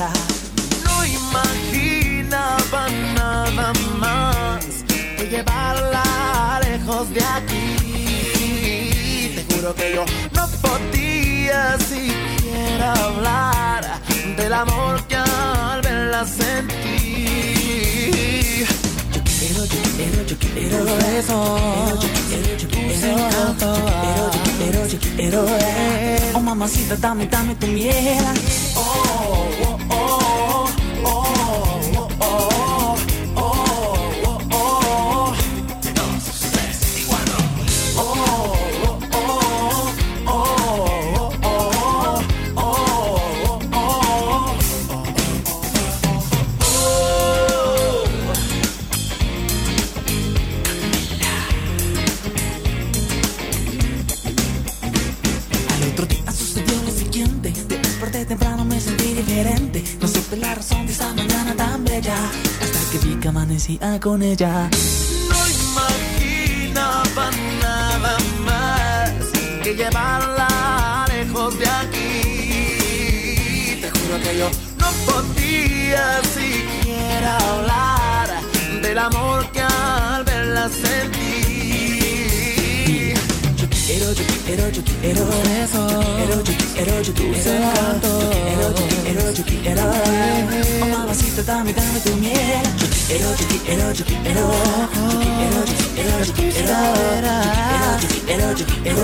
No imaginaba nada más que llevarla lejos de aquí. Te juro que yo no podía siquiera hablar del amor que al verla sentí. Yo quiero, yo quiero, yo quiero eso. Yo quiero, yo quiero, yo quiero, yo quiero, yo quiero, eh. Oh mamacita, dame, dame tu miel. Con ella No imaginaba nada más que llevarla lejos de aquí. Te juro que yo no podía siquiera hablar del amor que al verla sentí. Yo quiero, yo quiero, eso quiero, yo Yo quiero, yo quiero, yo Oh mamacita, dame, dame tu miel. Yo quiero. Yo quiero, yo quiero, yo quiero.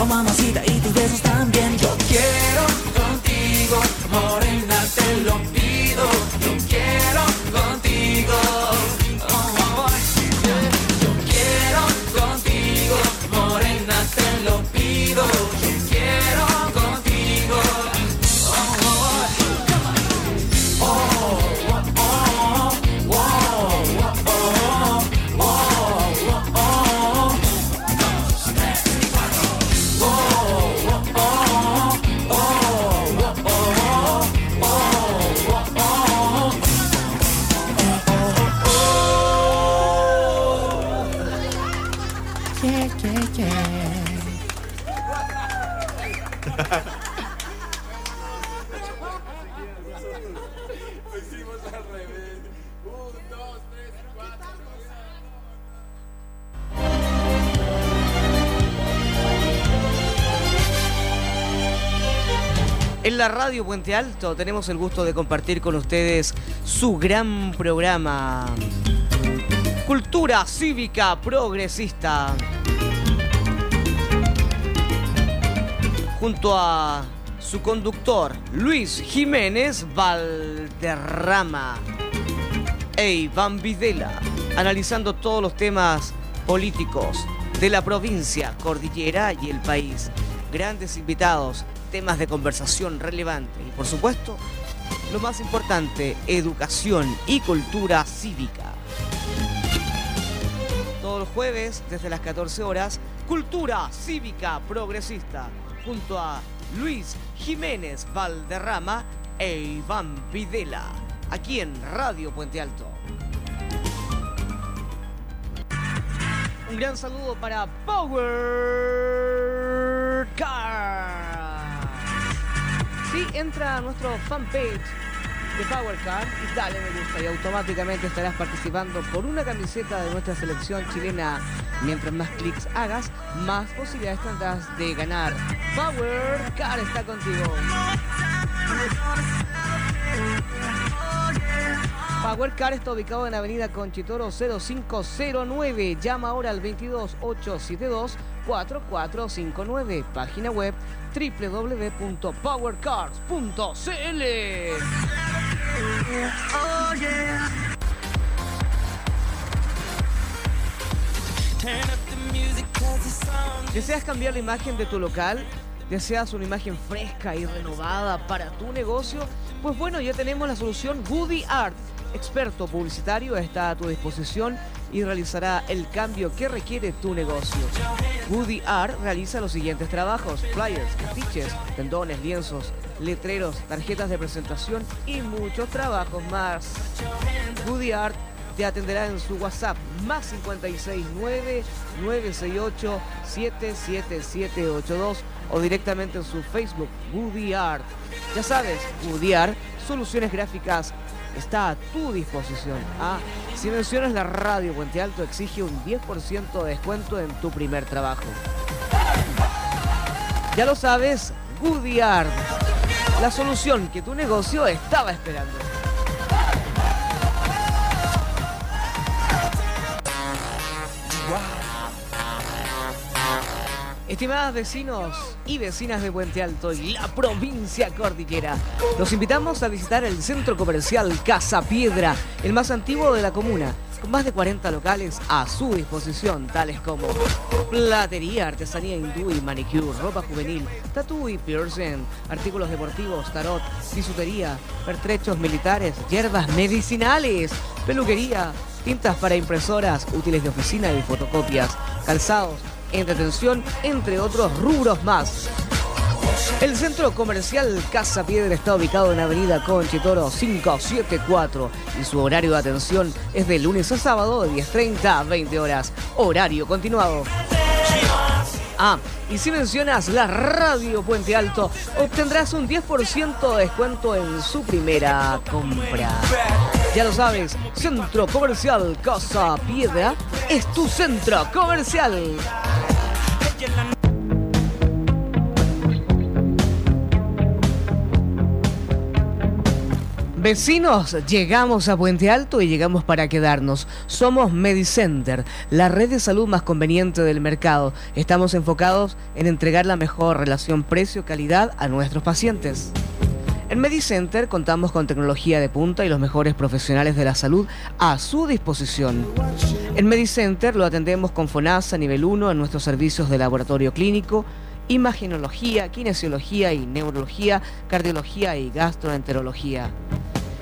Oh mamacita, y tus besos también. Yo quiero contigo, morena, te lo pido radio Puente Alto tenemos el gusto de compartir con ustedes su gran programa. Cultura cívica progresista. Junto a su conductor Luis Jiménez Valderrama e Iván Videla, analizando todos los temas políticos de la provincia, cordillera y el país. Grandes invitados, temas de conversación relevantes y por supuesto, lo más importante, educación y cultura cívica. Todos los jueves, desde las 14 horas, Cultura Cívica Progresista, junto a Luis Jiménez Valderrama e Iván Videla, aquí en Radio Puente Alto. Un gran saludo para Power Car. Sí, entra a nuestro fanpage de Power Car y dale me gusta y automáticamente estarás participando por una camiseta de nuestra selección chilena. Mientras más clics hagas, más posibilidades tendrás de ganar. Power Car está contigo. Power Car está ubicado en Avenida Conchitoro 0509. Llama ahora al 22872 4459. Página web www.powercars.cl. ¿Deseas cambiar la imagen de tu local? ¿Deseas una imagen fresca y renovada para tu negocio? Pues bueno, ya tenemos la solución Goody Art. Experto publicitario está a tu disposición y realizará el cambio que requiere tu negocio. Woody Art realiza los siguientes trabajos: flyers, afiches, tendones, lienzos, letreros, tarjetas de presentación y muchos trabajos más. Woody Art te atenderá en su WhatsApp más 569 968 77782 o directamente en su Facebook Woody Art. Ya sabes, Woody Art, soluciones gráficas está a tu disposición. Ah, si mencionas la radio Puente Alto exige un 10% de descuento en tu primer trabajo. Ya lo sabes, Woody Art, la solución que tu negocio estaba esperando. Estimadas vecinos y vecinas de Puente Alto y la provincia cordillera, los invitamos a visitar el centro comercial Casa Piedra, el más antiguo de la comuna, con más de 40 locales a su disposición, tales como platería, artesanía hindú y manicure, ropa juvenil, tatú y piercing, artículos deportivos, tarot, bisutería, pertrechos militares, hierbas medicinales, peluquería, tintas para impresoras, útiles de oficina y fotocopias, calzados, entretención, entre otros rubros más. El centro comercial Casa Piedra está ubicado en Avenida Conchitoro 574 y su horario de atención es de lunes a sábado de 10.30 a 20 horas, horario continuado. Ah, y si mencionas la radio Puente Alto, obtendrás un 10% de descuento en su primera compra. Ya lo sabes, Centro Comercial Casa Piedra es tu centro comercial. Vecinos, llegamos a Puente Alto y llegamos para quedarnos. Somos Medicenter, la red de salud más conveniente del mercado. Estamos enfocados en entregar la mejor relación precio-calidad a nuestros pacientes. En Medicenter contamos con tecnología de punta y los mejores profesionales de la salud a su disposición. En Medicenter lo atendemos con FONASA nivel 1 en nuestros servicios de laboratorio clínico, imagenología, kinesiología y neurología, cardiología y gastroenterología.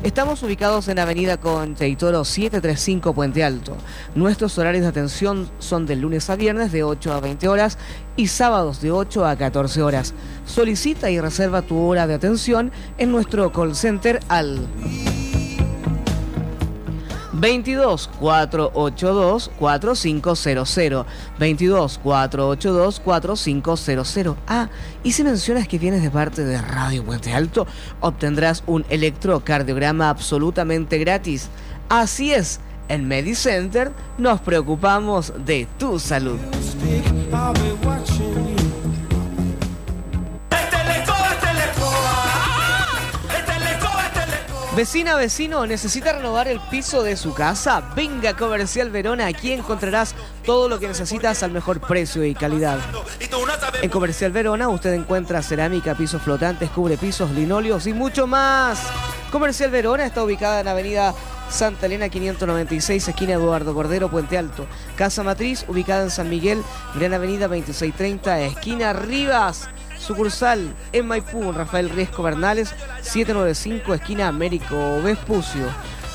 Estamos ubicados en Avenida Concheitoro 735 Puente Alto. Nuestros horarios de atención son de lunes a viernes de 8 a 20 horas y sábados de 8 a 14 horas. Solicita y reserva tu hora de atención en nuestro call center al 22 482 4500 22 482 4500 Ah, y si mencionas que vienes de parte de Radio Puente Alto, obtendrás un electrocardiograma absolutamente gratis. Así es, en MediCenter nos preocupamos de tu salud. Vecina, vecino, ¿necesita renovar el piso de su casa? Venga a Comercial Verona, aquí encontrarás todo lo que necesitas al mejor precio y calidad. En Comercial Verona usted encuentra cerámica, pisos flotantes, cubre pisos, linóleos y mucho más. Comercial Verona está ubicada en Avenida Santa Elena 596, esquina Eduardo Cordero, Puente Alto. Casa Matriz, ubicada en San Miguel, Gran Avenida 2630, esquina Rivas. Sucursal en Maipú, Rafael Riesco Bernales, 795, esquina Américo Vespucio.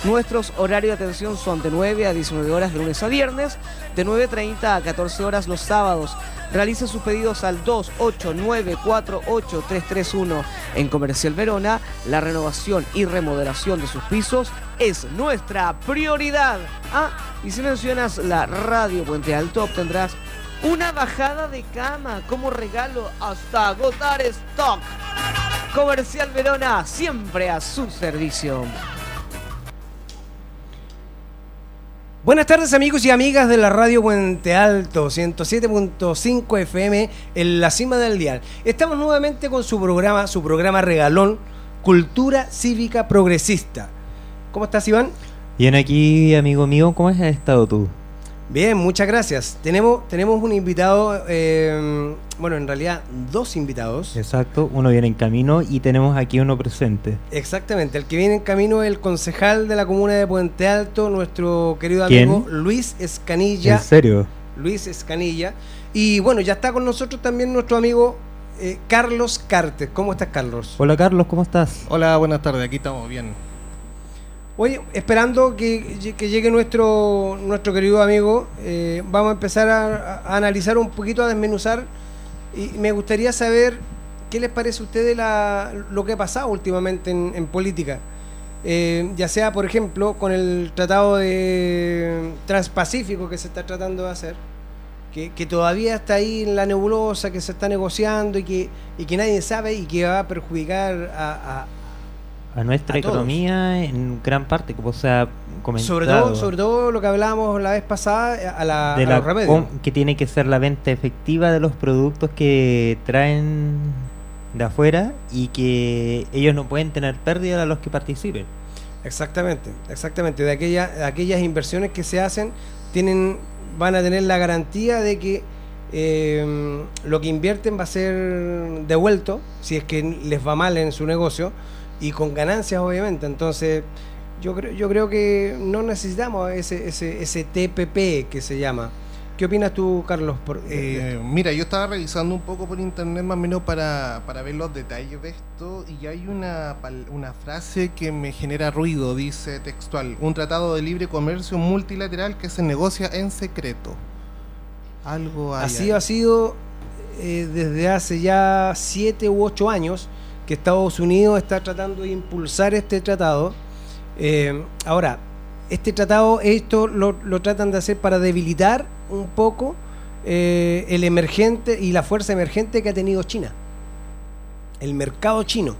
Nuestros horarios de atención son de 9 a 19 horas de lunes a viernes, de 9.30 a 14 horas los sábados. Realice sus pedidos al 289483331 en Comercial Verona. La renovación y remodelación de sus pisos es nuestra prioridad. Ah, y si mencionas la radio Puente Alto, obtendrás una bajada de cama como regalo hasta agotar stock. Comercial Verona, siempre a su servicio. Buenas tardes amigos y amigas de la radio Puente Alto 107.5 FM en la cima del dial. Estamos nuevamente con su programa, su programa regalón, Cultura Cívica Progresista. ¿Cómo estás Iván? Bien aquí, amigo mío, ¿cómo has estado tú? Bien, muchas gracias. Tenemos, tenemos un invitado, eh, bueno, en realidad dos invitados. Exacto, uno viene en camino y tenemos aquí uno presente. Exactamente, el que viene en camino es el concejal de la comuna de Puente Alto, nuestro querido amigo Luis Escanilla. ¿En serio? Luis Escanilla. Y bueno, ya está con nosotros también nuestro amigo eh, Carlos Cartes. ¿Cómo estás, Carlos? Hola, Carlos, ¿cómo estás? Hola, buenas tardes, aquí estamos bien. Oye, esperando que, llegue nuestro, nuestro querido amigo, eh, vamos a empezar a, analizar un poquito, a desmenuzar. Y me gustaría saber qué les parece a ustedes la, lo que ha pasado últimamente en, en política. Eh, ya sea, por ejemplo, con el tratado de transpacífico que se está tratando de hacer, que, que todavía está ahí en la nebulosa, que se está negociando y que, y que nadie sabe y que va a perjudicar a, a- nuestra A todos. economía en gran parte, como se ha comentado. sobre todo sobre todo lo que hablábamos la vez pasada a, la, de a la los remedios. que tiene que ser la venta efectiva de los productos que traen de afuera y que ellos no pueden tener pérdida a los que participen. Exactamente, exactamente. De, aquella, de aquellas inversiones que se hacen, tienen, van a tener la garantía de que eh, lo que invierten va a ser devuelto, si es que les va mal en su negocio, y con ganancias, obviamente. Entonces, yo creo, yo creo que no necesitamos ese, ese, ese TPP que se llama. ¿Qué opinas tú, Carlos? por- de- Eh, mira, yo estaba revisando un poco por internet más o menos para, para ver los detalles de esto y hay una, una frase que me genera ruido, dice textual, un tratado de libre comercio multilateral que se negocia en secreto. Algo hay Así ahí. ha sido eh, desde hace ya siete u ocho años que Estados Unidos está tratando de impulsar este tratado. Eh, ahora, este tratado, esto lo, tratan de hacer para debilitar un poco eh, el emergente y la fuerza emergente que ha tenido China, el mercado chino.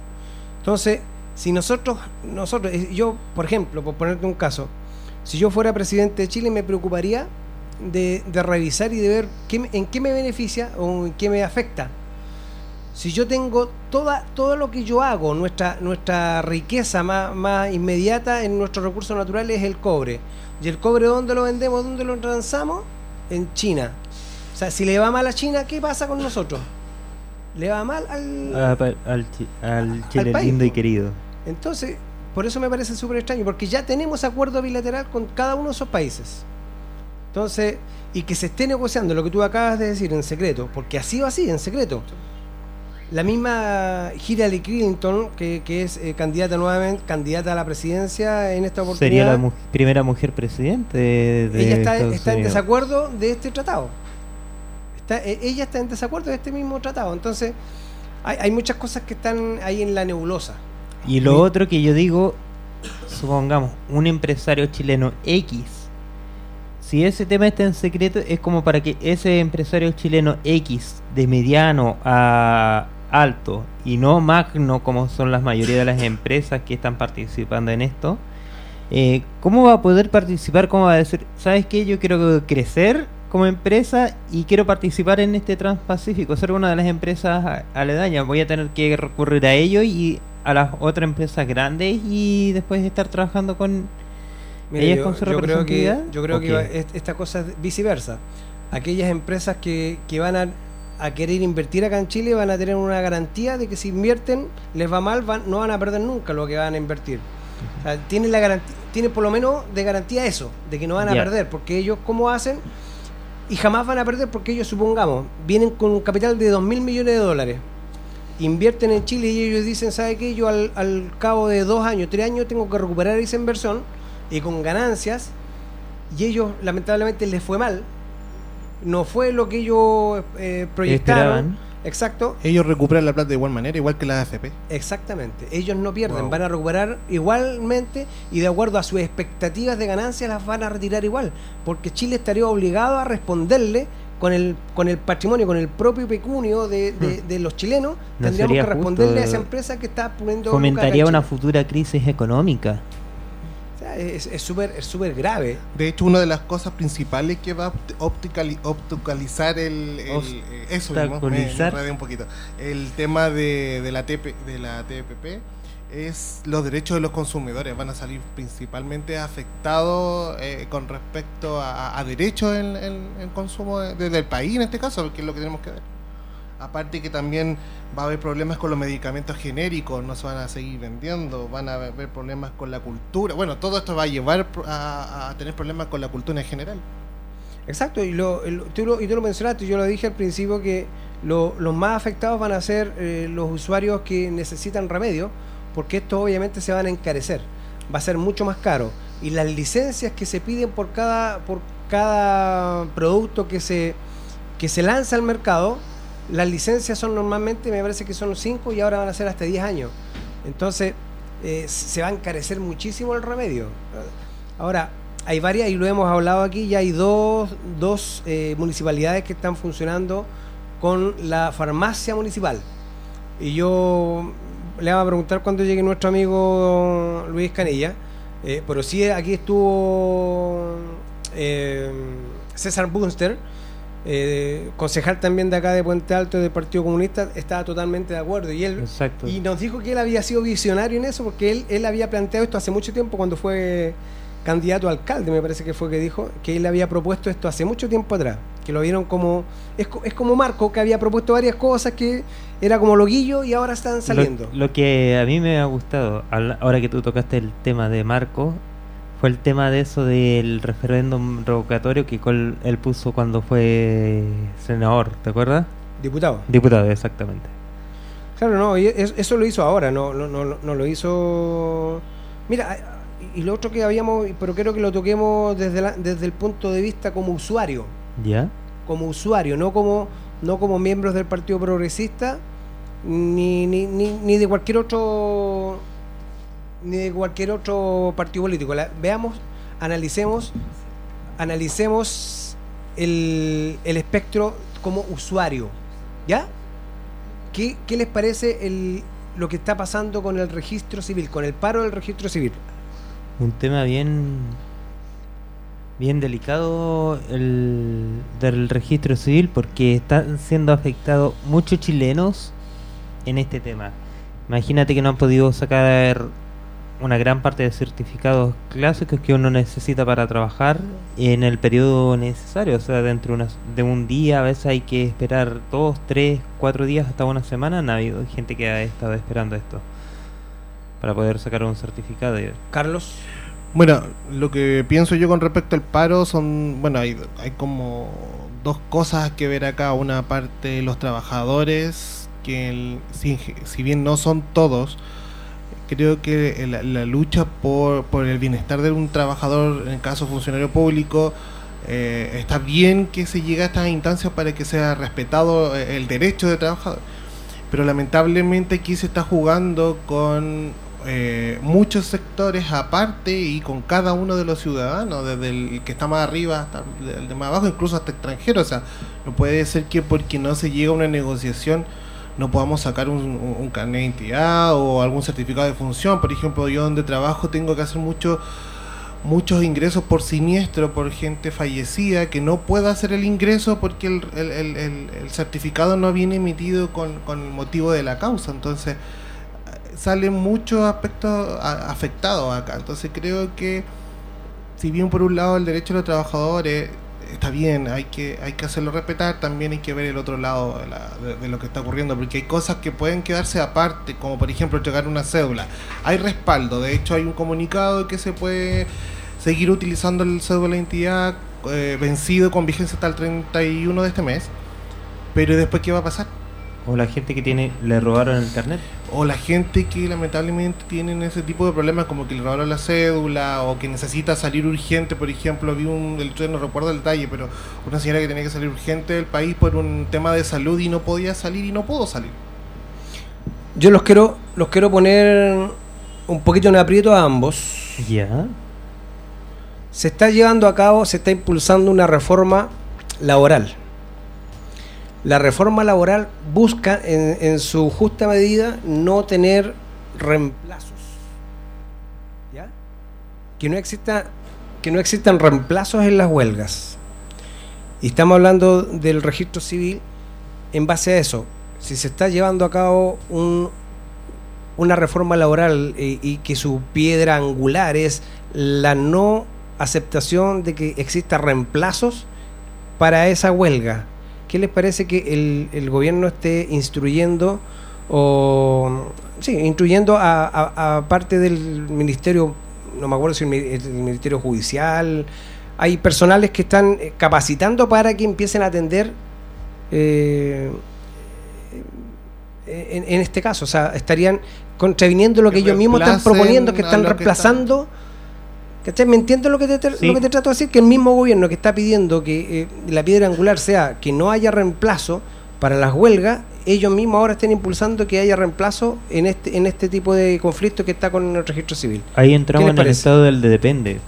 Entonces, si nosotros, nosotros, eh, yo, por ejemplo, por ponerte un caso, si yo fuera presidente de Chile me preocuparía de, revisar y de ver qué, en qué me beneficia o en qué me afecta. Si yo tengo toda, todo lo que yo hago, nuestra, nuestra riqueza más, más inmediata en nuestros recursos naturales es el cobre. ¿Y el cobre dónde lo vendemos? ¿Dónde lo transamos? En China. O sea, si le va mal a China, ¿qué pasa con nosotros? Le va mal al... Ah, pa- al, chi- al Chile país, lindo y querido. Entonces, por eso me parece súper extraño, porque ya tenemos acuerdo bilateral con cada uno de esos países. Entonces, y que se esté negociando lo que tú acabas de decir en secreto, porque ha sido así, en secreto. La misma Hillary Clinton, que, que es eh, candidata nuevamente, candidata a la presidencia en esta Sería oportunidad, la mu- primera mujer presidente de, ella está, en desacuerdo de este tratado. Está, eh, ella está en desacuerdo de este mismo tratado. Entonces, hay, hay muchas cosas que están ahí en la nebulosa. Y lo otro que yo digo, supongamos, un empresario chileno X, si ese tema está en secreto, es como para que ese empresario chileno X, de mediano a alto y no magno, como son la mayoría de las empresas que están participando en esto, eh, ¿cómo va a poder participar? ¿Cómo va a decir, sabes qué? Yo quiero crecer como empresa y quiero participar en este Transpacífico, ser una de las empresas aledañas. Voy a tener que recurrir a ello y a las otras empresas grandes y después estar trabajando con Mira, ¿Ellas yo, con su yo creo que, representatividad? yo creo ¿O que esta cosa es viceversa. Aquellas empresas que, que van a, a querer invertir acá en Chile van a tener una garantía de que si invierten, les va mal, van, no van a perder nunca lo que van a invertir. O sea, tienen, la garantía, tienen por lo menos de garantía eso, de que no van a perder, porque ellos cómo hacen y jamás van a perder porque ellos, supongamos, vienen con un capital de 2 mil millones de dólares, invierten en Chile y ellos dicen, ¿sabe qué? Yo al, al cabo de dos años, tres años tengo que recuperar esa inversión y con ganancias y ellos lamentablemente les fue mal, no fue lo que ellos eh, proyectaron. Esperaban. Exacto, Ellos recuperan la plata de igual manera, igual que la AFP. Exactamente, ellos no pierden, Wow. van a recuperar igualmente y de acuerdo a sus expectativas de ganancias las van a retirar igual, porque Chile estaría obligado a responderle con el con el patrimonio, con el propio pecunio de, de- de los chilenos, No tendríamos que responderle a esa empresa que está poniendo fomentaría acá una futura crisis económica. Es súper es súper grave. De hecho, una de las cosas principales que va a opt- opticali- opticalizar el, el- eso mismo, me, un poquito. El tema de, de la TP, de la TPP es los derechos de los consumidores van a salir principalmente afectados eh, con respecto a, a derechos en el consumo de- de- del país en este caso, que es lo que tenemos que ver. Aparte que también va a haber problemas con los medicamentos genéricos, no se van a seguir vendiendo, van a haber problemas con la cultura. Bueno, todo esto va a llevar a, tener problemas con la cultura en general. Exacto, y, lo, tú lo, mencionaste, yo lo dije al principio que lo- los más afectados van a ser eh, los usuarios que necesitan remedio, porque estos obviamente se van a encarecer. va a ser mucho más caro. Y las licencias que se piden por cada, por cada producto que se, que se lanza al mercado, las licencias son normalmente, me parece que son 5 y ahora van a ser hasta 10 años. Entonces, eh, se va a encarecer muchísimo el remedio. Ahora, hay varias, y lo hemos hablado aquí, ya hay dos, dos eh, municipalidades que están funcionando con la farmacia municipal. Y yo le voy a preguntar cuando llegue nuestro amigo Luis Canilla. Eh, pero sí, aquí estuvo César Bunster, eh, concejal también de acá de Puente Alto del Partido Comunista, estaba totalmente de acuerdo. Y él Exacto. y nos dijo que él había sido visionario en eso, porque él, él había planteado esto hace mucho tiempo cuando fue candidato a alcalde, me parece que fue que dijo, que él había propuesto esto hace mucho tiempo atrás, que lo vieron como... Es, es como Marco, que había propuesto varias cosas que era como loguillo y ahora están saliendo. Lo, lo que a mí me ha gustado, ahora que tú tocaste el tema de Marco, fue el tema de eso del referéndum revocatorio que col- él puso cuando fue senador, ¿te acuerdas? Diputado. Diputado, exactamente. Claro, no, y es- eso lo hizo ahora, no, no, no, no lo hizo... Mira, y- y lo otro que habíamos, pero creo que lo toquemos desde, la- desde el punto de vista como usuario, ¿Ya? como usuario, no como, no como miembros del Partido Progresista, ni, ni, ni, ni de cualquier otro ni de cualquier otro partido político. La- veamos, analicemos, analicemos el, el espectro como usuario. ¿Ya? ¿Qué, qué les parece el, lo que está pasando con el registro civil, con el paro del registro civil? Un tema bien bien delicado el del registro civil porque están siendo afectados muchos chilenos en este tema. Imagínate que no han podido sacar una gran parte de certificados clásicos que uno necesita para trabajar en el periodo necesario, o sea, dentro de, unas- de un día, a veces hay que esperar dos, tres, cuatro días hasta una semana. Han habido gente que ha estado esperando esto para poder sacar un certificado. y- Carlos. Bueno, lo que pienso yo con respecto al paro son, bueno, hay, hay como dos cosas que ver acá. Una parte los trabajadores, que el- si, si bien no son todos, creo que la, lucha por, por el bienestar de un trabajador, en el caso funcionario público, eh, está bien que se llegue a estas instancias para que sea respetado eh, el derecho de trabajador. Pero lamentablemente aquí se está jugando con eh, muchos sectores aparte y con cada uno de los ciudadanos, desde el que está más arriba hasta el de más abajo, incluso hasta extranjero. O sea, no puede ser que porque no se llega a una negociación no podamos sacar un, carnet de identidad o algún certificado de función. Por ejemplo, yo donde trabajo tengo que hacer mucho, muchos ingresos por siniestro, por gente fallecida, que no pueda hacer el ingreso porque el, el, el, el- certificado no viene emitido con, con el motivo de la causa. Entonces, salen muchos aspectos afectados acá. Entonces creo que si bien por un lado el derecho de los trabajadores está bien, hay que hay que hacerlo respetar, también hay que ver el otro lado de, la- de- lo que está ocurriendo, porque hay cosas que pueden quedarse aparte, como por ejemplo entregar una cédula. Hay respaldo, de hecho hay un comunicado que se puede seguir utilizando el cédula de identidad eh, vencido con vigencia hasta el 31 de este mes, pero ¿y después qué va a pasar? O la gente que tiene le robaron el carnet. o la gente que lamentablemente tienen ese tipo de problemas como que le robaron la cédula o que necesita salir urgente, por ejemplo, vi un, el otro día no recuerdo el detalle, pero una señora que tenía que salir urgente del país por un tema de salud y no podía salir y no pudo salir. Yo los quiero, los quiero poner un poquito en aprieto a ambos. Ya. Se está llevando a cabo, se está impulsando una reforma laboral. La reforma laboral busca, en, en su justa medida, no tener reemplazos. ¿Ya? Que no exista, que no existan reemplazos en las huelgas. Y estamos hablando del registro civil en base a eso. Si se está llevando a cabo un, una reforma laboral eh, y que su piedra angular es la no aceptación de que exista reemplazos para esa huelga. ¿Qué les parece que el, el gobierno esté instruyendo o sí, instruyendo a, a- a parte del ministerio, no me acuerdo si el, mi- el ministerio judicial, hay personales que están eh, capacitando para que empiecen a atender eh, en, en este caso, o sea, estarían contraviniendo lo que, Que ellos mismos están proponiendo, que están que reemplazando. ¿Cachai? ¿Me entiendes lo que te, Sí. lo que te trato de decir? Que el mismo gobierno que está pidiendo que eh, la piedra angular sea que no haya reemplazo para las huelgas, ellos mismos ahora están impulsando que haya reemplazo en este en este tipo de conflicto que está con el registro civil. Ahí entramos ¿Qué les en el estado del de depende.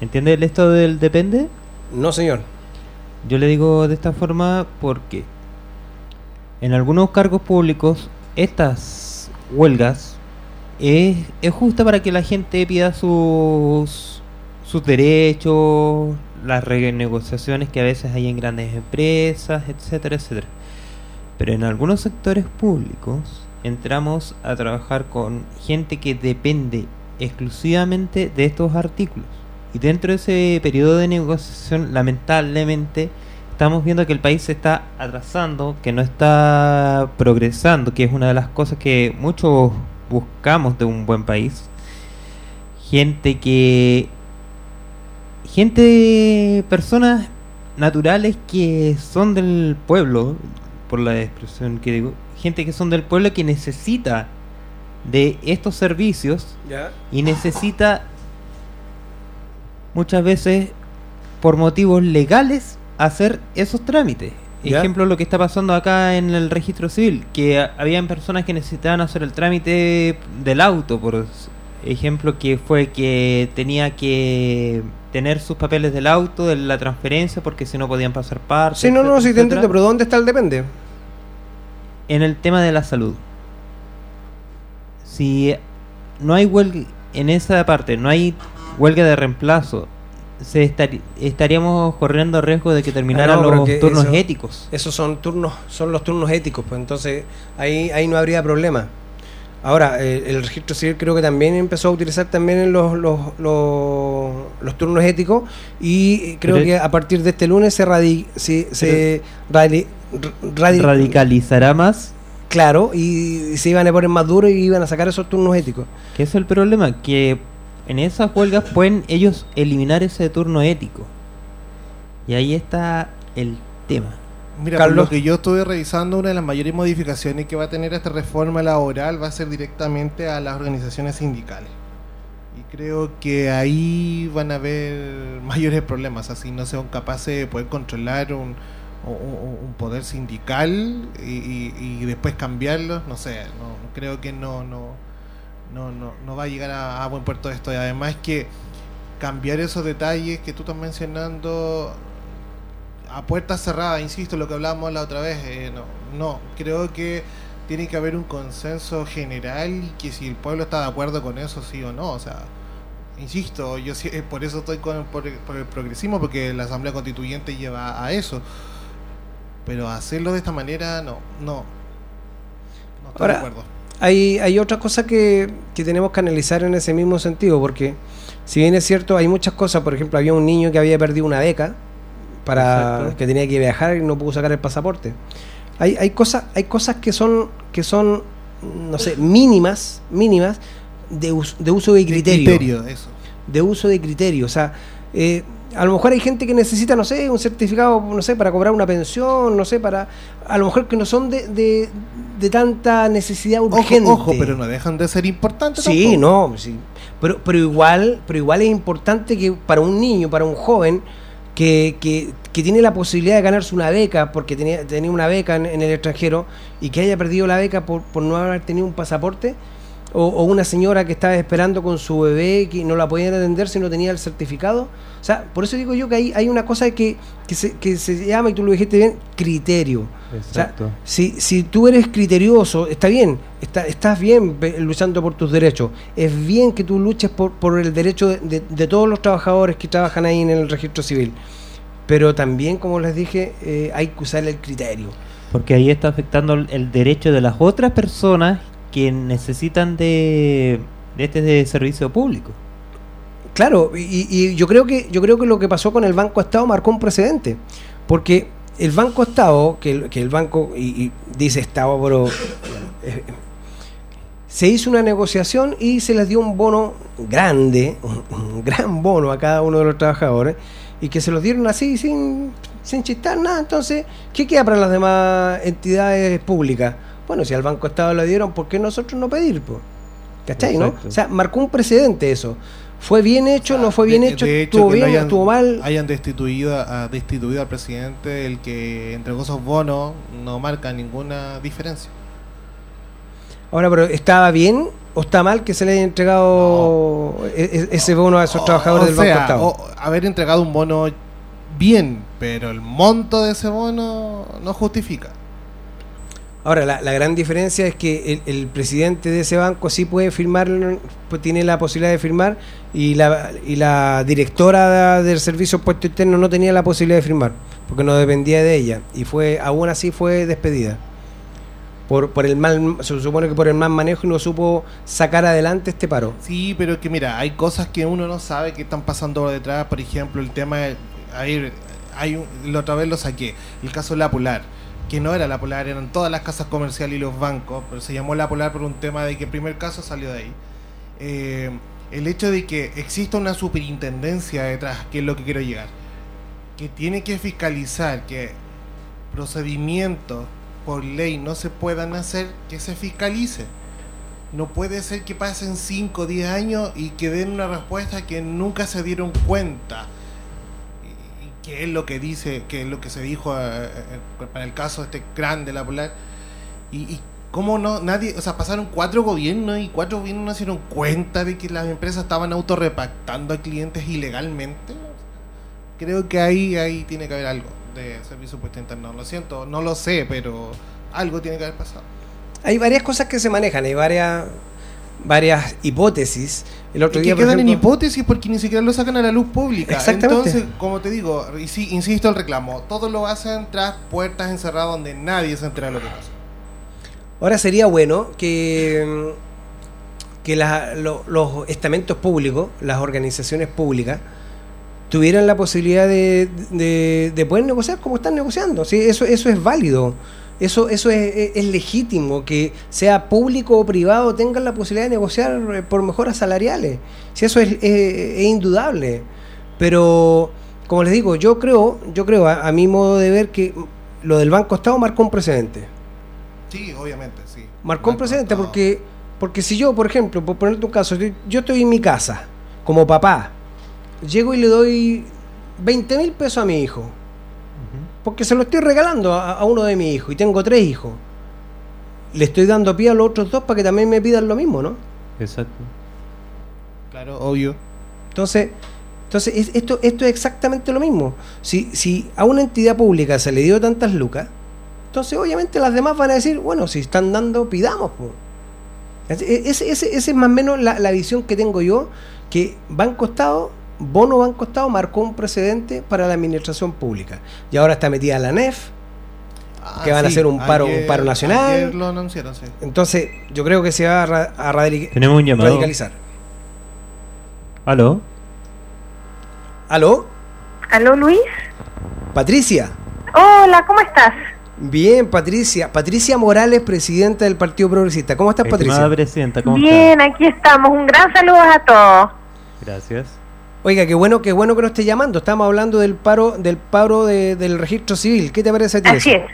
¿Entiende el estado del depende? No, señor. Yo le digo de esta forma porque en algunos cargos públicos estas huelgas es, es justa para que la gente pida sus, sus derechos, las renegociaciones que a veces hay en grandes empresas, etcétera, etcétera. Pero en algunos sectores públicos entramos a trabajar con gente que depende exclusivamente de estos artículos. Y dentro de ese periodo de negociación, lamentablemente, estamos viendo que el país se está atrasando, que no está progresando, que es una de las cosas que muchos buscamos de un buen país. Gente que... Gente, personas naturales que son del pueblo, por la expresión que digo, gente que son del pueblo que necesita de estos servicios ¿Ya? y necesita muchas veces por motivos legales hacer esos trámites. Ya. Ejemplo lo que está pasando acá en el registro civil, que habían personas que necesitaban hacer el trámite del auto, por ejemplo que fue que tenía que tener sus papeles del auto, de la transferencia, porque si no podían pasar partes. Sí, no, no, sí te entiendo, pero ¿dónde está el depende? En el tema de la salud. Si no hay huelga en esa parte, no hay huelga de reemplazo, se estari- estaríamos corriendo riesgo de que terminaran Ah, no, pero los turnos eso- éticos. Esos son turnos, son los turnos éticos, pues entonces ahí, ahí no habría problema. Ahora, eh, el registro civil creo que también empezó a utilizar también en los, los, los, los turnos éticos y creo Pero- que a partir de este lunes se, radi, se, se radi- radi- Radicalizará más, Claro, y, se iban a poner más duros y iban a sacar esos turnos éticos. que es el problema, que en esas huelgas pueden ellos eliminar ese turno ético. Y ahí está el tema. Mira, Carlos. por lo que yo estuve revisando, una de las mayores modificaciones que va a tener esta reforma laboral va a ser directamente a las organizaciones sindicales. Y creo que ahí van a haber mayores problemas, así no sean capaces de poder controlar un, un- un poder sindical y, y- y después cambiarlo, no sé, no, creo que no, no, no, no, no va a llegar a, a buen puerto esto. Y además que cambiar esos detalles que tú estás mencionando a puertas cerradas, insisto, lo que hablábamos la otra vez, eh, no, no, creo que tiene que haber un consenso general y que si el pueblo está de acuerdo con eso, sí o no, o sea, insisto, yo sí- eh, por eso estoy con, por, por el progresismo, porque la Asamblea Constituyente lleva a eso, pero hacerlo de esta manera, no, no, no estoy Ahora, de acuerdo. Hay, hay otra cosa que, que tenemos que analizar en ese mismo sentido, porque si bien es cierto, hay muchas cosas, por ejemplo, había un niño que había perdido una beca para Exacto. que tenía que viajar y no pudo sacar el pasaporte. Hay, hay cosas, hay cosas que son, que son, no sé, mínimas, mínimas de, us- de uso de criterio. Criterio, eso. de uso de criterio. O sea, eh, a lo mejor hay gente que necesita, no sé, un certificado, no sé, para cobrar una pensión, no sé, para. A lo mejor que no son de, de, de tanta necesidad Ojo, urgente. ojo, pero no dejan de ser importantes Sí, tampoco. no, sí. Pero, pero igual, pero igual es importante que para un niño, para un joven que, que, que tiene la posibilidad de ganarse una beca, porque tenía, tenía una beca en, en el extranjero, y que haya perdido la beca por, por no haber tenido un pasaporte, o, o una señora que estaba esperando con su bebé que no la podían atender si no tenía el certificado. O sea, por eso digo yo que hay, hay una cosa que, que, se, que se llama, y tú lo dijiste bien, criterio. O sea, Exacto. si, si tú eres criterioso, está bien, está, estás bien luchando por tus derechos. Es bien que tú luches por, por el derecho de, de- de todos los trabajadores que trabajan ahí en el registro civil. Pero también, como les dije, eh, hay que usar el criterio. Porque ahí está afectando el derecho de las otras personas que necesitan de, este de servicio público. Claro, y, yo creo que yo creo que lo que pasó con el Banco Estado marcó un precedente, porque el Banco Estado, que el, banco y, dice Estado, pero eh, se hizo una negociación y se les dio un bono grande, un, gran bono a cada uno de los trabajadores y que se los dieron así sin chistar nada. Entonces, ¿qué queda para las demás entidades públicas? Bueno, si al Banco Estado le dieron, ¿por qué nosotros no pedir? po? ¿Cachai, no? O sea, marcó un precedente eso. ¿Fue bien hecho? ¿No fue bien De- hecho? de ¿Estuvo que no bien? hayan- ¿Estuvo mal? Hayan destituido, a, destituido al presidente, el que entregó esos bonos, no marca ninguna diferencia. Ahora, pero ¿estaba bien o está mal que se le haya entregado e- e- ese bono a esos trabajadores O del Banco sea, Estado? o haber entregado un bono bien, pero el monto de ese bono no justifica. Ahora, la, la gran diferencia es que el, el presidente de ese banco sí puede firmar, pues tiene la posibilidad de firmar, y la, y la directora del Servicio Puesto Interno no tenía la posibilidad de firmar, porque no dependía de ella, y fue aún así fue despedida. Por, por el mal, se supone que por el mal manejo y no supo sacar adelante este paro. Sí, pero que mira, hay cosas que uno no sabe que están pasando por detrás. Por ejemplo, el tema de. Hay, hay un- la otra vez lo saqué. El caso de La Polar. Que no era La Polar, eran todas las casas comerciales y los bancos. Pero se llamó La Polar por un tema de que el primer caso salió de ahí. Eh, el hecho de que exista una superintendencia detrás, que es lo que quiero llegar. Que tiene que fiscalizar que procedimientos por ley no se puedan hacer, que se fiscalice. No puede ser que pasen 5 o 10 años y que den una respuesta que nunca se dieron cuenta. Que es lo que dice, que es lo que se dijo eh, eh, para el caso este gran de la Polar. Y, y cómo no, nadie, o sea, pasaron cuatro gobiernos y cuatro gobiernos no se dieron cuenta de que las empresas estaban autorrepactando a clientes ilegalmente. Creo que ahí, ahí tiene que haber algo de servicio puesto interno. Lo siento, no lo sé, pero algo tiene que haber pasado. Hay varias cosas que se manejan, hay varias varias hipótesis. El otro día, que quedan en ejemplo- hipótesis porque ni siquiera lo sacan a la luz pública. Exactamente. Entonces, como te digo, insisto el reclamo, todo lo hacen tras puertas encerradas donde nadie se entera de lo que pasa. Ahora sería bueno que, que la- lo- los estamentos públicos, las organizaciones públicas, tuvieran la posibilidad de, de- de poder negociar como están negociando. ¿sí? Eso, eso es válido. Eso, eso es, es- legítimo, que sea público o privado tengan la posibilidad de negociar eh, por mejoras salariales. Si eso es, es- es indudable. Pero, como les digo, yo creo, yo creo a, a mi modo de ver que lo del Banco Estado marcó un precedente. Sí, obviamente, sí. Marcó un precedente Estado. porque, porque si yo, por ejemplo, por ponerte un caso, yo, yo estoy en mi casa como papá, llego y le doy 20 mil pesos a mi hijo, porque se lo estoy regalando a, a uno de mis hijos y tengo tres hijos. Le estoy dando pie a los otros dos para que también me pidan lo mismo, ¿no? Exacto. Claro, obvio. Entonces, entonces es- esto, esto es exactamente lo mismo. Si, si a una entidad pública se le dio tantas lucas, entonces obviamente las demás van a decir, bueno, si están dando, pidamos. ese, ese- ese es más o menos la, la visión que tengo yo, que Banco Estado, Bono Banco Estado marcó un precedente para la administración pública. Y ahora está metida la NEF, Ah, Que van a hacer un paro- un paro nacional. Ayer lo anunciaron, sí. entonces yo creo que se va a, ra- a. Tenemos un llamado. radicalizar. ¿Aló? ¿Aló? ¿Aló, Luis? Patricia. Hola, ¿cómo estás? Bien, Patricia. Patricia Morales, presidenta del Partido Progresista. ¿Cómo estás, Estimada Patricia? presidenta, ¿cómo Bien, aquí estamos. Un gran saludo a todos. Gracias. Oiga, qué bueno, qué bueno que nos esté llamando. Estamos hablando del paro, del paro de- del registro civil. ¿Qué te parece a ti Así eso? es.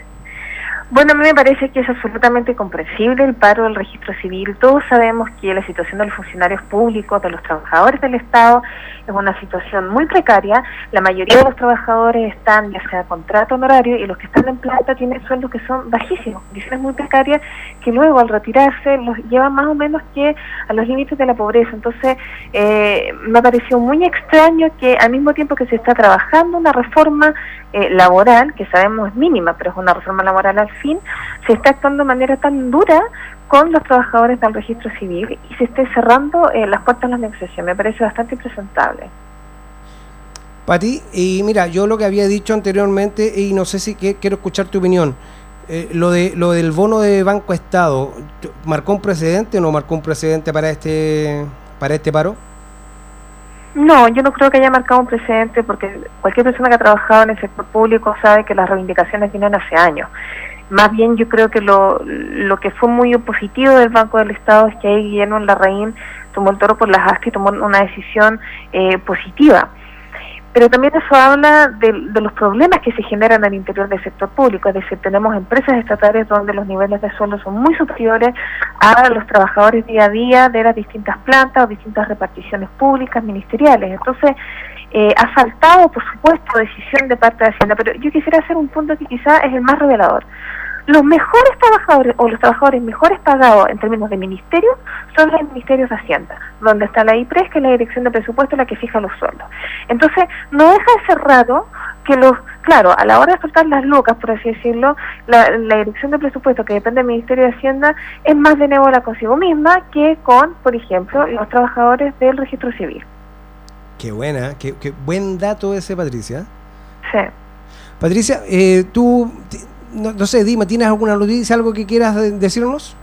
Bueno, a mí me parece que es absolutamente comprensible el paro del registro civil. Todos sabemos que la situación de los funcionarios públicos, de los trabajadores del Estado, es una situación muy precaria. La mayoría de los trabajadores están ya sea contrato honorario y los que están en plata tienen sueldos que son bajísimos, condiciones muy precarias que luego al retirarse los llevan más o menos que a los límites de la pobreza. Entonces, eh, me ha parecido muy extraño que al mismo tiempo que se está trabajando una reforma eh, laboral, que sabemos es mínima, pero es una reforma laboral al fin, se está actuando de manera tan dura con los trabajadores del registro civil y se esté cerrando eh, las puertas a las negociaciones. Me parece bastante impresentable. Pati, y mira, yo lo que había dicho anteriormente, y no sé si que- quiero escuchar tu opinión. Eh, lo de lo del bono de Banco Estado, ¿marcó un precedente o no marcó un precedente para este para este paro? No, yo no creo que haya marcado un precedente porque cualquier persona que ha trabajado en el sector público sabe que las reivindicaciones vienen hace años. Más bien yo creo que lo, lo que fue muy positivo del Banco del Estado es que ahí Guillermo Larraín tomó el toro por las astas y tomó una decisión eh, positiva. pero también eso habla de, los problemas que se generan al interior del sector público, es decir, tenemos empresas estatales donde los niveles de sueldo son muy superiores a los trabajadores día a día de las distintas plantas o distintas reparticiones públicas, ministeriales. Entonces, eh, ha faltado, por supuesto, decisión de parte de Hacienda, pero yo quisiera hacer un punto que quizá es el más revelador. Los mejores trabajadores o los trabajadores mejores pagados en términos de ministerio son los ministerios de Hacienda, donde está la IPRES, que es la Dirección de Presupuesto, la que fija los sueldos. Entonces, no deja de ser raro que los, claro, a la hora de soltar las lucas, por así decirlo, la, la Dirección de Presupuesto, que depende del Ministerio de Hacienda, es más benévola consigo misma que con, por ejemplo, los trabajadores del registro civil. Qué buena, qué, qué buen dato ese, Patricia. Sí. Patricia, eh, tú, no, no, sé, dime, ¿tienes alguna noticia, algo que quieras decirnos?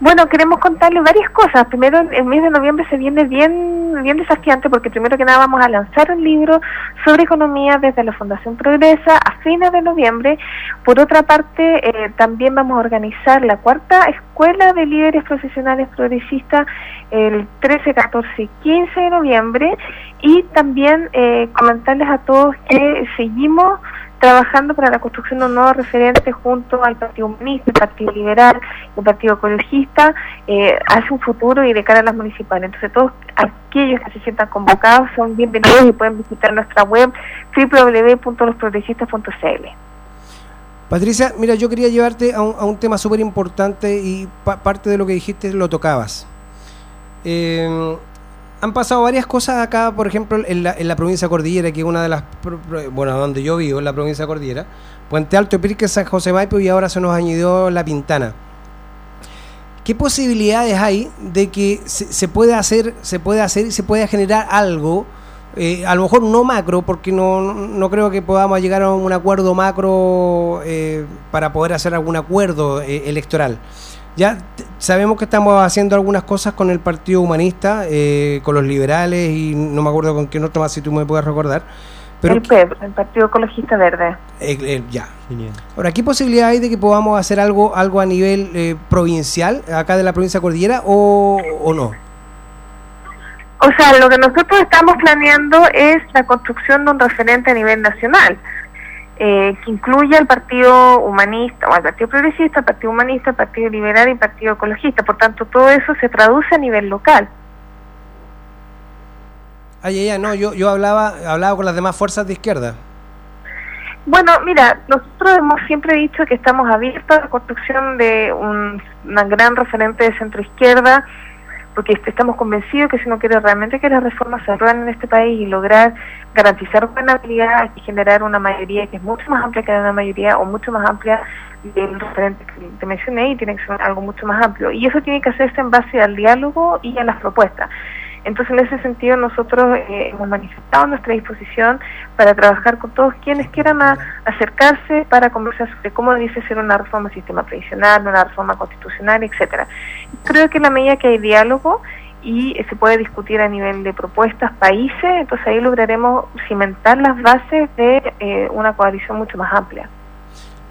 Bueno, queremos contarles varias cosas. Primero, el mes de noviembre se viene bien, bien desafiante porque primero que nada vamos a lanzar un libro sobre economía desde la Fundación Progresa a fines de noviembre. Por otra parte, eh, también vamos a organizar la cuarta escuela de líderes profesionales progresistas el 13, 14 y 15 de noviembre y también eh, comentarles a todos que seguimos trabajando para la construcción de un nuevo referente junto al Partido Humanista, el Partido Liberal, el Partido Ecologista, eh, hacia un futuro y de cara a las municipales. Entonces todos aquellos que se sientan convocados son bienvenidos y pueden visitar nuestra web www.losprogresistas.cl. Patricia, mira, yo quería llevarte a un, a un tema súper importante y pa parte de lo que dijiste lo tocabas. Eh, han pasado varias cosas acá, por ejemplo, en la, en la provincia de Cordillera, que es una de las, bueno, donde yo vivo, en la provincia de Cordillera, Puente Alto, Pirque, San José Maipo y ahora se nos añadió La Pintana. ¿Qué posibilidades hay de que se, pueda hacer, se pueda hacer y se pueda generar algo, eh, a lo mejor no macro, porque no, no creo que podamos llegar a un acuerdo macro eh, para poder hacer algún acuerdo eh, electoral? Ya sabemos que estamos haciendo algunas cosas con el Partido Humanista, eh, con los liberales y no me acuerdo con quién otro más, si tú me puedes recordar. Pero, el PEP, el Partido Ecologista Verde. Eh, eh, ya. Genial. Ahora, ¿qué posibilidad hay de que podamos hacer algo algo a nivel eh, provincial, acá de la provincia de Cordillera, o, o no? O sea, lo que nosotros estamos planeando es la construcción de un referente a nivel nacional eh, que incluya el Partido Humanista, o el Partido Progresista, el Partido Humanista, el Partido Liberal y el Partido Ecologista. Por tanto, todo eso se traduce a nivel local. Ay, ay, ay, no, yo, yo hablaba, hablaba con las demás fuerzas de izquierda. Bueno, mira, nosotros hemos siempre dicho que estamos abiertos a la construcción de un, una gran referente de centro izquierda, porque estamos convencidos que si uno quiere realmente que las reformas se aprueben en este país y lograr garantizar gobernabilidad y generar una mayoría que es mucho más amplia que una mayoría o mucho más amplia del referente que te mencioné y tiene que ser algo mucho más amplio. Y eso tiene que hacerse en base al diálogo y a las propuestas. Entonces, en ese sentido, nosotros eh, hemos manifestado nuestra disposición para trabajar con todos quienes quieran a, acercarse para conversar sobre cómo dice ser una reforma al sistema tradicional, una reforma constitucional, etcétera. Creo que en la medida que hay diálogo y eh, se puede discutir a nivel de propuestas, países, entonces ahí lograremos cimentar las bases de eh, una coalición mucho más amplia.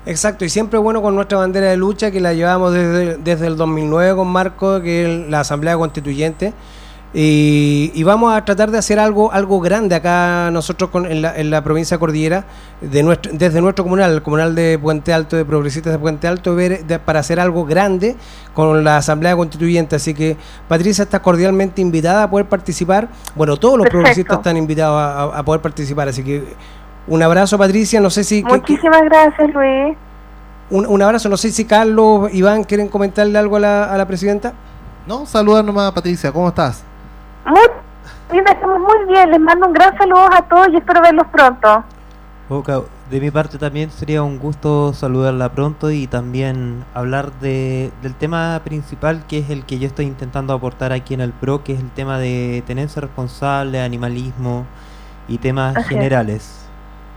Exacto, y siempre bueno con nuestra bandera de lucha que la llevamos desde, desde el 2009 con Marco, que es la Asamblea Constituyente. Y, y, vamos a tratar de hacer algo algo grande acá nosotros con, en, la, en la provincia de Cordillera, de nuestro, desde nuestro comunal, el comunal de Puente Alto, de Progresistas de Puente Alto, ver, de, para hacer algo grande con la Asamblea Constituyente. Así que Patricia está cordialmente invitada a poder participar. Bueno, todos los Perfecto. progresistas están invitados a, a, poder participar. Así que un abrazo, Patricia. No sé si. Muchísimas que, gracias, Luis. Un, un, abrazo. No sé si Carlos, Iván, quieren comentarle algo a la, a la presidenta. No, saluda nomás, Patricia. ¿Cómo estás? Muy bien, estamos muy bien. Les mando un gran saludo a todos y espero verlos pronto. Boca, de mi parte también sería un gusto saludarla pronto y también hablar de, del tema principal que es el que yo estoy intentando aportar aquí en el PRO, que es el tema de tenencia responsable, animalismo y temas Así generales. Es.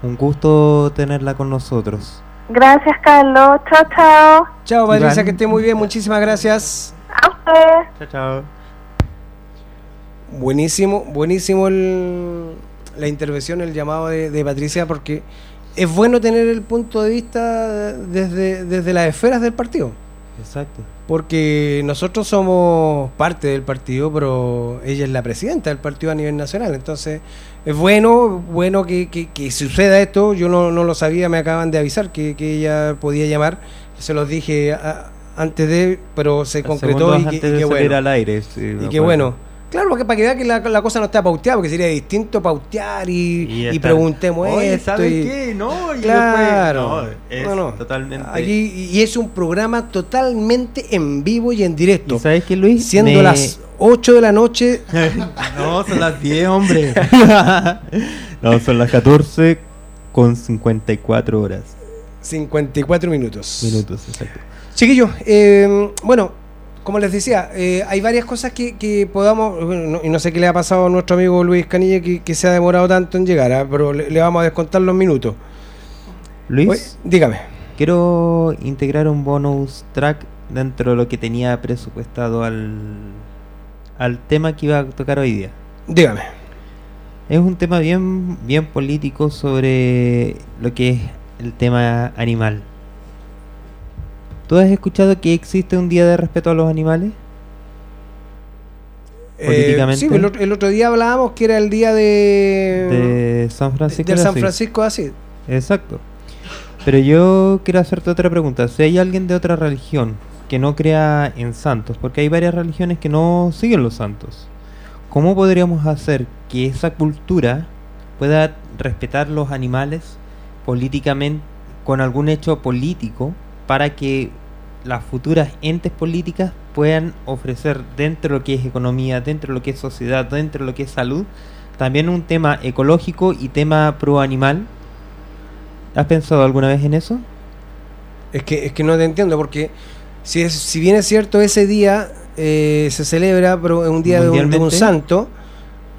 Un gusto tenerla con nosotros. Gracias, Carlos. Chao, chao. Chao, Patricia, que esté muy bien. Muchísimas gracias. A usted. Chao, chao. Buenísimo, buenísimo el, la intervención, el llamado de, de, Patricia, porque es bueno tener el punto de vista desde, desde las esferas del partido. Exacto. Porque nosotros somos parte del partido, pero ella es la presidenta del partido a nivel nacional. Entonces, es bueno, bueno que, que- que suceda esto. Yo no, no lo sabía, me acaban de avisar que, que ella podía llamar. Se los dije a- antes de, pero se concretó y, que- y bueno. al aire. sí, Y acuerdo. bueno. Claro, porque para que vea que la, la cosa no está pauteada, porque sería distinto pautear y, y preguntemos Oye, esto. ¿sabes y- qué? No, y Claro. después- no, es No, no. totalmente. Aquí, y es un programa totalmente en vivo y en directo. ¿Y sabes qué, Luis? Siendo Me- las 8 de la noche, no, son las 10, hombre. no, son las 14 con 54 horas. 54 minutos. Minutos, exacto. Chiquillos, eh, bueno, como les decía, eh, hay varias cosas que, que podamos, no- y no sé qué le ha pasado a nuestro amigo Luis Canilla que, que se ha demorado tanto en llegar, ah, pero le, le vamos a descontar los minutos. Luis, Oye, dígame. quiero integrar un bonus track dentro de lo que tenía presupuestado al, al tema que iba a tocar hoy día. Dígame. Es un tema bien, bien político sobre lo que es el tema animal. ¿Tú has escuchado que existe un día de respeto a los animales? Políticamente. Eh, sí, el otro, el otro día hablábamos que era el día de, De San Francisco. de San. Francisco así. Exacto. Pero yo quiero hacerte otra pregunta. Si hay alguien de otra religión que no crea en santos, porque hay varias religiones que no siguen los santos, ¿cómo podríamos hacer que esa cultura pueda respetar los animales políticamente, con algún hecho político, para que las futuras entes políticas puedan ofrecer dentro de lo que es economía, dentro de lo que es sociedad, dentro de lo que es salud, también un tema ecológico y tema pro animal? ¿Has pensado alguna vez en eso? Es que, es que no te entiendo, porque si, es, si bien es cierto, ese día eh, se celebra, pero es un día de un, de un Mundialmente. santo,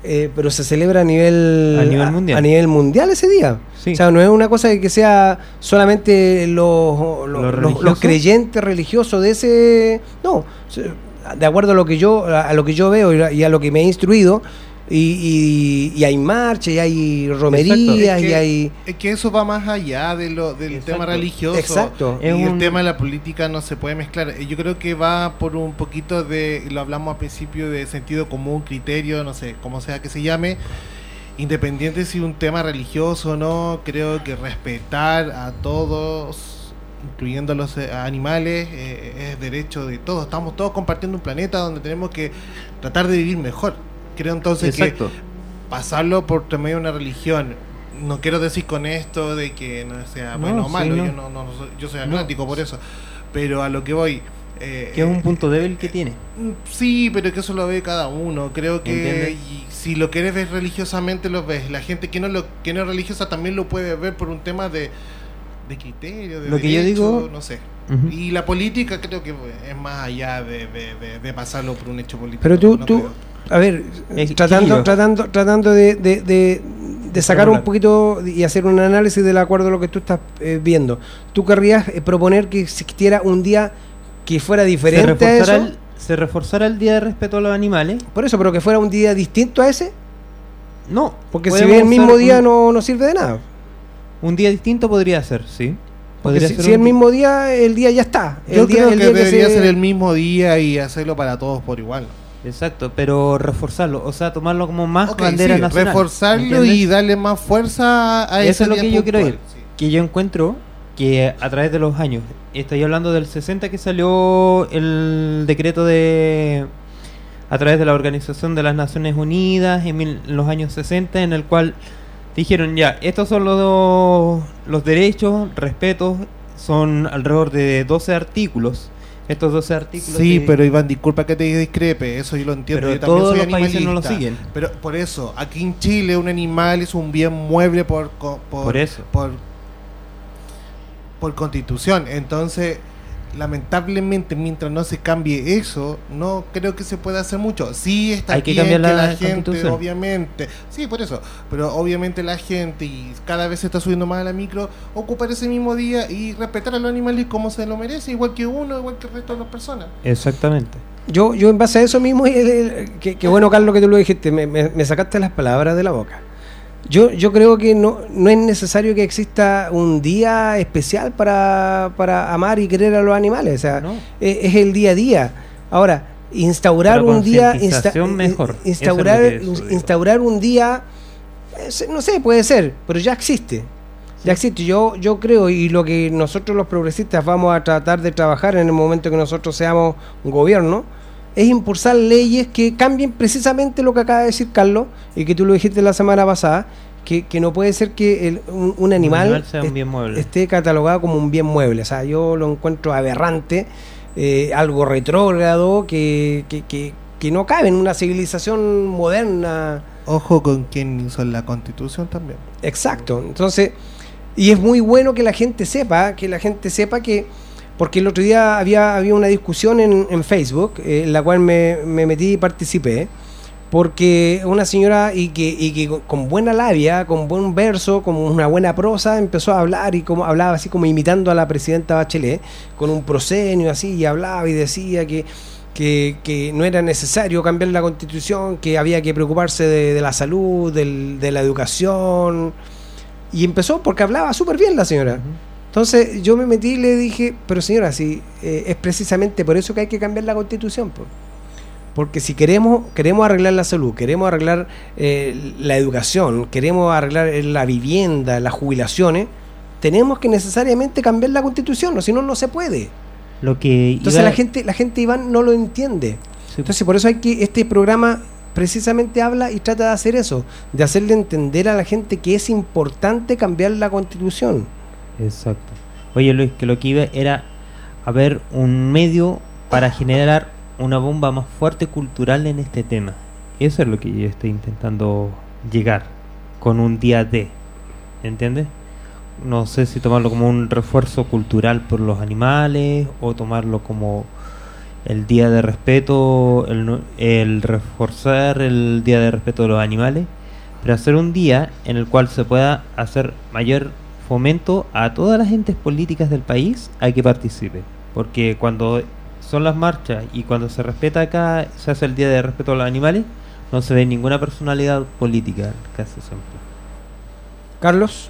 eh, pero se celebra a nivel, A nivel mundial. a nivel mundial ese día. Sí. O sea, no es una cosa de que sea solamente los, los, ¿Los los- los religiosos? creyentes religiosos de ese... No, de acuerdo a lo que yo, a, lo que yo veo y a lo que me he instruido, y, y- y hay marchas, y hay romerías, Es que- y hay... Es que eso va más allá de lo, del Exacto. tema religioso. Exacto. Y Es el un- tema de la política no se puede mezclar. Eh, Yo creo que va por un poquito de, lo hablamos al principio, de sentido común, criterio, no sé, como sea que se llame. Independiente si un tema religioso o no, creo que respetar a todos, incluyendo a los eh, animales, eh, es derecho de todos. Estamos todos compartiendo un planeta donde tenemos que tratar de vivir mejor. Creo entonces que pasarlo por medio de una religión. No quiero decir con esto de que no sea No, bueno o sí, malo, no. yo, no, no yo soy agnóstico por eso. Pero a lo que voy. eh, Que es un punto débil que tiene. mm, Sí, pero que eso lo ve cada uno. Creo que si lo quieres ver religiosamente, lo ves. La gente que no lo que no es religiosa también lo puede ver por un tema de, de criterio, de Lo que yo digo- no sé. Y la política creo que es más allá de, de- de- pasarlo por un hecho político. Pero tú, no tú. A ver, tratando, chiquillo. tratando, tratando de, de, de- de sacar un poquito y hacer un análisis del acuerdo a lo que tú estás eh, viendo. ¿Tú querrías eh, proponer que existiera un día que fuera Se diferente a eso? el, se reforzara el día de respeto a los animales. Por eso, pero que fuera un día distinto a ese, No, porque si bien el mismo día un, no, no sirve de nada. un día distinto podría ser, sí. Porque Podría si, ser si el mismo día, el día ya está. El Yo día, creo el que día debería se- ser el mismo día y hacerlo para todos por igual. Exacto, pero reforzarlo, o sea, tomarlo como más bandera sí, nacional. reforzarlo y darle más fuerza a ese Eso es lo que yo quiero puntual, ir. sí. Que yo encuentro que a través de los años, estoy hablando del 60 que salió el decreto de a través de la Organización de las Naciones Unidas en, mil- en los años 60 en el cual dijeron ya, estos son los, los derechos, respetos, son alrededor de 12 artículos. Estos 12 artículos Sí, que- pero Iván, disculpa que te discrepe, eso yo lo entiendo. Pero yo también todos soy los países no lo siguen. Pero por eso, aquí en Chile un animal es un bien mueble por, Por eso. por, por constitución. Entonces, lamentablemente, mientras no se cambie eso, no creo que se pueda hacer mucho. Sí está Hay que bien cambiar la la gente, obviamente. Sí, por eso. Pero obviamente la gente, y cada vez se está subiendo más a la micro, ocupar ese mismo día y respetar a los animales como se lo merece, igual que uno, igual que el resto de las personas. Exactamente. Yo, yo en base a eso mismo, y el- el- que, que bueno, Carlos, que tú lo dijiste, me, me- me sacaste las palabras de la boca. Yo, yo creo que no, no es necesario que exista un día especial para, para amar y querer a los animales. O sea, No. es, es el día a día. Ahora, instaurar Pero un día. concientización mejor. Instaurar, es eso instaurar un día. eh, No sé, puede ser, pero ya existe. Ya existe. Yo, yo creo, y lo que nosotros los progresistas vamos a tratar de trabajar en el momento que nosotros seamos un gobierno, es impulsar leyes que cambien precisamente lo que acaba de decir Carlos, y que tú lo dijiste la semana pasada, que, que no puede ser que el- un, un animal, animal sea un bien mueble. esté catalogado como un bien mueble. O sea, yo lo encuentro aberrante, eh, algo retrógrado, que, que, que, que no cabe en una civilización moderna. Ojo con quien hizo la constitución también. Exacto. Entonces, y es muy bueno que la gente sepa, que la gente sepa que, porque el otro día había, había una discusión en, en Facebook, eh, en la cual me, me metí y participé, porque una señora y que, y que con- buena labia, con buen verso, con una buena prosa, empezó a hablar y como hablaba así como imitando a la presidenta Bachelet, con un proscenio así, y hablaba y decía que que, que no era necesario cambiar la constitución, que había que preocuparse de, de la salud, del- de la educación. Y empezó porque hablaba súper bien la señora. Entonces yo me metí y le dije, pero señora, si eh, es precisamente por eso que hay que cambiar la constitución. po. Porque si queremos, queremos arreglar la salud, queremos arreglar eh, la educación, queremos arreglar eh, la vivienda, las jubilaciones, tenemos que necesariamente cambiar la constitución, o si no, no se puede. Lo que Entonces la gente, la gente Iván no lo entiende. Sí, Entonces por eso hay que este programa precisamente habla y trata de hacer eso, de hacerle entender a la gente que es importante cambiar la constitución. Exacto. Oye Luis, que lo que iba era haber un medio para generar una bomba más fuerte cultural en este tema. Eso es lo que yo estoy intentando llegar con un día de. ¿Entiendes? No sé si tomarlo como un refuerzo cultural por los animales o tomarlo como el día de respeto, el, el reforzar el día de respeto de los animales, pero hacer un día en el cual se pueda hacer mayor fomento a todas las entes políticas del país a que participe. Porque cuando son las marchas y cuando se respeta acá, se hace el día de respeto a los animales, no se ve ninguna personalidad política casi siempre. Carlos,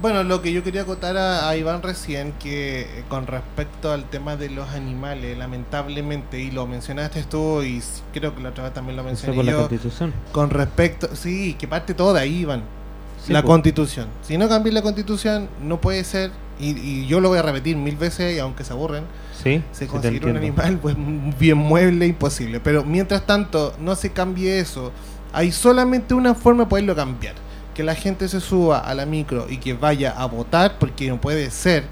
Bueno, lo que yo quería acotar a, a Iván recién, que eh, con respecto al tema de los animales, lamentablemente, y lo mencionaste tú, y creo que la otra vez también lo mencioné la constitución. con respecto, sí, que parte todo de ahí, Iván, Sí, la constitución. Si no cambias la constitución, no puede ser, y, y yo lo voy a repetir mil veces, y aunque se aburren, Sí, se considera un animal pues bien mueble imposible. Pero mientras tanto no se cambie eso. Hay solamente una forma de poderlo cambiar. Que la gente se suba a la micro y que vaya a votar porque no puede ser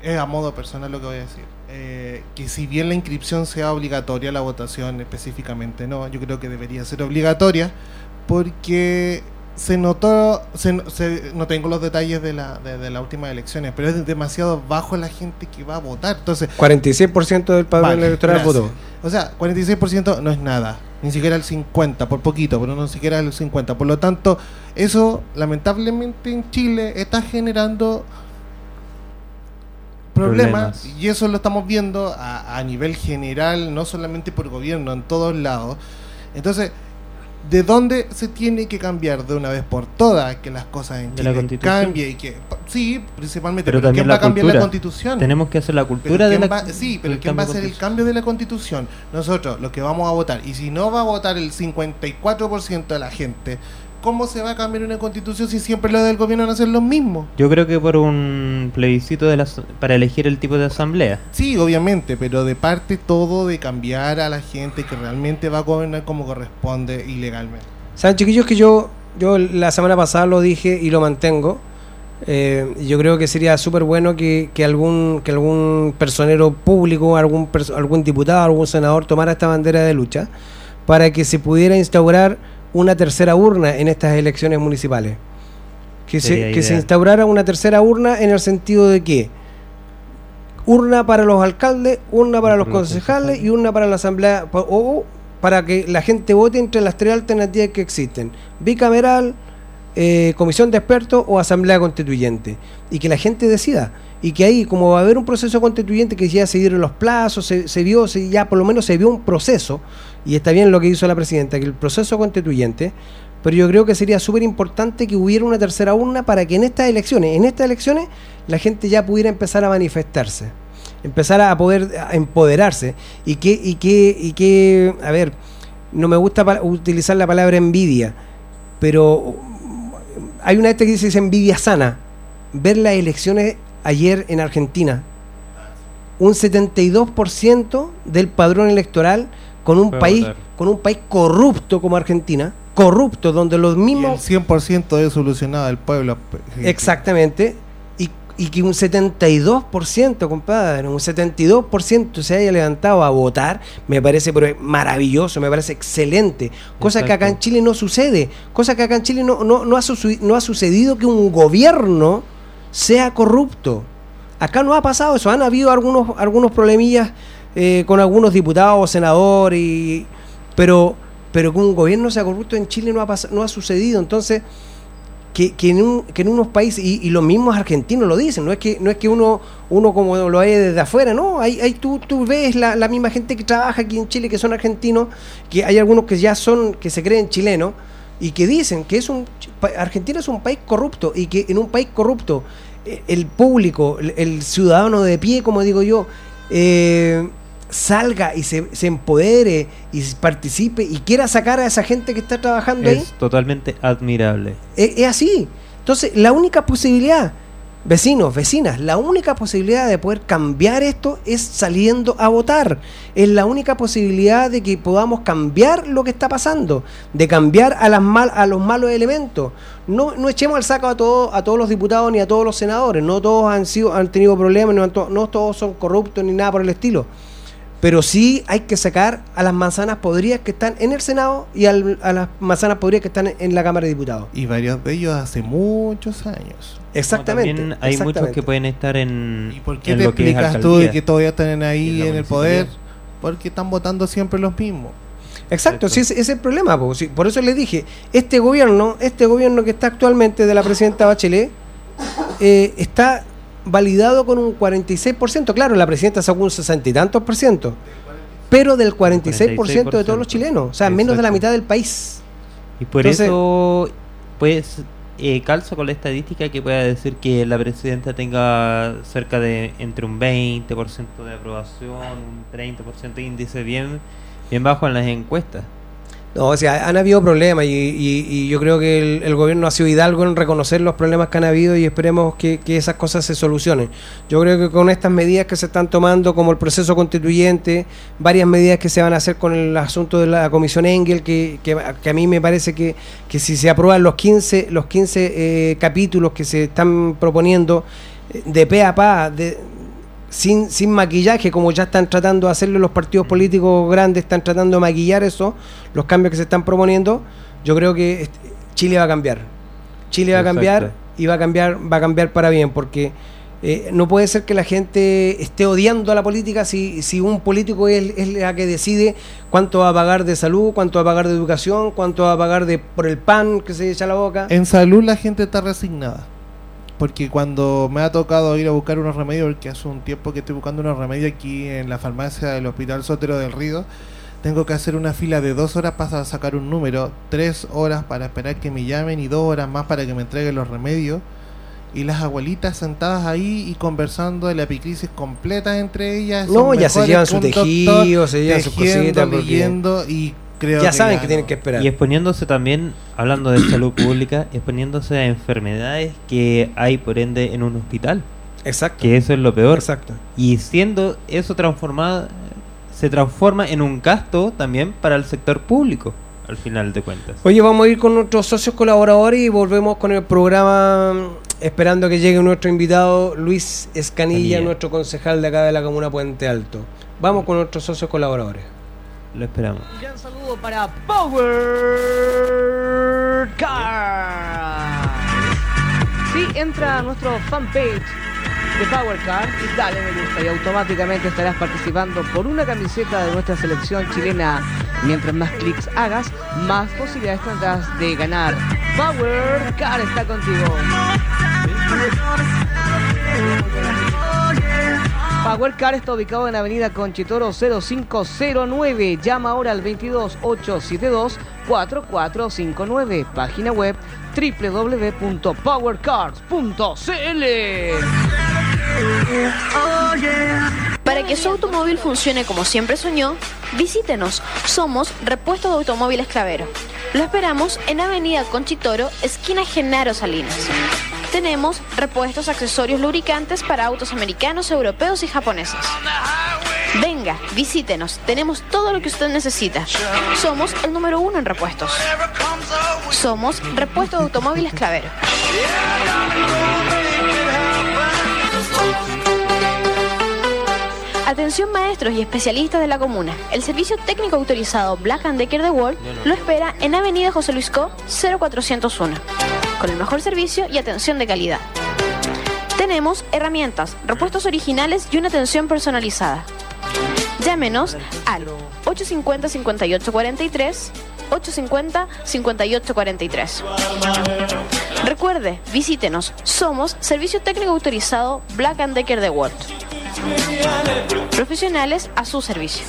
es a modo personal lo que voy a decir. Eh, que si bien la inscripción sea obligatoria la votación específicamente no yo creo que debería ser obligatoria porque se notó, se, no- se- no tengo los detalles de la, de, de las últimas elecciones, pero es demasiado bajo la gente que va a votar. Entonces, 46% del padrón Vale, electoral gracias. votó. o sea, 46% no es nada, ni siquiera el 50, por poquito, pero no siquiera el 50. Por lo tanto, eso lamentablemente en Chile está generando problemas, Problemas. y eso lo estamos viendo a, a nivel general, no solamente por gobierno, en todos lados. Entonces, ¿de dónde se tiene que cambiar de una vez por todas que las cosas en Chile Constitución. cambien y que sí, principalmente, Pero pero, ¿quién va a cambiar cultura. la Constitución? Tenemos que hacer la cultura de ¿quién la va- sí, pero ¿quién va a hacer el cambio de la constitución? Nosotros, los que vamos a votar. Y si no va a votar el 54% de la gente, ¿cómo se va a cambiar una constitución si siempre los del gobierno van a ser los mismos? Yo creo que por un plebiscito de la, para elegir el tipo de asamblea. Sí, obviamente, pero de parte todo de cambiar a la gente que realmente va a gobernar como corresponde y legalmente. Saben, chiquillos, que yo, yo la semana pasada lo dije y lo mantengo. Eh, yo creo que sería súper bueno que, que algún que algún personero público, algún algún diputado, algún senador tomara esta bandera de lucha para que se pudiera instaurar una tercera urna en estas elecciones municipales. Que se, que se instaurara una tercera urna en el sentido de que urna para los alcaldes, urna para los concejales y urna para la asamblea o para que la gente vote entre las tres alternativas que existen. Bicameral eh, comisión de expertos o asamblea constituyente. Y que la gente decida. Y que ahí como va a haber un proceso constituyente que ya se dieron los plazos se, se vio se, ya por lo menos se vio un proceso y está bien lo que hizo la presidenta que el proceso constituyente pero yo creo que sería súper importante que hubiera una tercera urna para que en estas elecciones, en estas elecciones, la gente ya pudiera empezar a manifestarse, empezar a poder empoderarse y que, y que, y que, a ver, no me gusta utilizar la palabra envidia, pero hay una este que dice envidia sana. Ver las elecciones ayer en Argentina, un 72% del padrón electoral con un país votar. con un país corrupto como Argentina, corrupto donde los Y el mismos 100% es solucionado del pueblo. exactamente y, y que un 72%, compadre, un 72% se haya levantado a votar, me parece pero es maravilloso, me parece excelente, cosa que acá en. Chile no sucede, cosa que acá en Chile no, no, no, ha, no ha sucedido que un gobierno sea corrupto. Acá no ha pasado eso, han habido algunos, algunos problemillas eh, con algunos diputados, senadores, y, pero, pero que un gobierno sea corrupto en Chile no ha, no ha sucedido. Entonces, que, que en, un- que en unos países, y, los mismos argentinos lo dicen, no es que, no es que uno, uno como lo ve desde afuera, no, hay, hay, tú, tú ves la, la misma gente que trabaja aquí en Chile, que son argentinos, que hay algunos que ya son, que se creen chilenos, y que dicen que es un Argentina es un país corrupto, y que en un país corrupto eh, el público, el, el ciudadano de pie, como digo yo, eh, salga y se, se empodere y participe y quiera sacar a esa gente que está trabajando ahí. Es totalmente admirable. Es, es así. Entonces, la única posibilidad, vecinos, vecinas, la única posibilidad de poder cambiar esto es saliendo a votar. Es la única posibilidad de que podamos cambiar lo que está pasando, de cambiar a, las mal, a los malos elementos. No, no echemos al saco a, todos a todos los diputados ni a todos los senadores. No todos han, sido, han tenido problemas, no, no todos son corruptos ni nada por el estilo. Pero sí hay que sacar a las manzanas podridas que están en el Senado y al- a las manzanas podridas que están en la Cámara de Diputados. Y varios de ellos hace muchos años. Exactamente. También hay muchos que pueden estar en, ¿Y por qué en te lo que es explicas tú de que todavía están ahí en el poder? Porque están votando siempre los mismos. Exacto, Exacto. sí, ese ese es el problema. po, sí, por eso le dije, este gobierno, este gobierno que está actualmente de la presidenta Bachelet, eh, está validado con un 46%. Claro, la presidenta sacó un sesenta y tantos por ciento, pero del 46%, de todos los chilenos, o sea, menos de la mitad del país. Y por Entonces- eso, pues, eh, calzo con la estadística que pueda decir que la presidenta tenga cerca de entre un 20% de aprobación, un 30% de índice bien, bien bajo en las encuestas. No, o sea, han habido problemas y, yo creo que el, gobierno ha sido hidalgo en reconocer los problemas que han habido y esperemos que, esas cosas se solucionen. Yo creo que con estas medidas que se están tomando, como el proceso constituyente, varias medidas que se van a hacer con el asunto de la comisión Engel, que, que, que a mí me parece que, que si se aprueban los 15, los 15 eh, capítulos que se están proponiendo eh, de pe a pa, de, sin, sin maquillaje, como ya están tratando de hacerlo los partidos políticos grandes, están tratando de maquillar eso, los cambios que se están proponiendo, yo creo que Chile va a cambiar. Chile va a cambiar y va a cambiar, va a cambiar para bien, porque eh, no puede ser que la gente esté odiando a la política si, si un político es, es la que decide cuánto va a pagar de salud, cuánto va a pagar de educación, cuánto va a pagar de por el pan que se echa a la boca. En salud la gente está resignada. Porque cuando me ha tocado ir a buscar unos remedios, porque hace un tiempo que estoy buscando unos remedios aquí en la farmacia del Hospital Sotero del Río, tengo que hacer una fila de dos horas para sacar un número, tres horas para esperar que me llamen y dos horas más para que me entreguen los remedios. Y las abuelitas sentadas ahí y conversando de la epicrisis completa entre ellas. No, ya se llevan su tejido, se llevan cositas, porque leyendo y creo ya que saben ya que tienen que esperar. Y exponiéndose también, hablando de salud pública, exponiéndose a enfermedades que hay por ende en un hospital. Exacto. Que eso es lo peor. Exacto. Y siendo eso transformado, se transforma en un gasto también para el sector público, al final de cuentas. Oye, vamos a ir con nuestros socios colaboradores y volvemos con el programa esperando que llegue nuestro invitado Luis Escanilla, Escanilla. nuestro concejal de acá de la comuna Puente Alto. Vamos con nuestros socios colaboradores. Lo esperamos. Un saludo para Power Car. Sí, entra a nuestro fanpage de Power Car y dale me gusta y automáticamente estarás participando por una camiseta de nuestra selección chilena. Mientras más clics hagas, más posibilidades tendrás de ganar. Power Car está contigo. Power Car está ubicado en Avenida Conchitoro 0509. Llama ahora al 22 872 4459. Página web www.powercars.cl. Para que su automóvil funcione como siempre soñó, visítenos. Somos Repuestos de Automóviles Clavero. Lo esperamos en Avenida Conchitoro, esquina Genaro Salinas. Tenemos repuestos, accesorios, lubricantes para autos americanos, europeos y japoneses. Venga, visítenos. Tenemos todo lo que usted necesita. Somos el número uno en repuestos. Somos Repuestos de Automóviles Clavero. Atención maestros y especialistas de la comuna. El servicio técnico autorizado Black Decker de World lo espera en Avenida José Luis Co 0401, con el mejor servicio y atención de calidad. Tenemos herramientas, repuestos originales y una atención personalizada. Llámenos al 850-5843, 850-5843. Recuerde, visítenos. Somos Servicio Técnico Autorizado Black Decker de World. Profesionales a su servicio.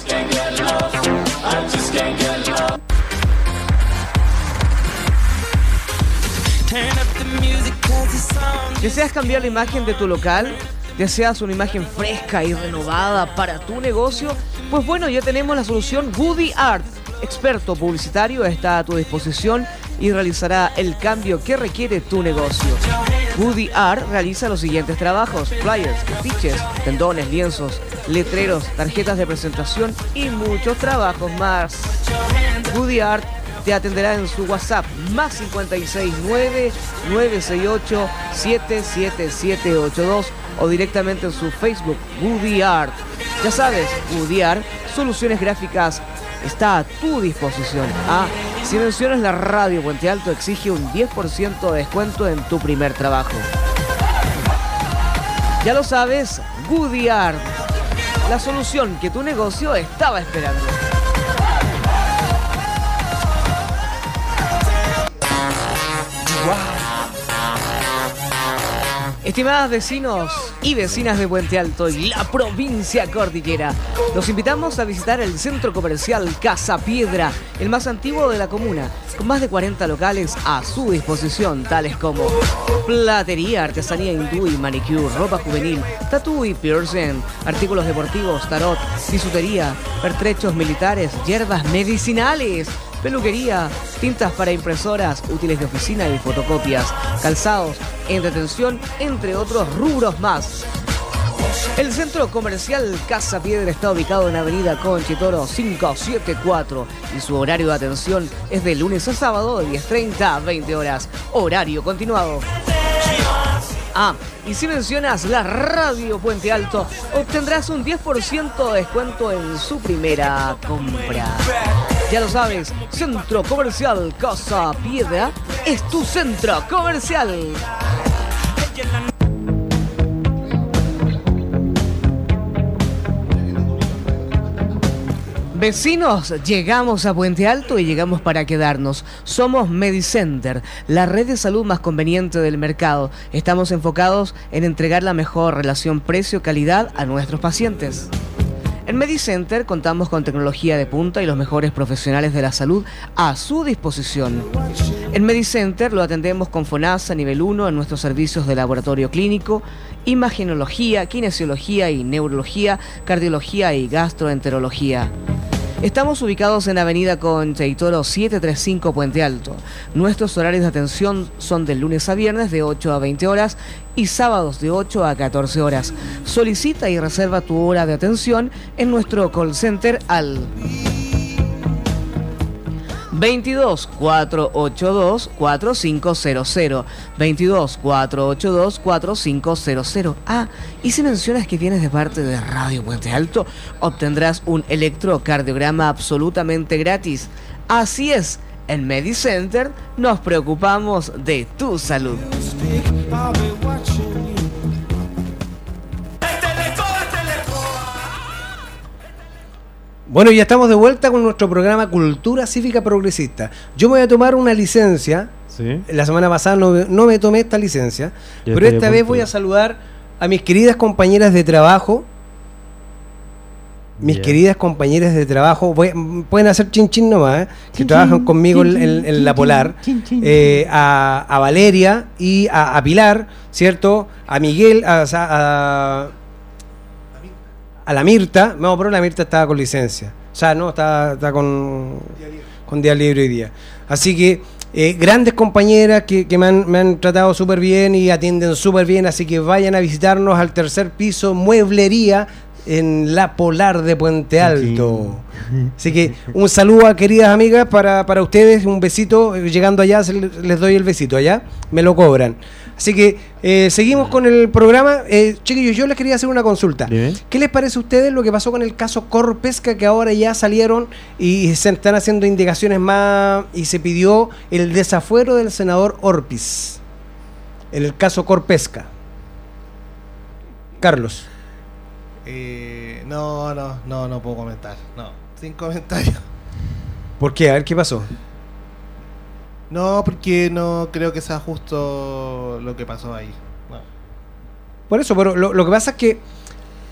¿Deseas cambiar la imagen de tu local? ¿Deseas una imagen fresca y renovada para tu negocio? Pues bueno, ya tenemos la solución Goody Art. Experto publicitario está a tu disposición y realizará el cambio que requiere tu negocio. Goody Art realiza los siguientes trabajos: flyers, afiches, tendones, lienzos, letreros, tarjetas de presentación y muchos trabajos más. Goody Art te atenderá en su WhatsApp más 569 968 77782 o directamente en su Facebook Goody Art. Ya sabes, Goody Art, soluciones gráficas está a tu disposición. Ah, si mencionas la radio Puente Alto exige un 10% de descuento en tu primer trabajo. Ya lo sabes, Goody Art, la solución que tu negocio estaba esperando. Estimadas vecinos y vecinas de Puente Alto y la provincia cordillera, los invitamos a visitar el centro comercial Casa Piedra, el más antiguo de la comuna, con más de 40 locales a su disposición, tales como platería, artesanía hindú y manicure, ropa juvenil, tatú y piercing, artículos deportivos, tarot, bisutería, pertrechos militares, hierbas medicinales, peluquería, tintas para impresoras, útiles de oficina y fotocopias, calzados, entretención, entre otros rubros más. El centro comercial Casa Piedra está ubicado en Avenida Conchitoro 574 y su horario de atención es de lunes a sábado de 10.30 a 20 horas. Horario continuado. Ah, y si mencionas la radio Puente Alto, obtendrás un 10% de descuento en su primera compra. Ya lo sabes, Centro Comercial Casa Piedra es tu centro comercial. Vecinos, llegamos a Puente Alto y llegamos para quedarnos. Somos Medicenter, la red de salud más conveniente del mercado. Estamos enfocados en entregar la mejor relación precio-calidad a nuestros pacientes. En Medicenter contamos con tecnología de punta y los mejores profesionales de la salud a su disposición. En Medicenter lo atendemos con FONASA nivel 1 en nuestros servicios de laboratorio clínico, imagenología, kinesiología y neurología, cardiología y gastroenterología. Estamos ubicados en Avenida Concheitoro 735 Puente Alto. Nuestros horarios de atención son de lunes a viernes de 8 a 20 horas y sábados de 8 a 14 horas. Solicita y reserva tu hora de atención en nuestro call center al 22 482 4500 22 482 4500 Ah, y si mencionas que vienes de parte de Radio Puente Alto, obtendrás un electrocardiograma absolutamente gratis. Así es, en Medicenter nos preocupamos de tu salud. Bueno, ya estamos de vuelta con nuestro programa Cultura Cívica Progresista. Yo me voy a tomar una licencia. Sí. La semana pasada no, no me tomé esta licencia, Ya pero esta vez voy a saludar a mis queridas compañeras de trabajo mis queridas compañeras de trabajo, voy- pueden hacer chin chin nomás, ¿eh? que Chin, trabajan conmigo chin, en, en- en chin, la Polar, chin, chin. eh, a, a Valeria y a, a Pilar, ¿cierto? A Miguel, a, a la Mirta, no, pero la Mirta estaba con licencia, o sea, no, está, está con, con día libre hoy día. Así que eh, grandes compañeras que, que me, han, me han tratado súper bien y atienden súper bien, así que vayan a visitarnos al tercer piso, mueblería en la Polar de Puente Alto. Así que un saludo a queridas amigas para, para ustedes, un besito, llegando allá les doy el besito, allá me lo cobran. Así que eh, seguimos con el programa. Eh, chiquillos, yo les quería hacer una consulta. Dime. ¿Qué les parece a ustedes lo que pasó con el caso Corpesca, que ahora ya salieron y se están haciendo indicaciones más y se pidió el desafuero del senador Orpiz? En el caso Corpesca. Carlos. Eh, no, no, no, no puedo comentar. No, sin comentarios. ¿Por qué? A ver qué pasó. No, porque no creo que sea justo lo que pasó ahí. No. Por eso, pero lo, lo que pasa es que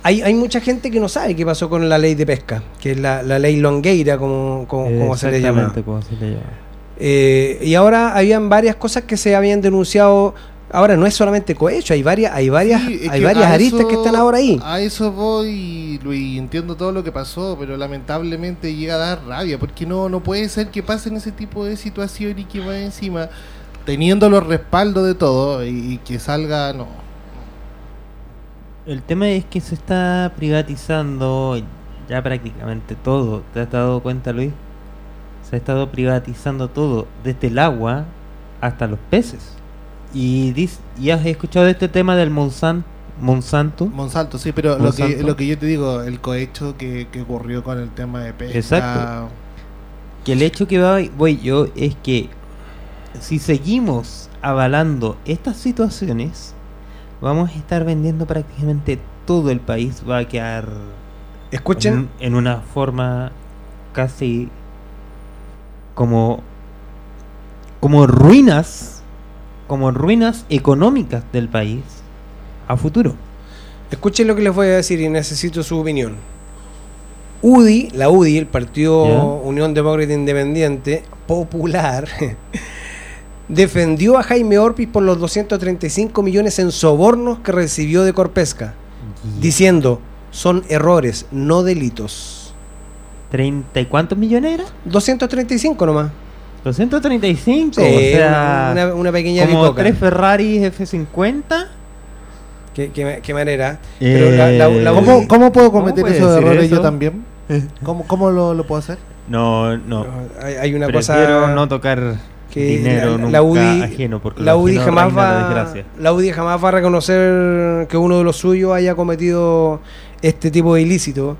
hay, hay mucha gente que no sabe qué pasó con la ley de pesca, que es la, la ley Longueira, como, como, como se le llama. Exactamente, como se le llama. Eh, y ahora habían varias cosas que se habían denunciado. Ahora no es solamente cohecho, hay varias, hay varias, Sí, hay varias aristas eso- que están ahora ahí. A eso voy, Luis, entiendo todo lo que pasó, pero lamentablemente llega a dar rabia, porque no, no puede ser que pasen ese tipo de situación y que va encima, teniendo los respaldos de todo, y, y que salga, no. El tema es que se está privatizando ya prácticamente todo. ¿Te has dado cuenta, Luis? Se ha estado privatizando todo, desde el agua hasta los peces. Y, dis- y has escuchado de este tema del Monsan- Monsanto. Monsanto, sí, pero lo que, Monsanto. lo que yo te digo, el cohecho que, que ocurrió con el tema de pesca. Exacto. Que el hecho que voy, voy yo es que si seguimos avalando estas situaciones, vamos a estar vendiendo prácticamente todo el país. Va a quedar Escuchen, en, en una forma casi como como ruinas como ruinas económicas del país a futuro escuchen lo que les voy a decir y necesito su opinión. UDI, la UDI, el Partido. Unión Demócrata Independiente Popular, defendió a Jaime Orpiz por los 235 millones en sobornos que recibió de Corpesca, diciendo, son errores, no delitos. ¿30 y cuántos millones era? 235 nomás. 235 Sí, o sea una, una pequeña como bicoca. tres Ferrari F50 ¿Qué, qué- qué manera? Pero la- la- la Eh, UDI ¿Cómo, cómo puedo ¿Cómo cometer puede esos errores yo eso? también? ¿Cómo, cómo lo, lo puedo hacer? no no hay, hay una prefiero cosa no tocar que dinero la, nunca la UDI, ajeno porque la UDI jamás la va desgracia. la UDI jamás va a reconocer que uno de los suyos haya cometido este tipo de ilícito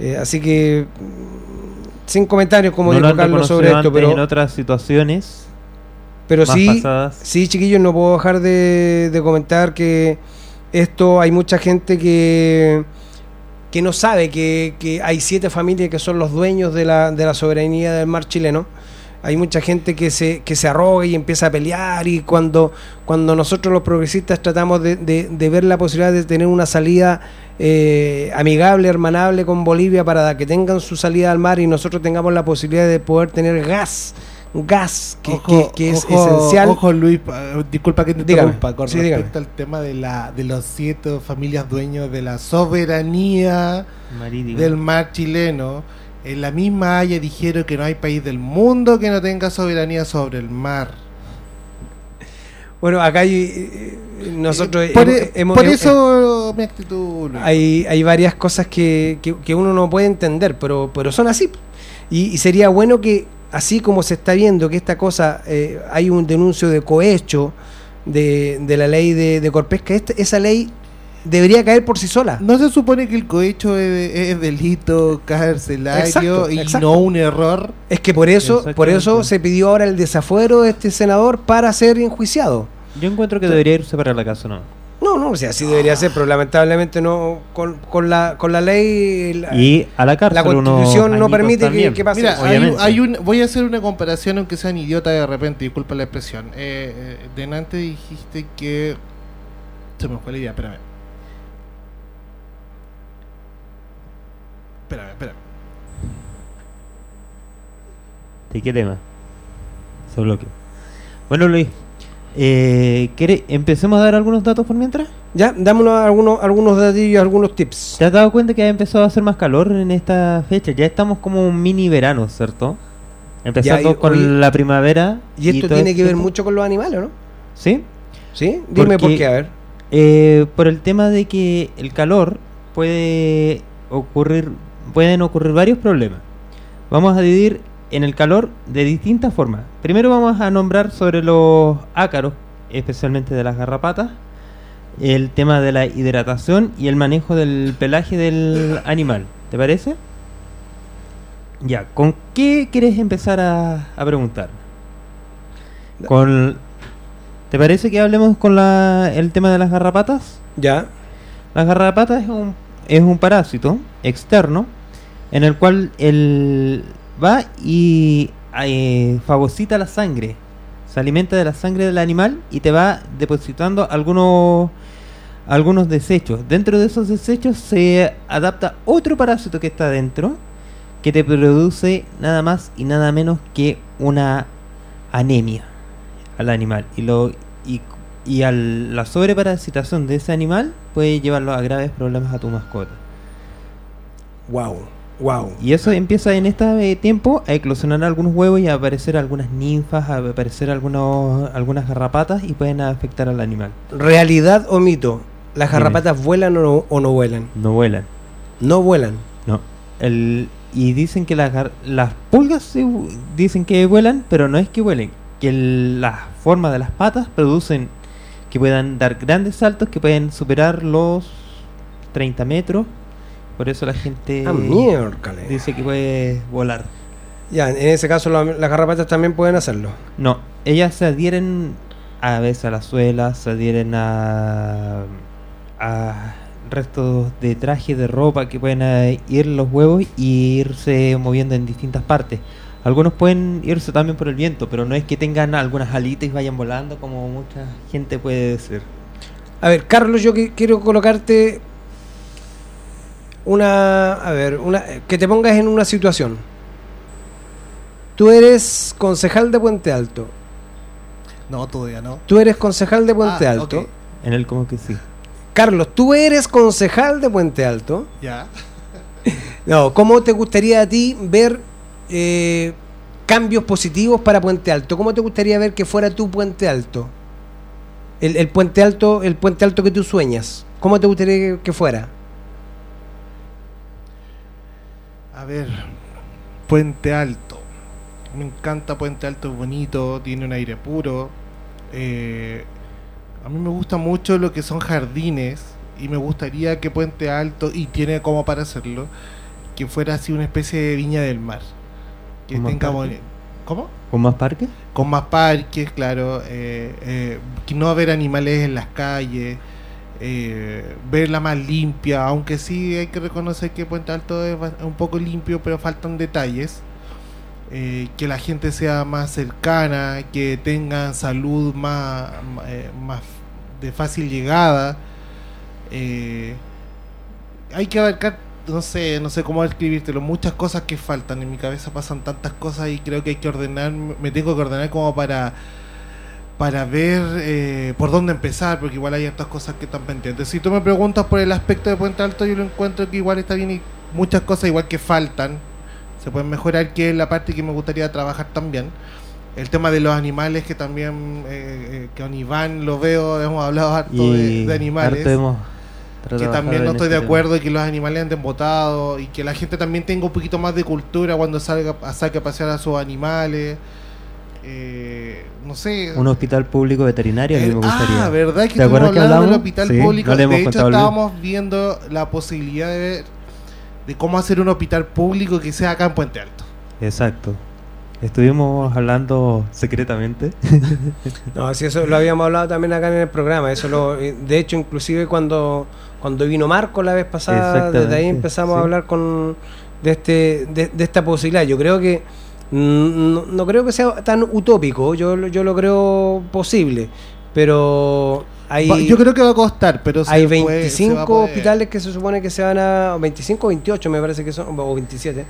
Eh, así que sin comentarios como no dijo Carlos sobre esto antes en pero otras situaciones pero más sí pasadas. sí chiquillos no puedo dejar de, de comentar que esto hay mucha gente que que no sabe que, que hay siete familias que son los dueños de la, de la soberanía del mar chileno. Hay mucha gente que se, que se arroga y empieza a pelear y cuando, cuando nosotros los progresistas tratamos de, de- de ver la posibilidad de tener una salida eh, amigable, hermanable con Bolivia para que tengan su salida al mar y nosotros tengamos la posibilidad de poder tener gas, gas que, que- que es ojo, esencial. Ojo, Luis, pa- disculpa que te interrumpa. Con Sí, respecto al tema de, la, de los siete familias dueños de la soberanía Marítima. del mar chileno, en la misma Haya dijeron que no hay país del mundo que no tenga soberanía sobre el mar. Bueno, acá hay, eh, nosotros por, hemos- e- hemos- por hemos- eso mi actitud, hay, hay varias cosas que, que- que uno no puede entender, pero, pero son así. Y, y sería bueno que, así como se está viendo que esta cosa, eh, hay un denuncio de cohecho de, de la ley de, de Corpesca, esta- esa ley debería caer por sí sola. ¿No se supone que el cohecho es, es delito carcelario Exacto, y exacto. no un error? Es que por eso, por eso se pidió ahora el desafuero de este senador para ser enjuiciado. Yo encuentro que debería irse para la casa, ¿no? No, no, o sea, así debería ser, pero lamentablemente no, con, con la, con la ley... la- Y a la cárcel la constitución no permite que- que pase Mira, hay, Obviamente. hay un, voy a hacer una comparación, aunque sean idiota de repente, disculpa la expresión. Eh, eh, delante dijiste que. Se me fue la idea, espérame. Espérame, espérame. ¿De qué tema? Ese bloque. Bueno, Luis, eh, ¿quiere- empecemos a dar algunos datos por mientras? Ya, dámonos algunos, algunos datillos, algunos tips. ¿Te has dado cuenta que ha empezado a hacer más calor en esta fecha? Ya estamos como un mini verano, ¿cierto? Empezando y- con oye, la primavera. Y esto tiene este que ver mucho con los animales, ¿no? ¿Sí? ¿Sí? Dime por qué, a ver. Eh, por el tema de que el calor puede ocurrir, pueden ocurrir varios problemas. Vamos a dividir en el calor de distintas formas. Primero vamos a nombrar sobre los ácaros, especialmente de las garrapatas, el tema de la hidratación y el manejo del pelaje del animal. ¿Te parece? Ya, ¿con qué quieres empezar a, a preguntar? Con, ¿Te parece que hablemos con la, el tema de las garrapatas? Ya. Las garrapatas es un, es un parásito externo en el cual el va y eh, fagocita la sangre. Se alimenta de la sangre del animal y te va depositando algunos algunos desechos. Dentro de esos desechos se adapta otro parásito que está dentro que te produce nada más y nada menos que una anemia al animal y lo y, y al, la sobreparasitación de ese animal puede llevarlo a graves problemas a tu mascota. Wow. Wow. Y eso empieza en este tiempo a eclosionar algunos huevos y a aparecer algunas ninfas, a aparecer algunos, algunas garrapatas y pueden afectar al animal. ¿Realidad o mito? ¿Las Dime. garrapatas vuelan o no, o no vuelan? No vuelan. No vuelan. No. El, y dicen que las, las pulgas dicen que vuelan, pero no es que vuelen. Que el- la forma de las patas producen que puedan dar grandes saltos que pueden superar los 30 metros. Por eso la gente Ah, dice que puede volar. Ya, en ese caso la- las garrapatas también pueden hacerlo. No, ellas se adhieren a veces a la suela, se adhieren a, a restos de traje, de ropa que pueden eh, ir los huevos y irse moviendo en distintas partes. Algunos pueden irse también por el viento, pero no es que tengan algunas alitas y vayan volando como mucha gente puede decir. A ver, Carlos, yo que- quiero colocarte una, a ver, una que te pongas en una situación. Tú eres concejal de Puente Alto. No, todavía no. Tú eres concejal de Puente Ah, Alto. ok. En el como que sí. Carlos, tú eres concejal de Puente Alto. Ya. No, ¿cómo te gustaría a ti ver eh, cambios positivos para Puente Alto? ¿Cómo te gustaría ver que fuera tu Puente Alto? El, el Puente Alto, el Puente Alto que tú sueñas. ¿Cómo te gustaría que fuera? A ver, Puente Alto. Me encanta Puente Alto, es bonito, tiene un aire puro. Eh, a mí me gusta mucho lo que son jardines y me gustaría que Puente Alto, y tiene como para hacerlo, que fuera así una especie de viña del mar. Que ¿Con más tenga ¿Cómo? ¿Con más parques? Con más parques, claro. eh, eh, que no haber animales en las calles. Eh, verla más limpia, aunque sí hay que reconocer que Puente Alto es un poco limpio, pero faltan detalles. Eh, que la gente sea más cercana, que tengan salud más, eh, más de fácil llegada. Hay que abarcar, no sé, no sé cómo describírtelo, muchas cosas que faltan. En mi cabeza pasan tantas cosas y creo que hay que ordenar, me tengo que ordenar como para para ver eh, por dónde empezar, porque igual hay otras cosas que están pendientes. Si tú me preguntas por el aspecto de Puente Alto, yo lo encuentro que igual está bien y muchas cosas igual que faltan, se pueden mejorar, que es la parte que me gustaría trabajar también. El tema de los animales, que también eh, eh, con Iván lo veo, hemos hablado harto de, de animales harto que también no estoy este de acuerdo y que los animales anden botados y que la gente también tenga un poquito más de cultura cuando salga a saque a pasear a sus animales eh, no sé Un hospital público veterinario a mí me gustaría. ah verdad que ¿Te acuerdas que hablando del hablamos? hospital Sí, público no le hemos de hecho contado a Luis. estábamos viendo la posibilidad de ver de cómo hacer un hospital público que sea acá en Puente Alto Exacto. Estuvimos hablando secretamente. No, si eso lo habíamos hablado también acá en el programa. Eso lo, eh, de hecho, inclusive cuando, cuando vino Marco la vez pasada, desde ahí empezamos a sí. hablar con de este de, de esta posibilidad. Yo creo que no, no creo que sea tan utópico. Yo, lo- yo lo creo posible, pero Hay, Yo creo que va a costar, pero se hay puede- 25 se va a poder. hospitales que se supone que se van a... 25 o 28 me parece que son, o 27,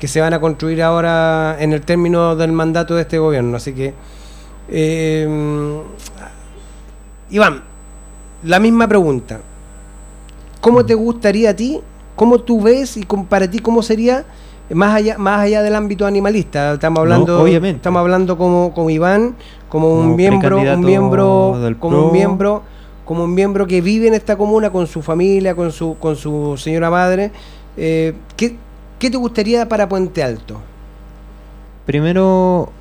que se van a construir ahora en el término del mandato de este gobierno. Así que... eh, Iván, la misma pregunta. ¿Cómo te gustaría a ti? ¿Cómo tú ves y para ti cómo sería más allá más allá del ámbito animalista? Estamos hablando obviamente. estamos hablando como, como Iván, como un Como miembro, un miembro, del como un miembro, como un miembro que vive en esta comuna con su familia, con su con su señora madre. Eh, ¿qué, ¿Qué te gustaría para Puente Alto? Primero,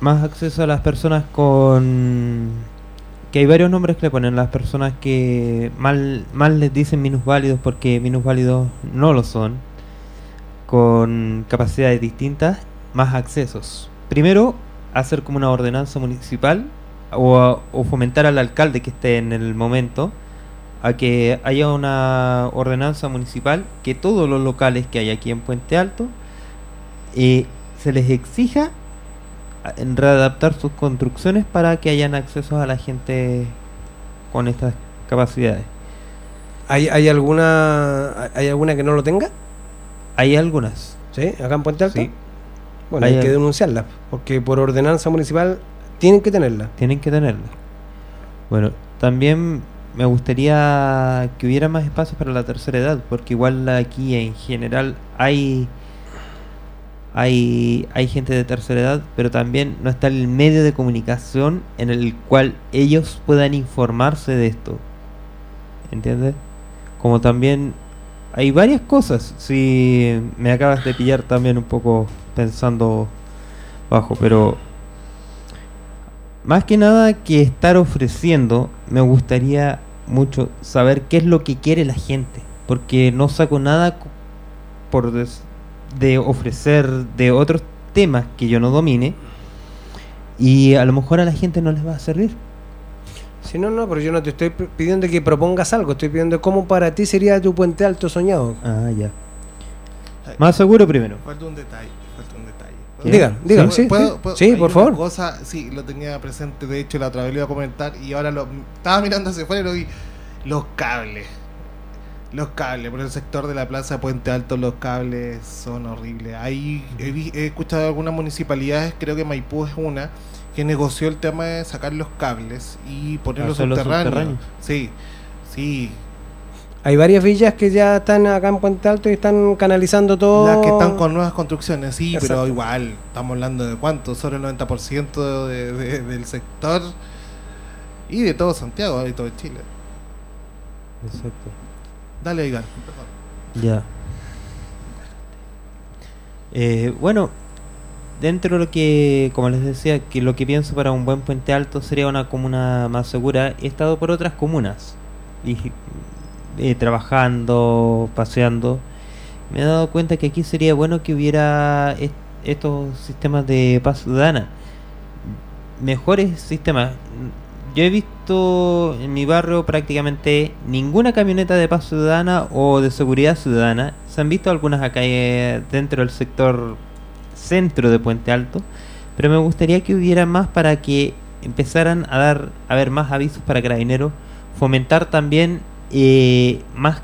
más acceso a las personas con... Que hay varios nombres que le ponen las personas que mal, mal les dicen minusválidos porque minusválidos no lo son. Con capacidades distintas, más accesos. Primero, hacer como una ordenanza municipal o, a- o fomentar al alcalde que esté en el momento a que haya una ordenanza municipal que todos los locales que hay aquí en Puente Alto eh, se les exija readaptar sus construcciones para que hayan acceso a la gente con estas capacidades. ¿Hay, hay alguna hay alguna que no lo tenga? Hay algunas. ¿Sí? ¿Acá en Puente Alto? Sí. Bueno, Hay hay que al- denunciarla, porque por ordenanza municipal tienen que tenerla. Tienen que tenerla. Bueno, también me gustaría que hubiera más espacios para la tercera edad, porque igual aquí en general hay hay hay gente de tercera edad, pero también no está el medio de comunicación en el cual ellos puedan informarse de esto. ¿Entiendes? Como también hay varias cosas. Si me acabas de pillar también un poco pensando bajo, pero más que nada que estar ofreciendo, me gustaría mucho saber qué es lo que quiere la gente, porque no saco nada por de ofrecer de otros temas que yo no domine y a lo mejor a la gente no les va a servir. Si no, no, pero yo no te estoy pidiendo que propongas algo, estoy pidiendo cómo para ti sería tu Puente Alto soñado. Ah, ya. Más seguro primero. Falta un detalle, falta un detalle. Diga, diga, ¿Puedo- sí, puedo- sí, puedo- sí, hay por favor. Cosa, sí, lo tenía presente, de hecho la otra vez lo iba a comentar y ahora lo estaba mirando hacia afuera y lo vi. Los cables. Los cables, por el sector de la plaza Puente Alto los cables son horribles. Ahí he, vi- he escuchado algunas municipalidades, creo que Maipú es una, que negoció el tema de sacar los cables y ponerlos subterráneos. subterráneos. Sí, sí. Hay varias villas que ya están acá en Puente Alto y están canalizando todo. Las que están con nuevas construcciones, sí, Exacto. pero igual, estamos hablando de cuánto, sobre el 90% de, de- del sector y de todo Santiago y todo Chile. Exacto. Dale, Iván. Ya. Eh, bueno, dentro de lo que, como les decía, que lo que pienso para un buen puente alto sería una comuna más segura, he estado por otras comunas, y, eh, trabajando, paseando. Me he dado cuenta que aquí sería bueno que hubiera est- estos sistemas de paz ciudadana. Mejores sistemas. Yo he visto en mi barrio prácticamente ninguna camioneta de paz ciudadana o de seguridad ciudadana. Se han visto algunas acá eh, dentro del sector centro de Puente Alto, pero me gustaría que hubiera más para que empezaran a dar a ver más avisos para carabineros, fomentar también eh, más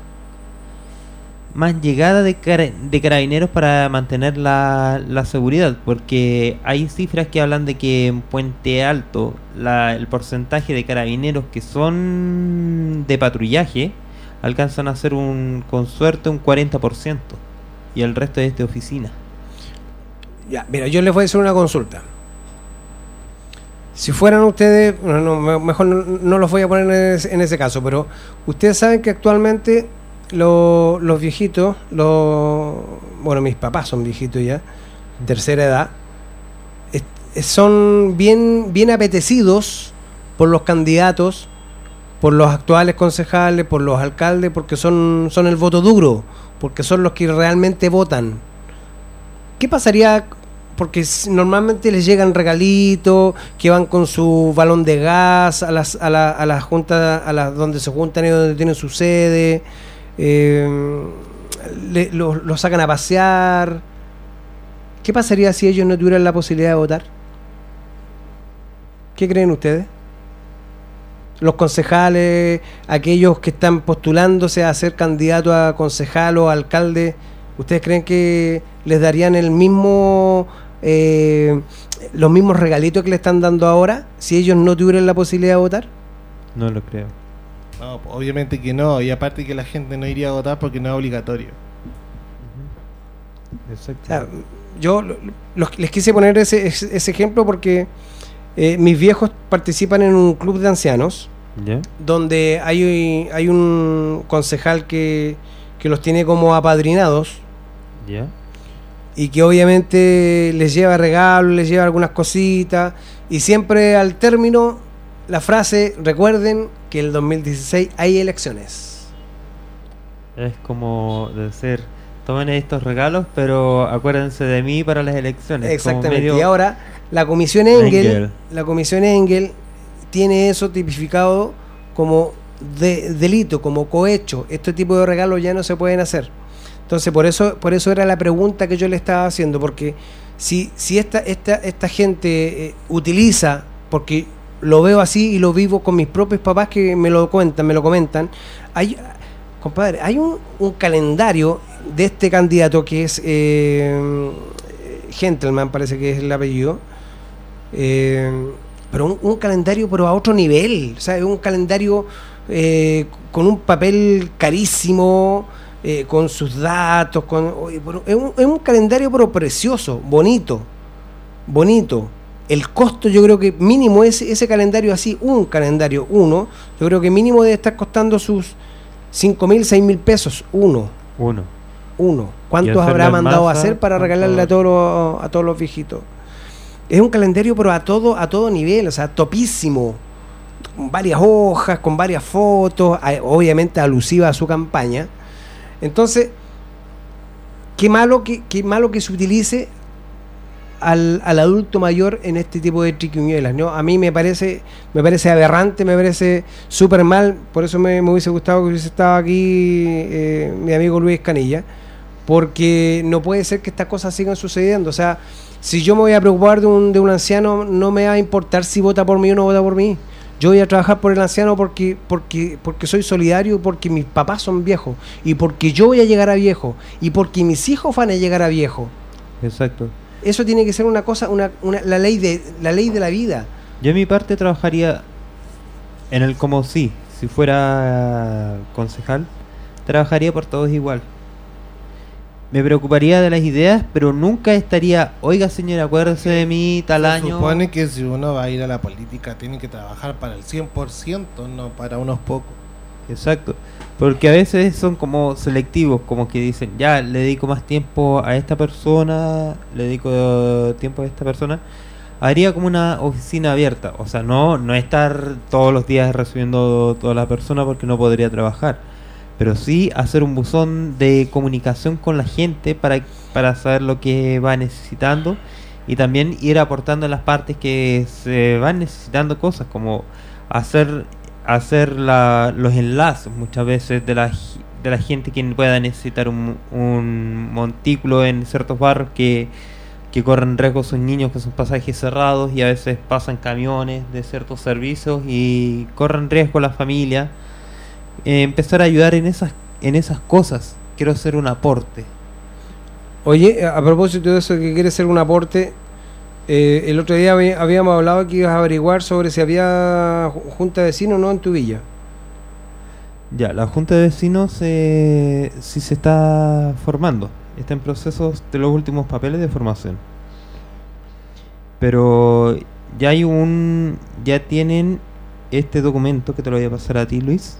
más llegada de, cara- de carabineros para mantener la, la seguridad, porque hay cifras que hablan de que en Puente Alto la- el porcentaje de carabineros que son de patrullaje alcanzan a ser un con suerte un 40% y el resto es de oficina. Ya, mira, yo les voy a hacer una consulta. Si fueran ustedes, bueno, no, me- mejor no, los voy a poner en ese, caso, pero ustedes saben que actualmente lo- los viejitos, bueno, mis papás son viejitos ya, tercera edad, es- son bien, apetecidos por los candidatos, por los actuales concejales, por los alcaldes, porque son el voto duro, porque son los que realmente votan. ¿Qué pasaría? Porque normalmente les llegan regalitos que van con su balón de gas a las a la, a las juntas a las donde se juntan y donde tienen su sede, le- los los sacan a pasear. ¿Qué pasaría si ellos no tuvieran la posibilidad de votar? ¿Qué creen ustedes? los concejales, aquellos que están postulándose a ser candidato a concejal o alcalde, ¿ustedes creen que les darían el mismo eh, los mismos regalitos que le están dando ahora si ellos no tuvieran la posibilidad de votar? No lo creo. No, obviamente que no, y aparte que la gente no iría a votar porque no es obligatorio. Exacto. O sea, yo lo- los- les quise poner ese, ese- ese ejemplo porque eh, mis viejos participan en un club de ancianos ¿Ya? donde hay, hay un concejal que, que los tiene como apadrinados Y que obviamente les lleva regalos, les lleva algunas cositas y siempre al término la frase, recuerden que el 2016 hay elecciones. Es como decir, tomen estos regalos, pero acuérdense de mí para las elecciones. Exactamente. medio- Y ahora la comisión Engel, Engel. la comisión Engel tiene eso tipificado como de, delito, como cohecho. Este tipo de regalos ya no se pueden hacer. Entonces, por eso, por eso era la pregunta que yo le estaba haciendo, porque si, si esta, esta, esta gente eh, utiliza, porque lo veo así y lo vivo con mis propios papás que me lo cuentan, me lo comentan, hay, compadre, hay un, un calendario de este candidato que es eh, Gentleman, parece que es el apellido, eh, pero un, un calendario pero a otro nivel, o sea, es un calendario eh, con un papel carísimo, eh, con sus datos, con, es, un, es un calendario pero precioso, bonito, bonito. El costo yo creo que mínimo ese, ese calendario así, un calendario, uno, yo creo que mínimo debe estar costando sus 5 mil, 6 mil pesos, uno, Uno. uno. ¿Cuántos habrá mandado a hacer para regalarle a todos los, a todos los viejitos? Es un calendario pero a todo, a todo nivel, o sea, topísimo, con varias hojas, con varias fotos, obviamente alusiva a su campaña. Entonces, qué malo que, qué malo que se utilice al, al adulto mayor en este tipo de triquiñuelas, ¿no? A mí me parece, me parece aberrante, me parece súper mal, por eso me, me hubiese gustado que hubiese estado aquí eh, mi amigo Luis Canilla, porque no puede ser que estas cosas sigan sucediendo, o sea, si yo me voy a preocupar de un, de un anciano, no me va a importar si vota por mí o no vota por mí. Yo voy a trabajar por el anciano porque, porque, porque soy solidario, porque mis papás son viejos, y porque yo voy a llegar a viejo, y porque mis hijos van a llegar a viejo. Exacto. Eso tiene que ser una cosa, una, una- la ley de la ley de la vida. Yo en mi parte trabajaría en el como sí, si fuera concejal, trabajaría por todos igual. Me preocuparía de las ideas, pero nunca estaría, oiga señora, acuérdese de mí tal Se año. supone que si uno va a ir a la política tiene que trabajar para el 100%, no para unos pocos. Exacto. Porque a veces son como selectivos, como que dicen, ya, le dedico más tiempo a esta persona, le dedico eh, tiempo a esta persona. Haría como una oficina abierta, o sea, no, no estar todos los días recibiendo toda la persona porque no podría trabajar, pero sí hacer un buzón de comunicación con la gente para, para saber lo que va necesitando y también ir aportando las partes que se van necesitando cosas, como hacer hacer los enlaces muchas veces de la, de la gente que pueda necesitar un, un montículo en ciertos barrios que, que corren riesgo sus niños, que son pasajes cerrados y a veces pasan camiones de ciertos servicios y corren riesgo la familia. Eh, empezar a ayudar en esas, en esas cosas. Quiero hacer un aporte. Oye, a propósito de eso que quiere ser un aporte, eh, el otro día habí- habíamos hablado que ibas a averiguar sobre si había ju- junta de vecinos o no en tu villa. Ya, la Junta de Vecinos eh, sí se está formando. Está en procesos de los últimos papeles de formación. Pero ya hay un. Ya tienen este documento que te lo voy a pasar a ti, Luis.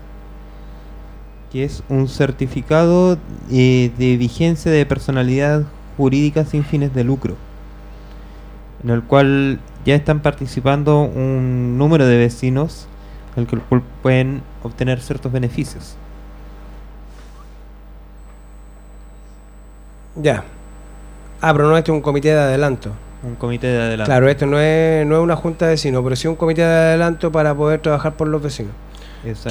Que es un certificado eh, de vigencia de personalidad jurídica sin fines de lucro. En el cual ya están participando un número de vecinos el que pueden obtener ciertos beneficios. Ya. Ah, pero no, este es un comité de adelanto. Un comité de adelanto. Claro, esto no es, no es una junta de vecinos, pero sí un comité de adelanto para poder trabajar por los vecinos.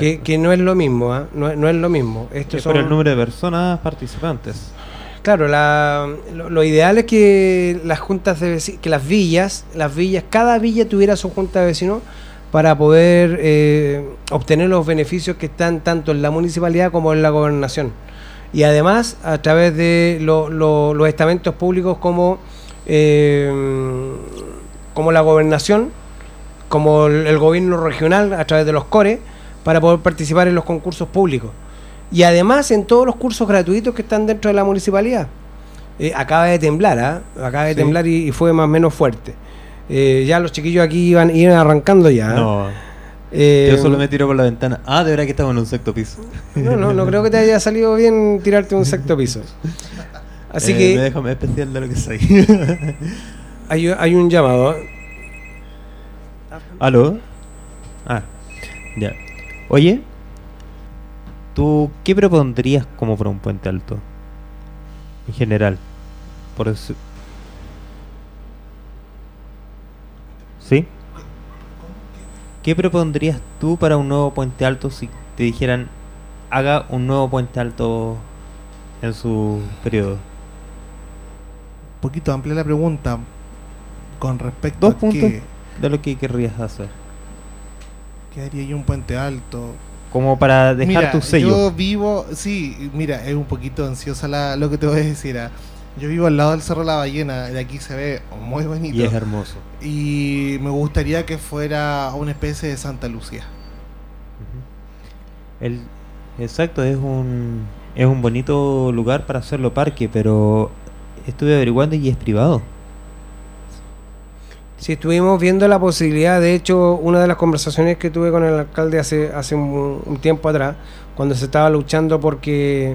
Que, que no es lo mismo, ¿ah? no, es- no es lo mismo. Estos es por el número de personas participantes. Claro, la- lo, lo ideal es que las juntas de veci- que las villas, las villas, cada villa tuviera su junta de vecinos para poder eh, obtener los beneficios que están tanto en la municipalidad como en la gobernación. Y además a través de lo- lo- los estamentos públicos como, eh, como la gobernación, como el, el gobierno regional a través de los CORE, para poder participar en los concursos públicos. Y además en todos los cursos gratuitos que están dentro de la municipalidad. Eh, acaba de temblar, ¿ah? acaba de Sí. temblar y, y fue más o menos fuerte. Eh, ya los chiquillos aquí iban, iban arrancando ya. ¿ah? No, Eh, yo solo me tiro por la ventana. Ah, de verdad que estamos en un sexto piso. no, no, no creo que te haya salido bien tirarte un sexto piso. Así Eh, que Me dejo especial de lo que soy. hay, hay un llamado. ¿ah? ¿Aló? Ah, ya. Oye, ¿tú qué propondrías como para un puente alto? En general. Por eso... ¿Sí? ¿Qué propondrías tú para un nuevo puente alto si te dijeran haga un nuevo puente alto en su periodo? Un poquito amplia la pregunta con respecto Dos a puntos de lo que querrías hacer. Qué haría yo un puente alto. Como para dejar Mira, tu sello. Yo vivo, sí, mira, es un poquito ansiosa la, lo que te voy a decir. ah. Yo vivo al lado del Cerro La Ballena, de aquí se ve muy bonito. Y es hermoso. Y me gustaría que fuera una especie de Santa Lucía. El, exacto, es un, es un bonito lugar para hacerlo parque, pero estuve averiguando y es privado. Si estuvimos viendo la posibilidad, de hecho, una de las conversaciones que tuve con el alcalde hace, hace un, tiempo atrás, cuando se estaba luchando porque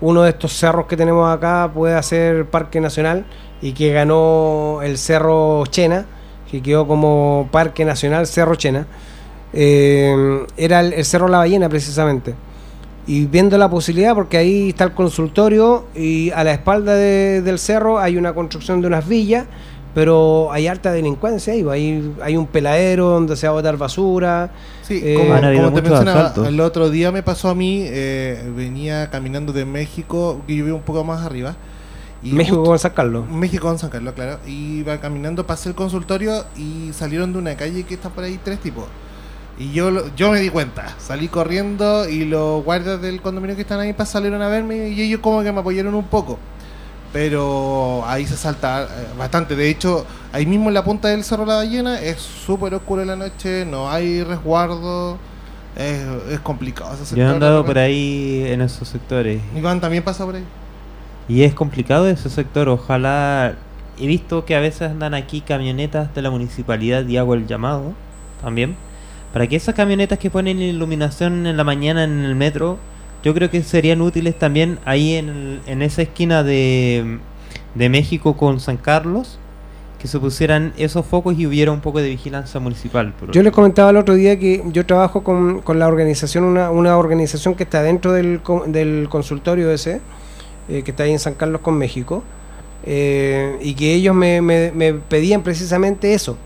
uno de estos cerros que tenemos acá puede ser parque nacional y que ganó el Cerro Chena, que quedó como parque nacional Cerro Chena, eh, era el, Cerro La Ballena precisamente. Y viendo la posibilidad, porque ahí está el consultorio y a la espalda de- del cerro hay una construcción de unas villas, pero hay alta delincuencia ahí, hay, hay un peladero donde se va a botar basura. Sí, Eh, como, Han habido como te mencionaba, el otro día me pasó a mí, eh, venía caminando de México, que yo vivo un poco más arriba. y México justo- con San Carlos. México con San Carlos, claro. Y iba caminando, pasé el consultorio y salieron de una calle que está por ahí tres tipos. Y yo, lo- yo me di cuenta, salí corriendo y los guardias del condominio que están ahí salieron a verme y ellos como que me apoyaron un poco. Pero ahí se salta eh, bastante. De hecho, ahí mismo en la punta del Cerro La Ballena es súper oscuro en la noche, no hay resguardo, es, es complicado. ese Yo he sector, andado por ahí en esos sectores. Iván también pasa por ahí. Y es complicado ese sector. Ojalá. He visto que a veces andan aquí camionetas de la municipalidad y hago el llamado también. Para que esas camionetas que ponen iluminación en la mañana en el metro, yo creo que serían útiles también ahí en, el- en esa esquina de, de México con San Carlos. Que se pusieran esos focos y hubiera un poco de vigilancia municipal. Yo les comentaba el otro día que yo trabajo con, con la organización, una, una organización que está dentro del, del consultorio ese, eh, que está ahí en San Carlos con México, eh, y que ellos me, me- me pedían precisamente eso,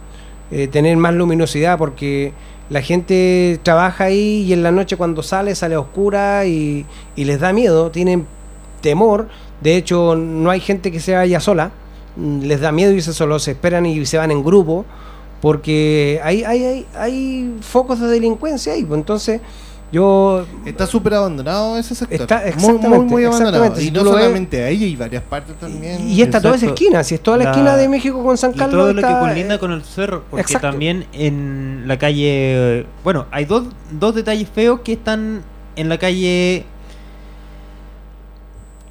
eh, tener más luminosidad, porque la gente trabaja ahí y en la noche cuando sale, sale a oscura y, y les da miedo, tienen temor, de hecho no hay gente que se vaya sola, mm, les da miedo irse solo, se esperan y se van en grupo, porque hay, hay, hay, hay focos de delincuencia ahí, pues. Entonces yo Está súper abandonado ese sector. Está- muy, muy, exactamente, muy abandonado. exactamente. Y Si no ves- solamente ahí, hay varias partes también. y está toda esa Exacto. esquina, si es toda la, La- esquina de México con San Y Carlos todo lo que colinda eh, con el cerro, porque exacto. también en la calle, bueno, hay dos, dos detalles feos que están en la calle,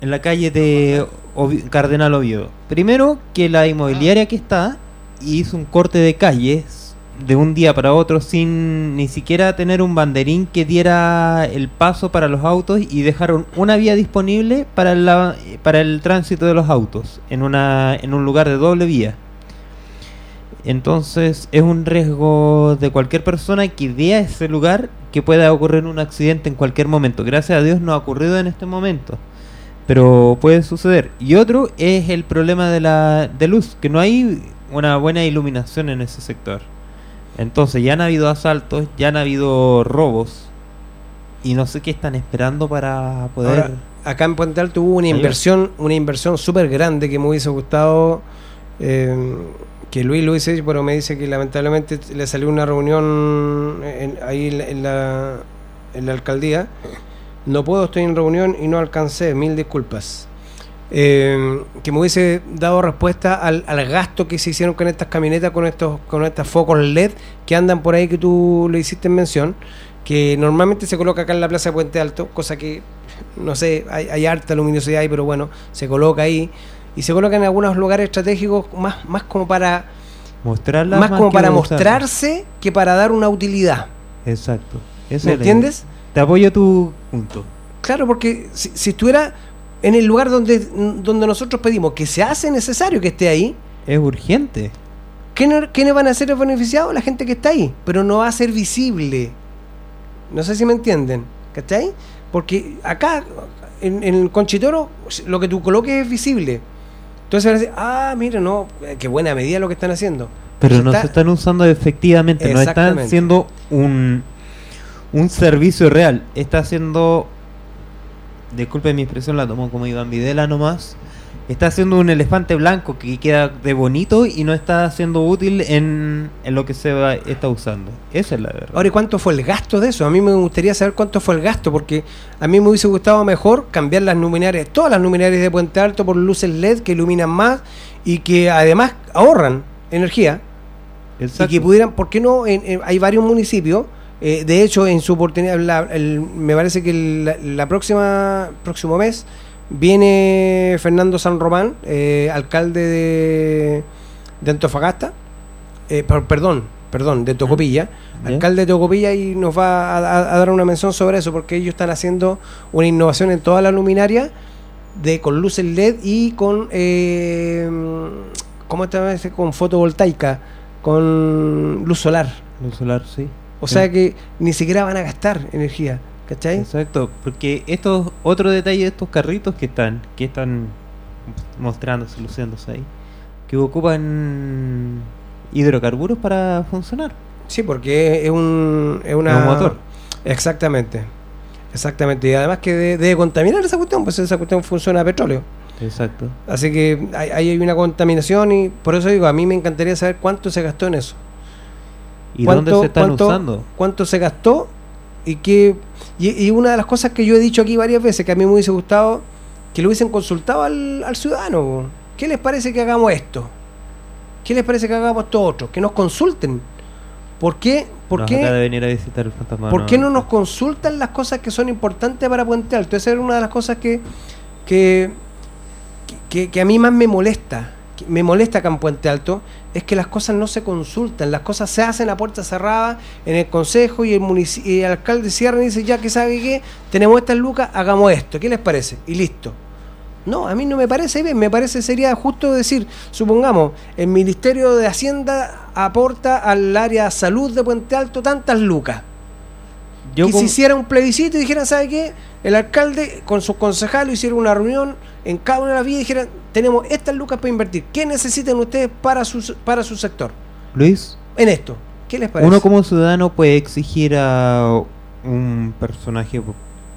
en la calle de Ovi- Cardenal Oviedo. Primero, que la inmobiliaria que está hizo un corte de calles de un día para otro sin ni siquiera tener un banderín que diera el paso para los autos y dejaron una vía disponible para la, para el tránsito de los autos en una en un lugar de doble vía. Entonces es un riesgo de cualquier persona que vea ese lugar que pueda ocurrir un accidente en cualquier momento. Gracias a Dios no ha ocurrido en este momento, pero puede suceder. Y otro es el problema de la de luz, que no hay una buena iluminación en ese sector. Entonces ya han habido asaltos, ya han habido robos y no sé qué están esperando para poder Ahora, acá en Puente Alto hubo una inversión, una inversión súper grande que me hubiese gustado eh, que Luis lo pero me dice que lamentablemente le salió una reunión en- ahí en la, en la alcaldía. No puedo, estoy en reunión y no alcancé, mil disculpas. Eh, que me hubiese dado respuesta al, al gasto que se hicieron con estas camionetas, con estos con estos focos LED que andan por ahí que tú le hiciste mención, que normalmente se coloca acá en la Plaza de Puente Alto, cosa que no sé, hay, hay harta luminosidad ahí, pero bueno, se coloca ahí y se coloca en algunos lugares estratégicos más, más como para Mostrarla más como para usarla. mostrarse que para dar una utilidad. Exacto. ¿Me entiendes? Te apoyo tu punto. Claro, porque si, si estuviera en el lugar donde, donde nosotros pedimos que se hace necesario que esté ahí, Es urgente. ¿quiénes, quiénes van a ser los beneficiados? La gente que está ahí, pero no va a ser visible. No sé si me entienden, ¿cachai? Porque acá, en, en el Conchitoro, lo que tú coloques es visible. Entonces van a decir, ah, mira, no, eh, qué buena medida lo que están haciendo. Pero Se no está- se están usando efectivamente, no están haciendo un, un servicio real. Está haciendo, disculpe mi expresión, la tomo como Iván Videla nomás. Está haciendo un elefante blanco que queda de bonito y no está siendo útil en, en lo que se va, está usando. Esa es la verdad. Ahora, ¿y cuánto fue el gasto de eso? A mí me gustaría saber cuánto fue el gasto, porque a mí me hubiese gustado mejor cambiar las luminarias, todas las luminarias de Puente Alto por luces LED que iluminan más y que además ahorran energía. Exacto. Y que pudieran, ¿por qué no? En- en- hay varios municipios, eh, de hecho, en su oportunidad, la- el- me parece que el- la, la próxima próximo mes viene Fernando San Román, eh, alcalde de, de Antofagasta, eh, per- perdón, perdón, de Tocopilla, alcalde de Tocopilla y nos va a, a- dar una mención sobre eso, porque ellos están haciendo una innovación en toda la luminaria de con luces LED y con eh, ¿cómo vez? con fotovoltaica, con luz solar. Luz solar, sí. O Sí. sea que ni siquiera van a gastar energía, ¿cachai? Exacto, porque estos otro detalle de estos carritos que están, que están mostrándose, luciéndose ahí, que ocupan hidrocarburos para funcionar. Sí, porque es un es una Es un motor. Exactamente. Exactamente, y además que de- debe contaminar esa cuestión, pues esa cuestión funciona a petróleo. Exacto. Así que ahí ahí hay una contaminación y por eso digo, a mí me encantaría saber cuánto se gastó en eso. ¿Y dónde se están cuánto- usando? ¿Cuánto se gastó? Y que y, y una de las cosas que yo he dicho aquí varias veces, que a mí me hubiese gustado que lo hubiesen consultado al, al ciudadano. ¿Qué les parece que hagamos esto? ¿Qué les parece que hagamos esto otro? Que nos consulten. ¿Por qué? ¿Por qué? acaba de venir a visitar el fantasma. ¿Por qué no nos consultan las cosas que son importantes para Puente Alto? Esa era una de las cosas que, que, que, que a mí más me molesta. Me molesta acá en Puente Alto, es que las cosas no se consultan, las cosas se hacen a puerta cerrada en el consejo y el, y el alcalde cierra y dice, ya que sabe qué, tenemos estas lucas, hagamos esto, ¿qué les parece? Y listo. No, a mí no me parece bien, me parece sería justo decir, supongamos, el Ministerio de Hacienda aporta al área salud de Puente Alto tantas lucas Yo que como- se hiciera un plebiscito y dijeran, ¿sabe qué? El alcalde con sus concejales hiciera una reunión en cada una de las vías dijeran, tenemos estas lucas para invertir. ¿Qué necesitan ustedes para su, para su sector? Luis, En esto. ¿Qué les parece? uno como ciudadano puede exigir a un personaje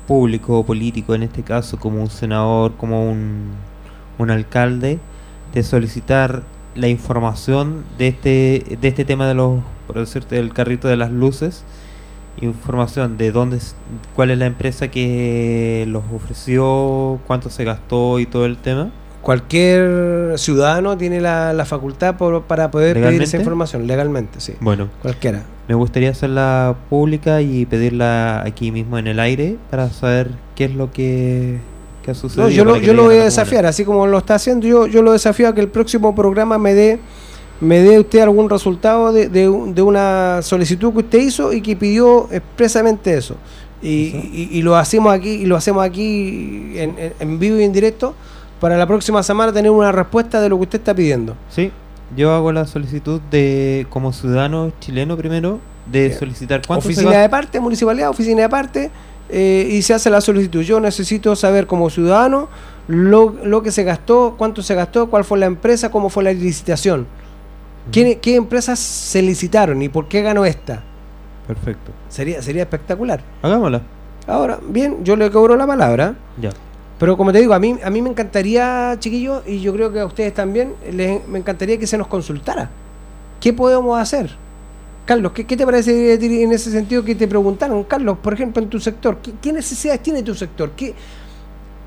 público o político, en este caso como un senador, como un, un alcalde, de solicitar la información de este, de este tema de los, por decirte, del carrito de las luces, información de dónde, cuál es la empresa que los ofreció, cuánto se gastó y todo el tema. Cualquier ciudadano tiene la, la facultad por- para poder pedir esa información, legalmente, sí. Bueno, Cualquiera. Me gustaría hacerla pública y pedirla aquí mismo en el aire para saber qué es lo que, que ha sucedido. No, yo lo, yo lo voy a desafiar, así como lo está haciendo, yo, yo lo desafío a que el próximo programa me dé me dé usted algún resultado de, de, de una solicitud que usted hizo y que pidió expresamente eso. Y, y- y lo hacemos aquí, y lo hacemos aquí en, en- en vivo y en directo para la próxima semana tener una respuesta de lo que usted está pidiendo. Sí, yo hago la solicitud de como ciudadano chileno primero de Bien. solicitar cuánto Oficina de parte, municipalidad, oficina de parte, eh, y se hace la solicitud. Yo necesito saber como ciudadano lo, lo que se gastó, cuánto se gastó, cuál fue la empresa, cómo fue la licitación. ¿Qué, qué empresas se licitaron y por qué ganó esta? Perfecto. Sería, sería espectacular. Hagámosla. Ahora, bien, yo le cobro la palabra, Ya. pero como te digo, a mí, a mí me encantaría, chiquillos, y yo creo que a ustedes también, les, me encantaría que se nos consultara. ¿qué podemos hacer? Carlos, ¿qué, qué te parece en ese sentido que te preguntaron? Carlos, por ejemplo, en tu sector, ¿qué, qué necesidades tiene tu sector? ¿Qué,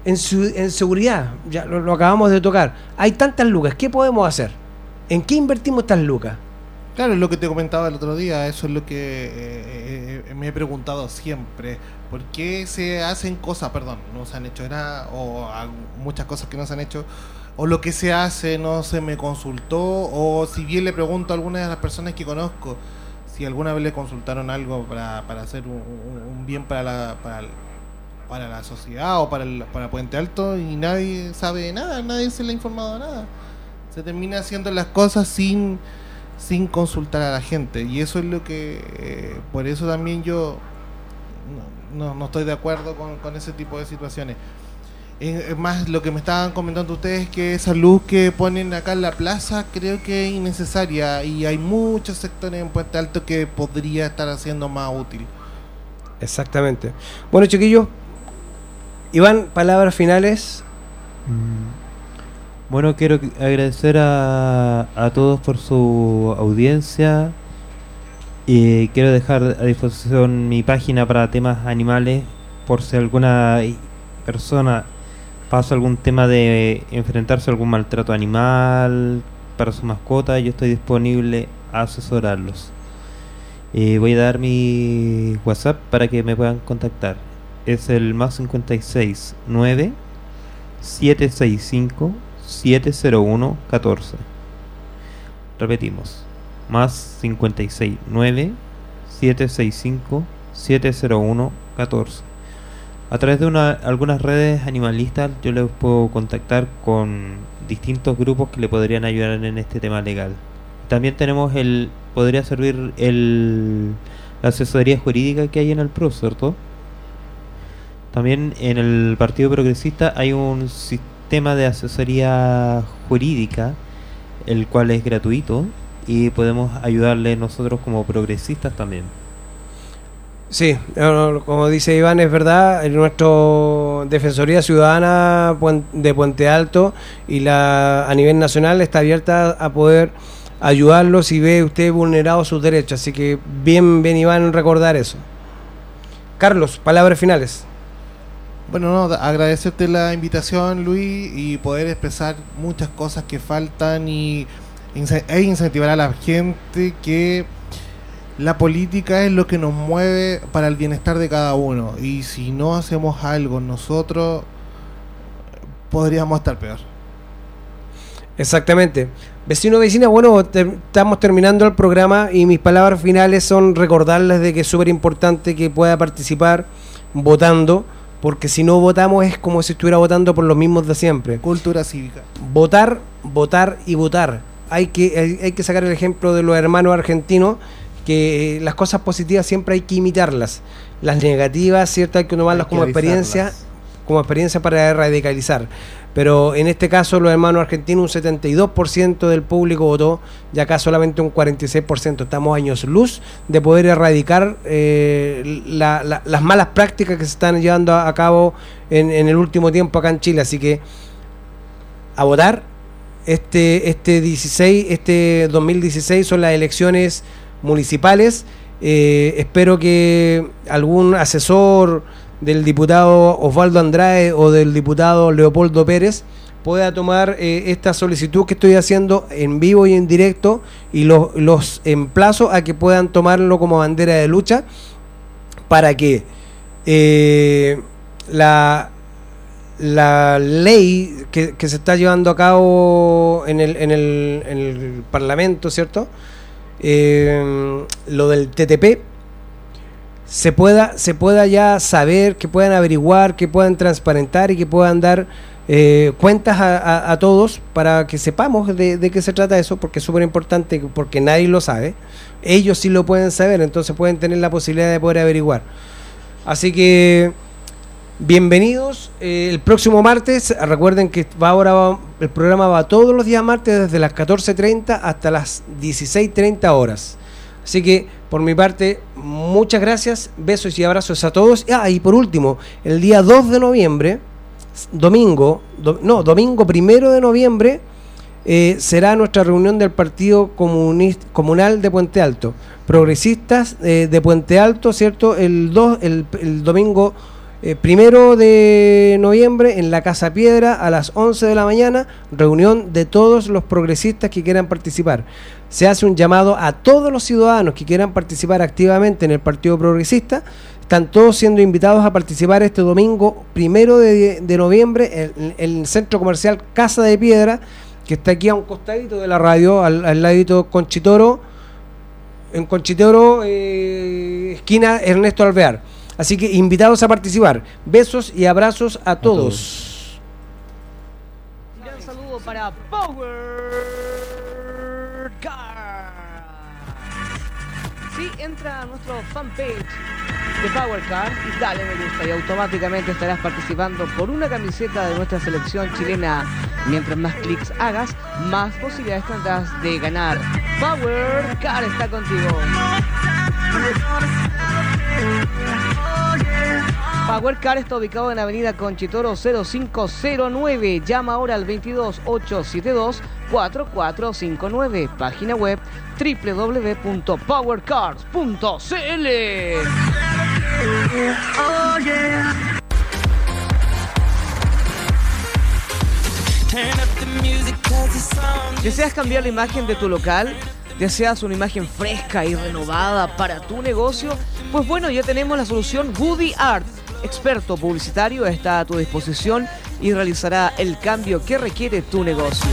en, su, en seguridad, ya lo, lo acabamos de tocar, hay tantas lucas, ¿qué podemos hacer? ¿En qué invertimos estas lucas? Claro, es lo que te comentaba el otro día, eso es lo que eh, eh, me he preguntado siempre. ¿Por qué se hacen cosas, perdón, no se han hecho nada, o muchas cosas que no se han hecho, o lo que se hace no se me consultó, o si bien le pregunto a algunas de las personas que conozco, si alguna vez le consultaron algo para, para hacer un, bien para la, para, la sociedad o para, el, para Puente Alto, y nadie sabe nada, nadie se le ha informado nada. Se termina haciendo las cosas sin sin consultar a la gente y eso es lo que eh, por eso también yo no, no- no estoy de acuerdo con, con ese tipo de situaciones Eh, es más lo que me estaban comentando ustedes que esa luz que ponen acá en la plaza creo que es innecesaria y hay muchos sectores en Puente Alto que podría estar haciendo más útil Exactamente. Bueno, chiquillos, Iván, palabras finales. Mm. Bueno, quiero agradecer a, a todos por su audiencia. Y quiero dejar a disposición mi página para temas animales por si alguna persona pasa algún tema de enfrentarse a algún maltrato animal para su mascota. Yo estoy disponible a asesorarlos. Eh, voy a dar mi WhatsApp para que me puedan contactar. Es el más 56 9 765 701 14. Repetimos. Más 56 9 765 701 14. A través de una, algunas redes animalistas yo les puedo contactar con distintos grupos que le podrían ayudar en este tema legal. También tenemos el podría servir el la asesoría jurídica que hay en el PRO, ¿cierto? También en el Partido Progresista hay un sistema de asesoría jurídica, el cual es gratuito y podemos ayudarle nosotros como progresistas también. Sí, como dice Iván, es verdad, en nuestro Defensoría Ciudadana de Puente Alto y la a nivel nacional está abierta a poder ayudarlo si ve usted vulnerado sus derechos. Así que bien, bien Iván recordar eso. Carlos, palabras finales. Bueno, no, agradecerte la invitación, Luis, y poder expresar muchas cosas que faltan y e incentivar a la gente que la política es lo que nos mueve para el bienestar de cada uno. Y si no hacemos algo nosotros, podríamos estar peor. Exactamente. Vecino, vecina, bueno, estamos terminando el programa y mis palabras finales son recordarles de que es súper importante que pueda participar votando, porque si no votamos es como si estuviera votando por los mismos de siempre. Cultura cívica. Votar, votar y votar. Hay que, hay, hay que sacar el ejemplo de los hermanos argentinos, que eh, las cosas positivas siempre hay que imitarlas. Las negativas, ¿cierto? Hay que tomarlas Hay que como experiencia. Como experiencia para radicalizar. Pero en este caso los hermanos argentinos un 72% del público votó y acá solamente un 46%. Estamos años luz de poder erradicar eh, la- la- las malas prácticas que se están llevando a, a cabo en, en el último tiempo acá en Chile. Así que a votar. Este, este 16, este 2016 son las elecciones municipales. Eh, espero que algún asesor del diputado Osvaldo Andrade o del diputado Leopoldo Pérez pueda tomar eh, esta solicitud que estoy haciendo en vivo y en directo y los, los emplazo a que puedan tomarlo como bandera de lucha para que eh, la, la ley que, que se está llevando a cabo en el, en el, en el Parlamento, ¿cierto? Eh, lo del TTP se pueda, se pueda ya saber, que puedan averiguar, que puedan transparentar y que puedan dar eh, cuentas a, a- todos para que sepamos de, de qué se trata eso, porque es súper importante, porque nadie lo sabe. Ellos sí lo pueden saber, entonces pueden tener la posibilidad de poder averiguar. Así que bienvenidos. eh, el próximo martes, recuerden que va ahora va- el programa va todos los días martes desde las 14.30 hasta las 16.30 horas. Así que por mi parte, muchas gracias, besos y abrazos a todos. Ah, y por último, el día 2 de noviembre, domingo, do- no, domingo primero de noviembre, eh, será nuestra reunión del Partido Comunista, Comunal de Puente Alto. Progresistas eh, de Puente Alto, ¿cierto? El, dos, el, el domingo eh, primero de noviembre en la Casa Piedra a las 11 de la mañana, reunión de todos los progresistas que quieran participar. Se hace un llamado a todos los ciudadanos que quieran participar activamente en el Partido Progresista. Están todos siendo invitados a participar este domingo primero de, de noviembre en, en el centro comercial Casa de Piedra, que está aquí a un costadito de la radio, al, al ladito Conchitoro, en Conchitoro, eh, esquina Ernesto Alvear. Así que invitados a participar. Besos y abrazos a todos. Un gran saludo para Power entra a nuestro fanpage de Power Car y dale me gusta y automáticamente estarás participando por una camiseta de nuestra selección chilena. Mientras más clics hagas, más posibilidades tendrás de ganar. Power Car está contigo. Power Car está ubicado en Avenida Conchitoro 0509. Llama ahora al 22 872 4459. Página web www.powercars.cl. ¿Deseas cambiar la imagen de tu local? ¿Deseas una imagen fresca y renovada para tu negocio? Pues bueno, ya tenemos la solución Woody Art. Experto publicitario está a tu disposición y realizará el cambio que requiere tu negocio.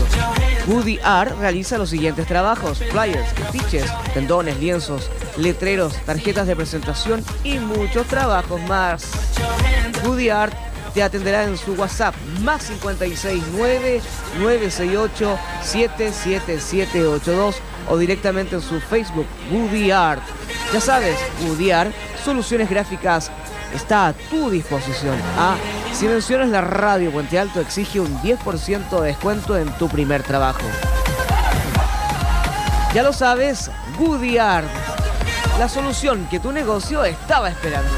Woody Art realiza los siguientes trabajos: flyers, afiches, tendones, lienzos, letreros, tarjetas de presentación y muchos trabajos más. Woody Art te atenderá en su WhatsApp más 569 968 77782 o directamente en su Facebook Woody Art. Ya sabes, Woody Art, soluciones gráficas está a tu disposición. Ah, si mencionas la radio Puente Alto exige un 10% de descuento en tu primer trabajo. Ya lo sabes, Woody Art, la solución que tu negocio estaba esperando.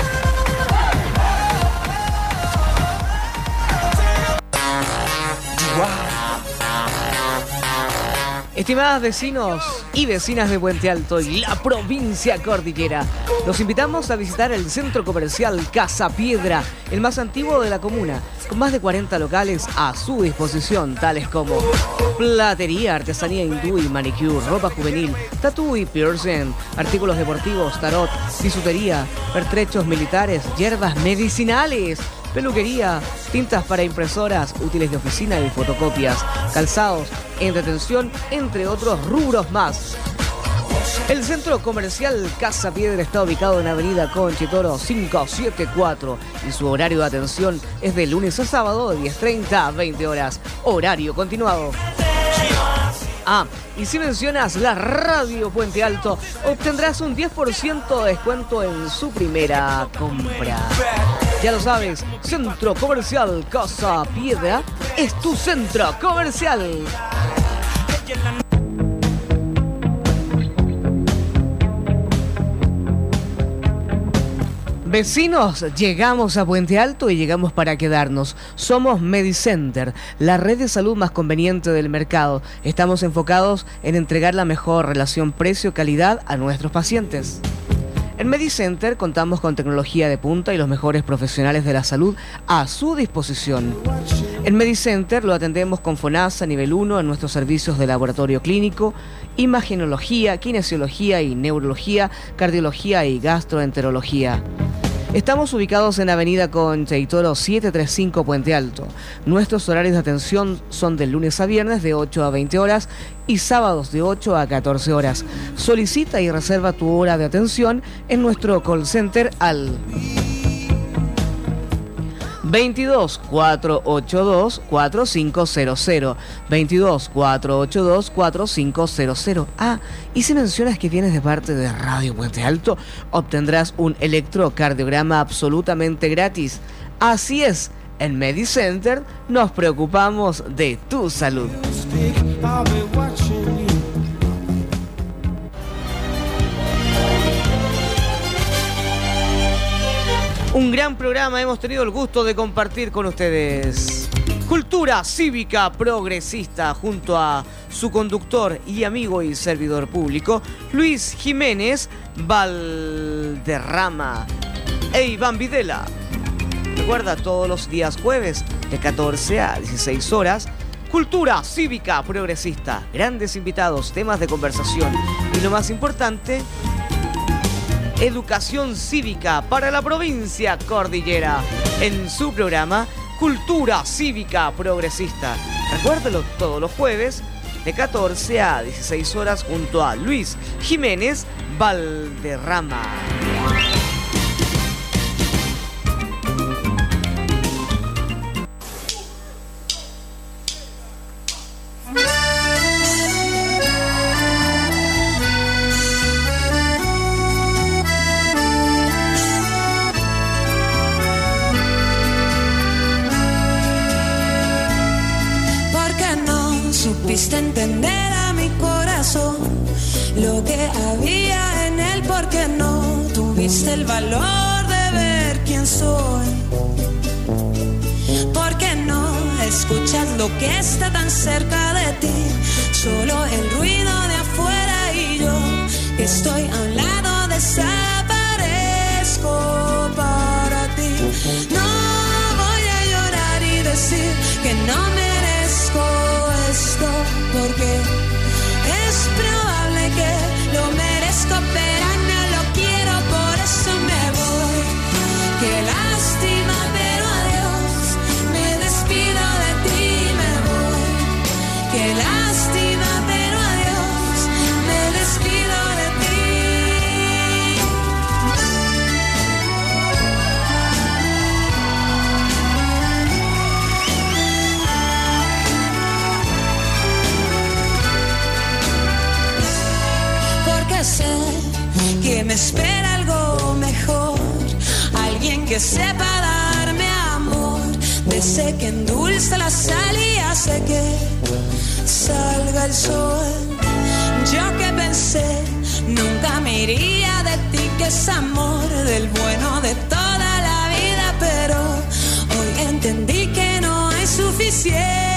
Estimadas vecinos y vecinas de Puente Alto y la provincia cordillera, los invitamos a visitar el centro comercial Casa Piedra, el más antiguo de la comuna, con más de 40 locales a su disposición, tales como platería, artesanía hindú y manicure, ropa juvenil, tatú y piercing, artículos deportivos, tarot, bisutería, pertrechos militares, hierbas medicinales, peluquería, tintas para impresoras, útiles de oficina y fotocopias, calzados, entretención, entre otros rubros más. El centro comercial Casa Piedra está ubicado en Avenida Conchitoro 574 y su horario de atención es de lunes a sábado de 10.30 a 20 horas, horario continuado. Ah, y si mencionas la radio Puente Alto, obtendrás un 10% de descuento en su primera compra. Ya lo sabes, Centro Comercial Casa Piedra es tu centro comercial. Vecinos, llegamos a Puente Alto y llegamos para quedarnos. Somos Medicenter, la red de salud más conveniente del mercado. Estamos enfocados en entregar la mejor relación precio-calidad a nuestros pacientes. En Medicenter contamos con tecnología de punta y los mejores profesionales de la salud a su disposición. En Medicenter lo atendemos con FONASA nivel 1 en nuestros servicios de laboratorio clínico, imagenología, kinesiología y neurología, cardiología y gastroenterología. Estamos ubicados en Avenida Concheitoro 735 Puente Alto. Nuestros horarios de atención son de lunes a viernes de 8 a 20 horas y sábados de 8 a 14 horas. Solicita y reserva tu hora de atención en nuestro call center al 22 482 4500 22 482 4500 Ah, y si mencionas que vienes de parte de Radio Puente Alto, obtendrás un electrocardiograma absolutamente gratis. Así es, en Medicenter nos preocupamos de tu salud. Un gran programa hemos tenido el gusto de compartir con ustedes. Cultura cívica progresista junto a su conductor y amigo y servidor público, Luis Jiménez Valderrama e Iván Videla. Recuerda todos los días jueves de 14 a 16 horas. Cultura cívica progresista, grandes invitados, temas de conversación y lo más importante, educación cívica para la provincia cordillera en su programa Cultura Cívica Progresista. Recuérdelo todos los jueves de 14 a 16 horas junto a Luis Jiménez Valderrama. Valor de ver quién soy. Porque no escuchas lo que está tan cerca de ti, solo el ruido de afuera y yo que estoy a un lado desaparezco para ti. No voy a llorar y decir que no merezco esto porque es probable que lo merezco pero espera algo mejor, alguien que sepa darme amor, de ese que endulza la sal y hace que salga el sol. Yo que pensé, nunca me iría de ti, que es amor del bueno de toda la vida, pero hoy entendí que no es suficiente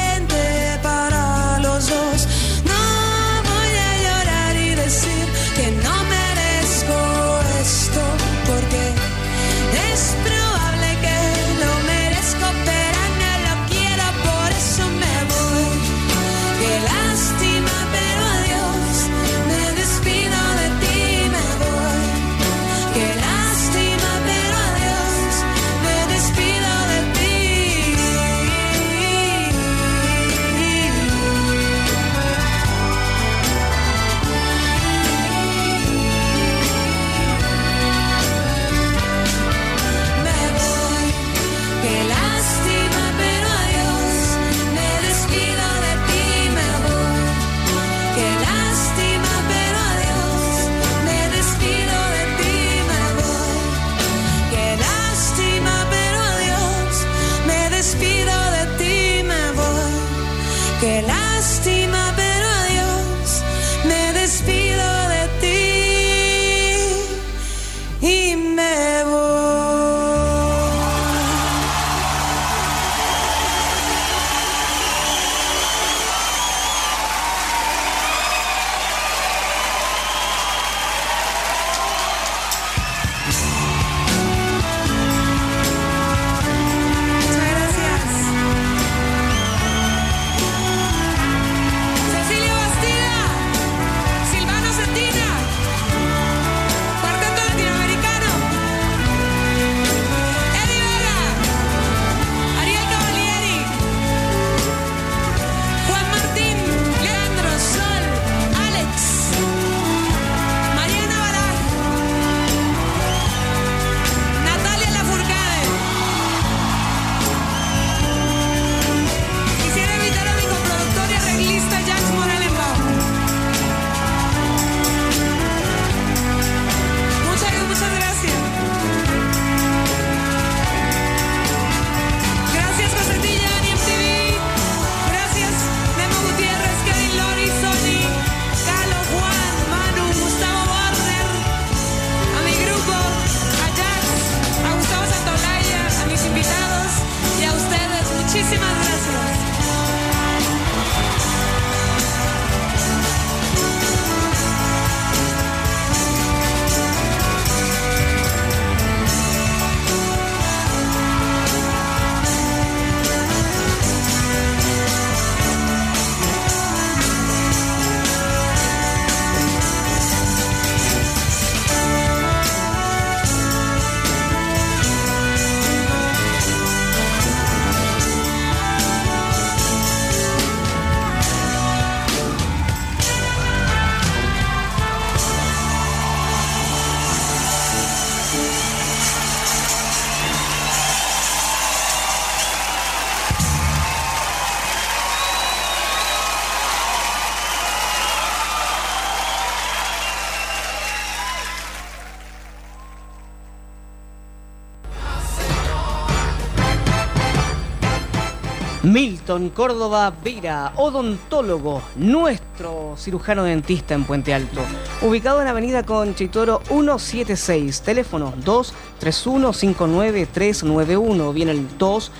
Milton Córdoba Vera, odontólogo, nuestro cirujano dentista en Puente Alto, ubicado en Avenida Conchitoro 176, teléfono 231-59391, viene el 2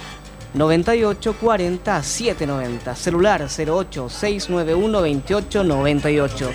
98 40 790, celular 08 691 28 98.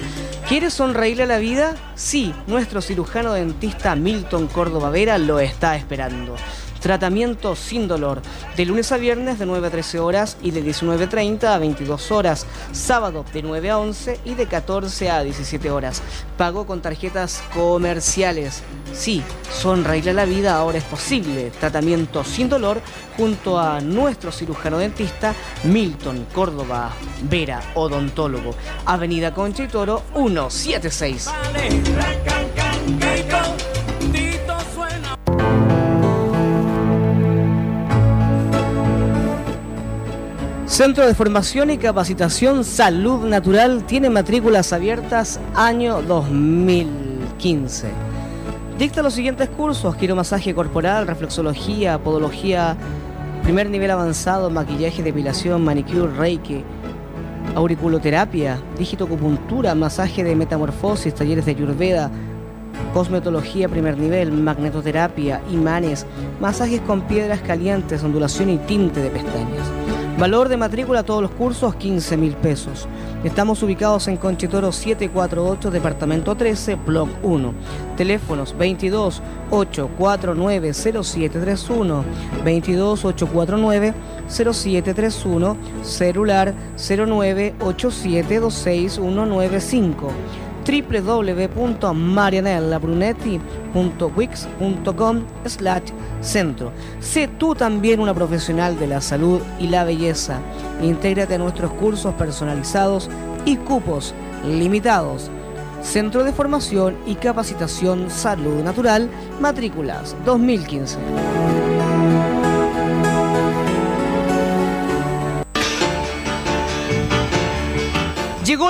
¿Quieres sonreírle a la vida? Sí, nuestro cirujano dentista Milton Córdoba Vera lo está esperando. Tratamiento sin dolor, de lunes a viernes de 9 a 13 horas y de 19.30 a 22 horas, sábado de 9 a 11 y de 14 a 17 horas. Pago con tarjetas comerciales. Sí, sonreírle a la vida ahora es posible. Tratamiento sin dolor junto a nuestro cirujano dentista Milton Córdoba Vera, odontólogo. Avenida Concha y Toro 176. Centro de Formación y Capacitación Salud Natural tiene matrículas abiertas año 2015. Dicta los siguientes cursos: quiromasaje corporal, reflexología, podología, primer nivel avanzado, maquillaje, depilación, manicure, reiki, auriculoterapia, digitoacupuntura, masaje de metamorfosis, talleres de ayurveda, cosmetología primer nivel, magnetoterapia, imanes, masajes con piedras calientes, ondulación y tinte de pestañas. Valor de matrícula a todos los cursos, 15 mil pesos. Estamos ubicados en Conchitoro 748, Departamento 13, Block 1. Teléfonos 22 849 0731, 22 849 0731, celular 0987261995 www.marianellabrunetti.wix.com slash centro. Sé tú también una profesional de la salud y la belleza. Intégrate a nuestros cursos personalizados y cupos limitados. Centro de Formación y Capacitación Salud Natural, matrículas 2015.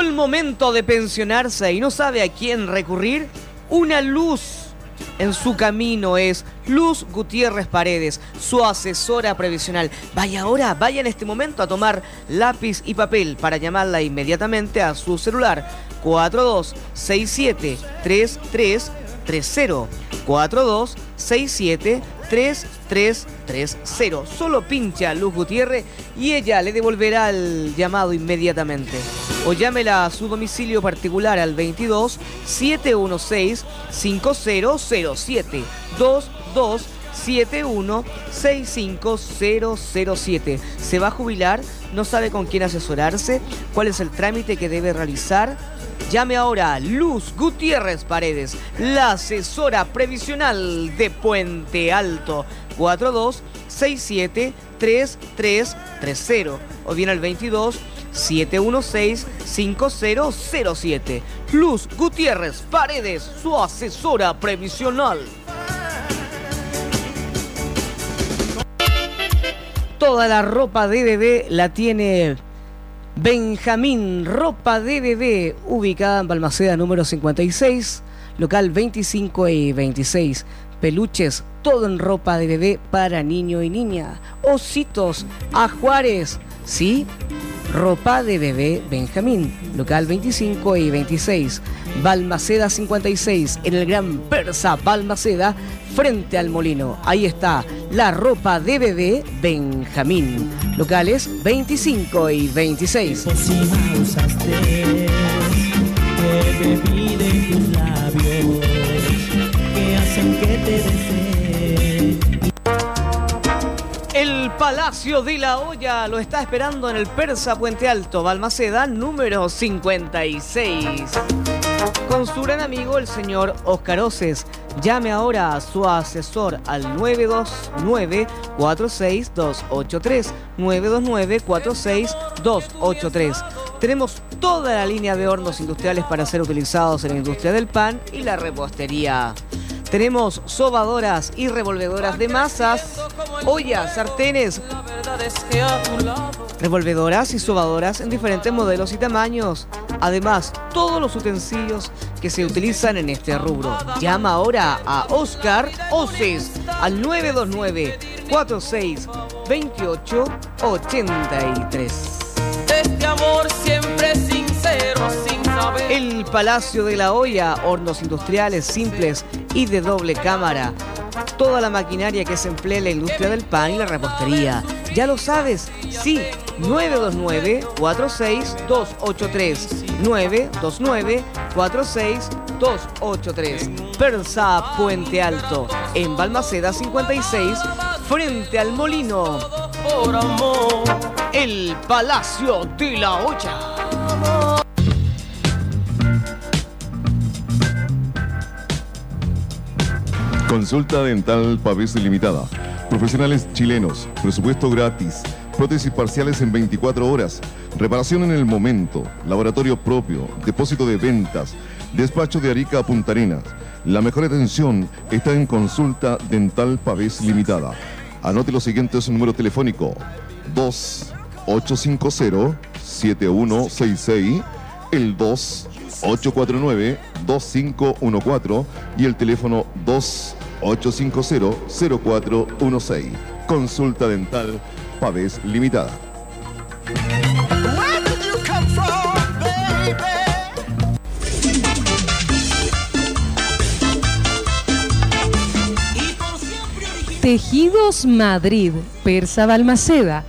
El momento de pensionarse y no sabe a quién recurrir. Una luz en su camino es Luz Gutiérrez Paredes, su asesora previsional. Vaya ahora, vaya en este momento a tomar lápiz y papel para llamarla inmediatamente a su celular 4267 3330 4267 3330. Solo pincha Luz Gutiérrez y ella le devolverá el llamado inmediatamente. O llámela a su domicilio particular al 22 716 5007 22 71 65007. Se va a jubilar, no sabe con quién asesorarse, cuál es el trámite que debe realizar. Llame ahora a Luz Gutiérrez Paredes, la asesora previsional de Puente Alto. 4267 3330 o bien al 22 716 5007. Luz Gutiérrez Paredes, su asesora previsional. Toda la ropa de bebé la tiene Benjamín Ropa de Bebé, ubicada en Balmaceda número 56, local 25 y 26. Peluches, todo en ropa de bebé para niño y niña. Ositos, ajuares, ¿sí? Ropa de bebé Benjamín, local 25 y 26. Balmaceda 56, en el Gran Persa Balmaceda, frente al molino. Ahí está la ropa de bebé Benjamín, locales 25 y 26. El Palacio de la Olla lo está esperando en el Persa Puente Alto, Balmaceda número 56. Con su gran amigo el señor Oscar Oces. Llame ahora a su asesor al 929-46283. 929-46283. Tenemos toda la línea de hornos industriales para ser utilizados en la industria del pan y la repostería. Tenemos sobadoras y revolvedoras de masas, ollas, sartenes, revolvedoras y sobadoras en diferentes modelos y tamaños. Además, todos los utensilios que se utilizan en este rubro. Llama ahora a Oscar Oces al 929 46 28 83. Este amor siempre sincero. El Palacio de la Olla, hornos industriales simples y de doble cámara. Toda la maquinaria que se emplea en la industria del pan y la repostería. Ya lo sabes, sí, 929-46283. 929-46283. Persa Puente Alto, en Balmaceda 56, frente al molino. El Palacio de la Olla. Consulta Dental Pavés Limitada. Profesionales chilenos. Presupuesto gratis. Prótesis parciales en 24 horas. Reparación en el momento. Laboratorio propio. Depósito de ventas. Despacho de Arica a Punta Arenas. La mejor atención está en Consulta Dental Pavés Limitada. Anote los siguientes números telefónicos. 2-850-7166. El 2 849-2514 y el teléfono 2850-0416. Consulta Dental Pavés Limitada. Tejidos Madrid, Persa Balmaceda.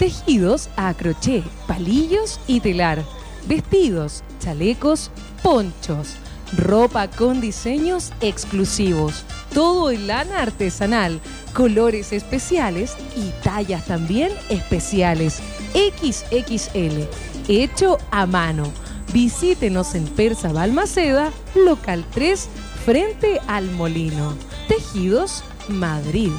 Tejidos a crochet, palillos y telar. Vestidos, chalecos, ponchos. Ropa con diseños exclusivos. Todo en lana artesanal, colores especiales y tallas también especiales. XXL. Hecho a mano. Visítenos en Persa Balmaceda, local 3, frente al molino. Tejidos Madrid.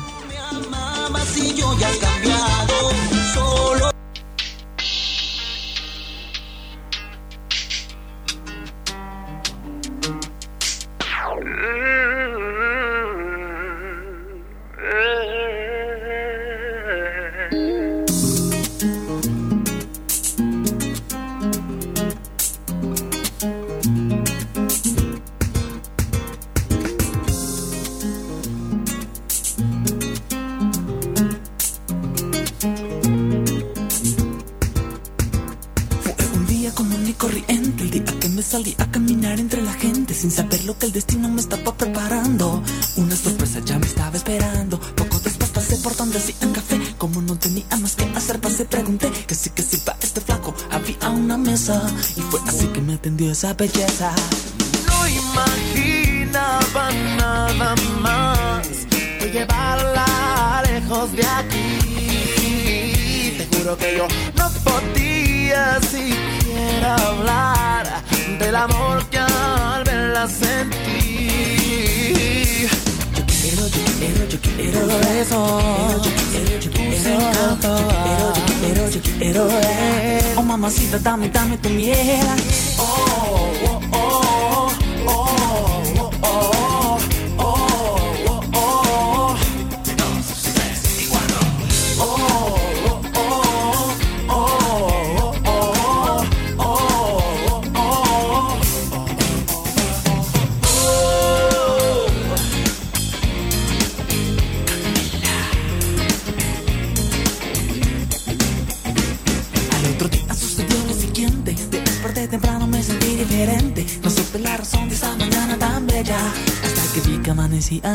Esa belleza. No imaginaba nada más que llevarla lejos de aquí. Te juro que yo no podía siquiera hablar del amor que al verla sentí. Yo quiero, yo quiero, yo quiero eso. Yo quiero, yo quiero, yo quiero, yo quiero, eh. Oh mamacita, dame, dame tu miel. Oh, oh, oh, oh, oh, oh, oh, oh,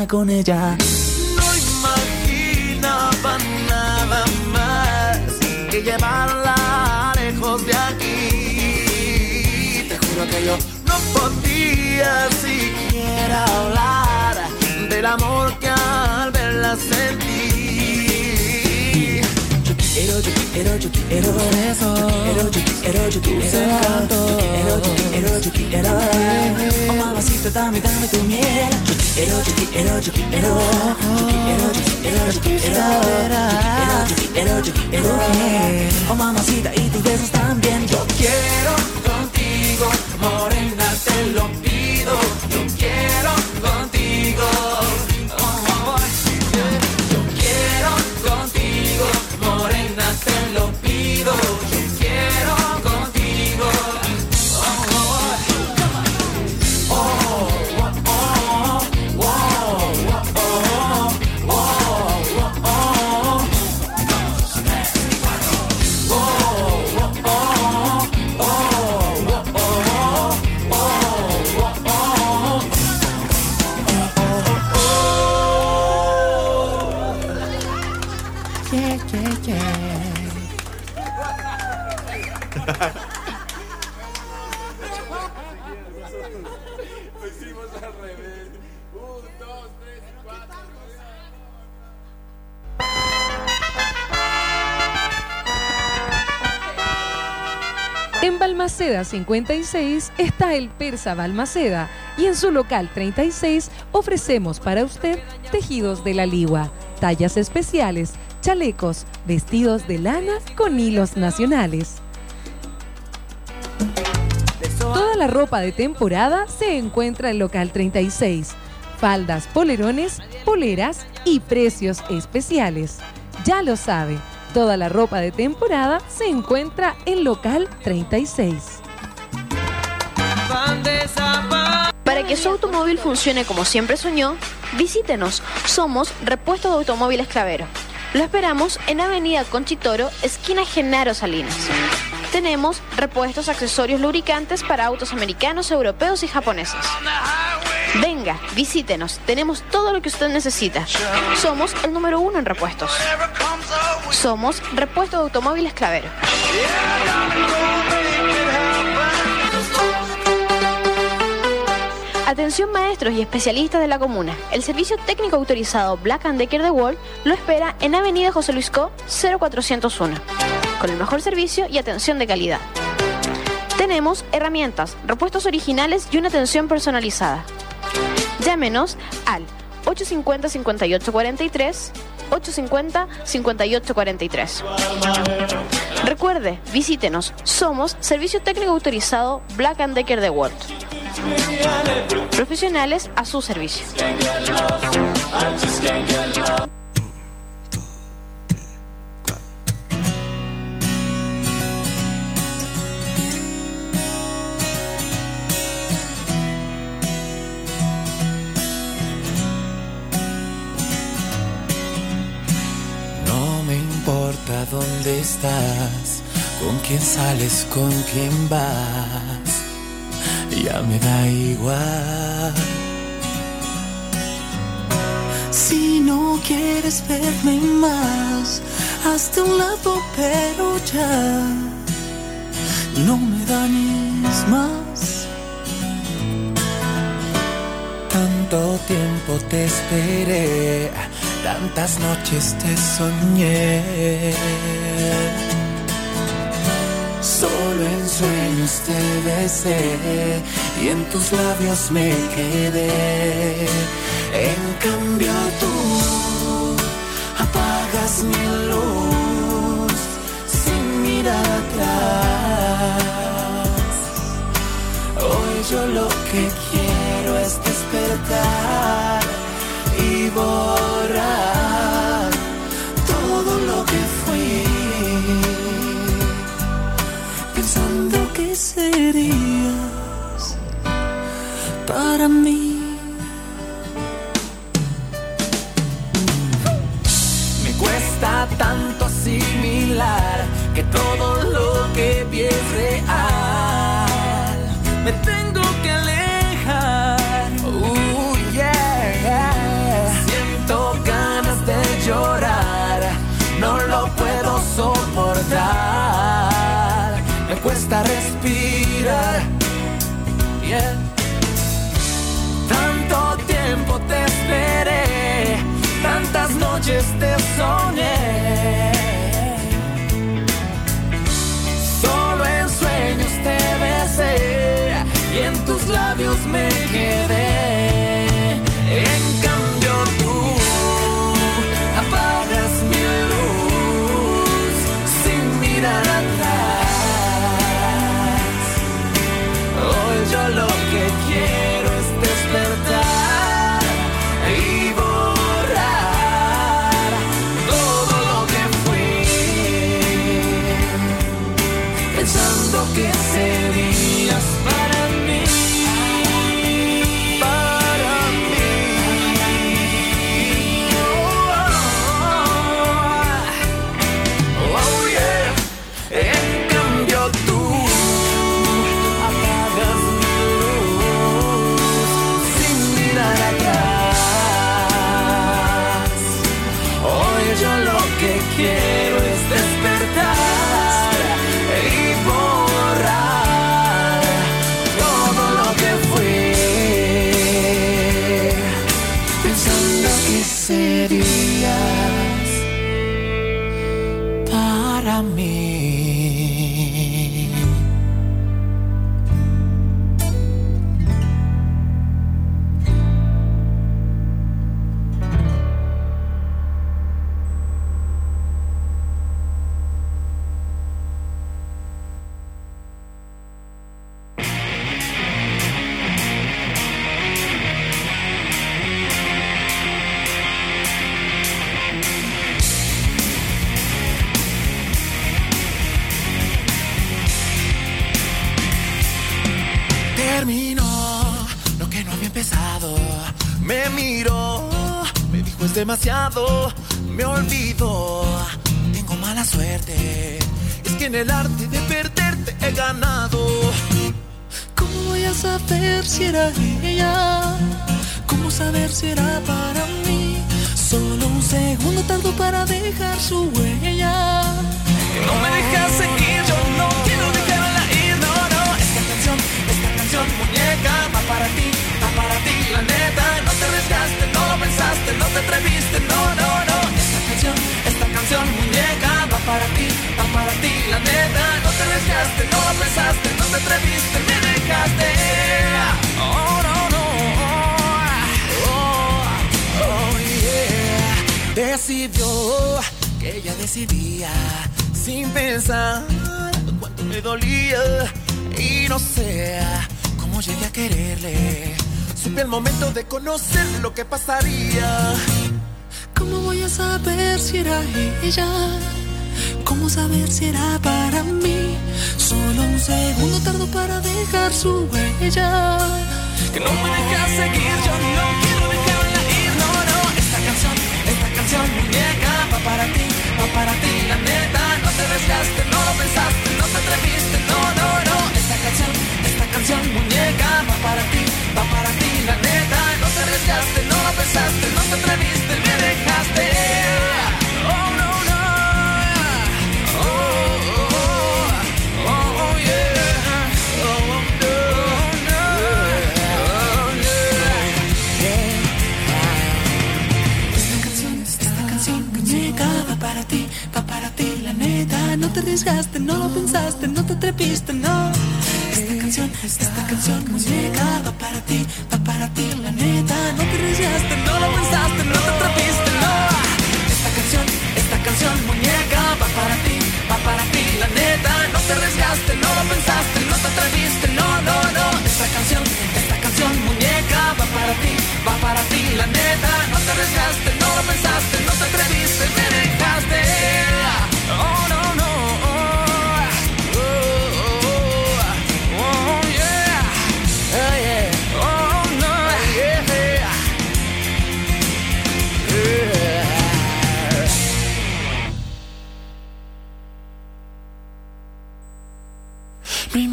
con ella quiero, yo quiero, quiero eso. Yo quiero, yo quiero, yo quiero encanto. Yo quiero, yo quiero, yo quiero. Oh mamacita, dame, dame tu miel. Yo quiero, yo quiero, yo quiero. Yo quiero, yo quiero, yo quiero. Yo quiero, yo quiero, yo quiero. Oh mamacita, y tus besos también. Yo quiero En Balmaceda 56 está el Persa Balmaceda y en su local 36 ofrecemos para usted tejidos de la ligua, tallas especiales, chalecos, vestidos de lana con hilos nacionales. Toda la ropa de temporada se encuentra en local 36. Faldas, polerones, poleras y precios especiales. Ya lo sabe, toda la ropa de temporada se encuentra en local 36. Para que su automóvil funcione como siempre soñó, visítenos. Somos Repuesto de Automóviles Clavero. Lo esperamos en Avenida Conchitoro, esquina Genaro Salinas. Tenemos repuestos, accesorios, lubricantes para autos americanos, europeos y japoneses. Venga, visítenos. Tenemos todo lo que usted necesita. Somos el número uno en repuestos. Somos Repuesto de Automóviles Clavero. Atención maestros y especialistas de la comuna. El servicio técnico autorizado Black and Decker de World lo espera en Avenida José Luis Co 0401, con el mejor servicio y atención de calidad. Tenemos herramientas, repuestos originales y una atención personalizada. Llámenos al 850-5843, 850-5843. Recuerde, visítenos. Somos Servicio Técnico Autorizado Black and Decker de World. Profesionales a su servicio. Dónde estás, con quién sales, con quién vas, ya me da igual. Si no quieres verme más, hazte un lado, pero ya no me dañes más. Tanto tiempo te esperé, tantas noches te soñé. Solo en sueños te besé y en tus labios me quedé. En cambio tú apagas mi luz sin mirar atrás. Hoy yo lo que quiero es despertar borrar todo lo que fui. Pensando que serías para mí. Me cuesta tanto asimilar que todo lo que vi es real. Tanto tiempo te esperé, tantas noches te soñé.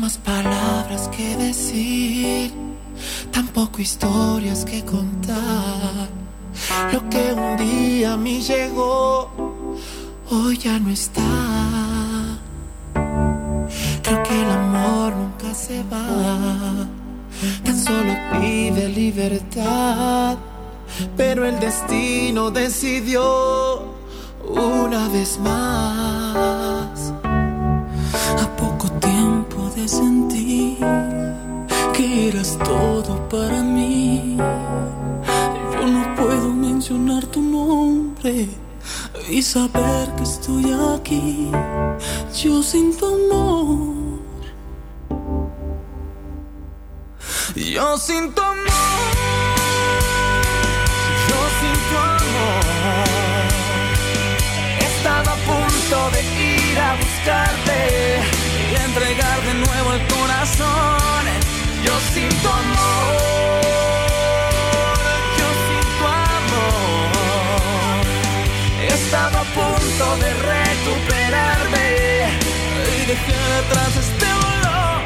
más palabras que decir, tampoco historias que contar. Lo que un día a mí llegó, hoy ya no está. Creo que el amor nunca se va, tan solo pide libertad. Pero el destino decidió una vez más. pude sentir que eras todo para mí. Yo no puedo mencionar tu nombre y saber que estoy aquí. Yo sin amor. Yo sin tu amor. Yo sin tu amor. Estaba a punto de ir a buscarte entregar de nuevo el corazón. Yo siento amor, yo siento amor. Estaba a punto de recuperarme y dejé atrás este dolor.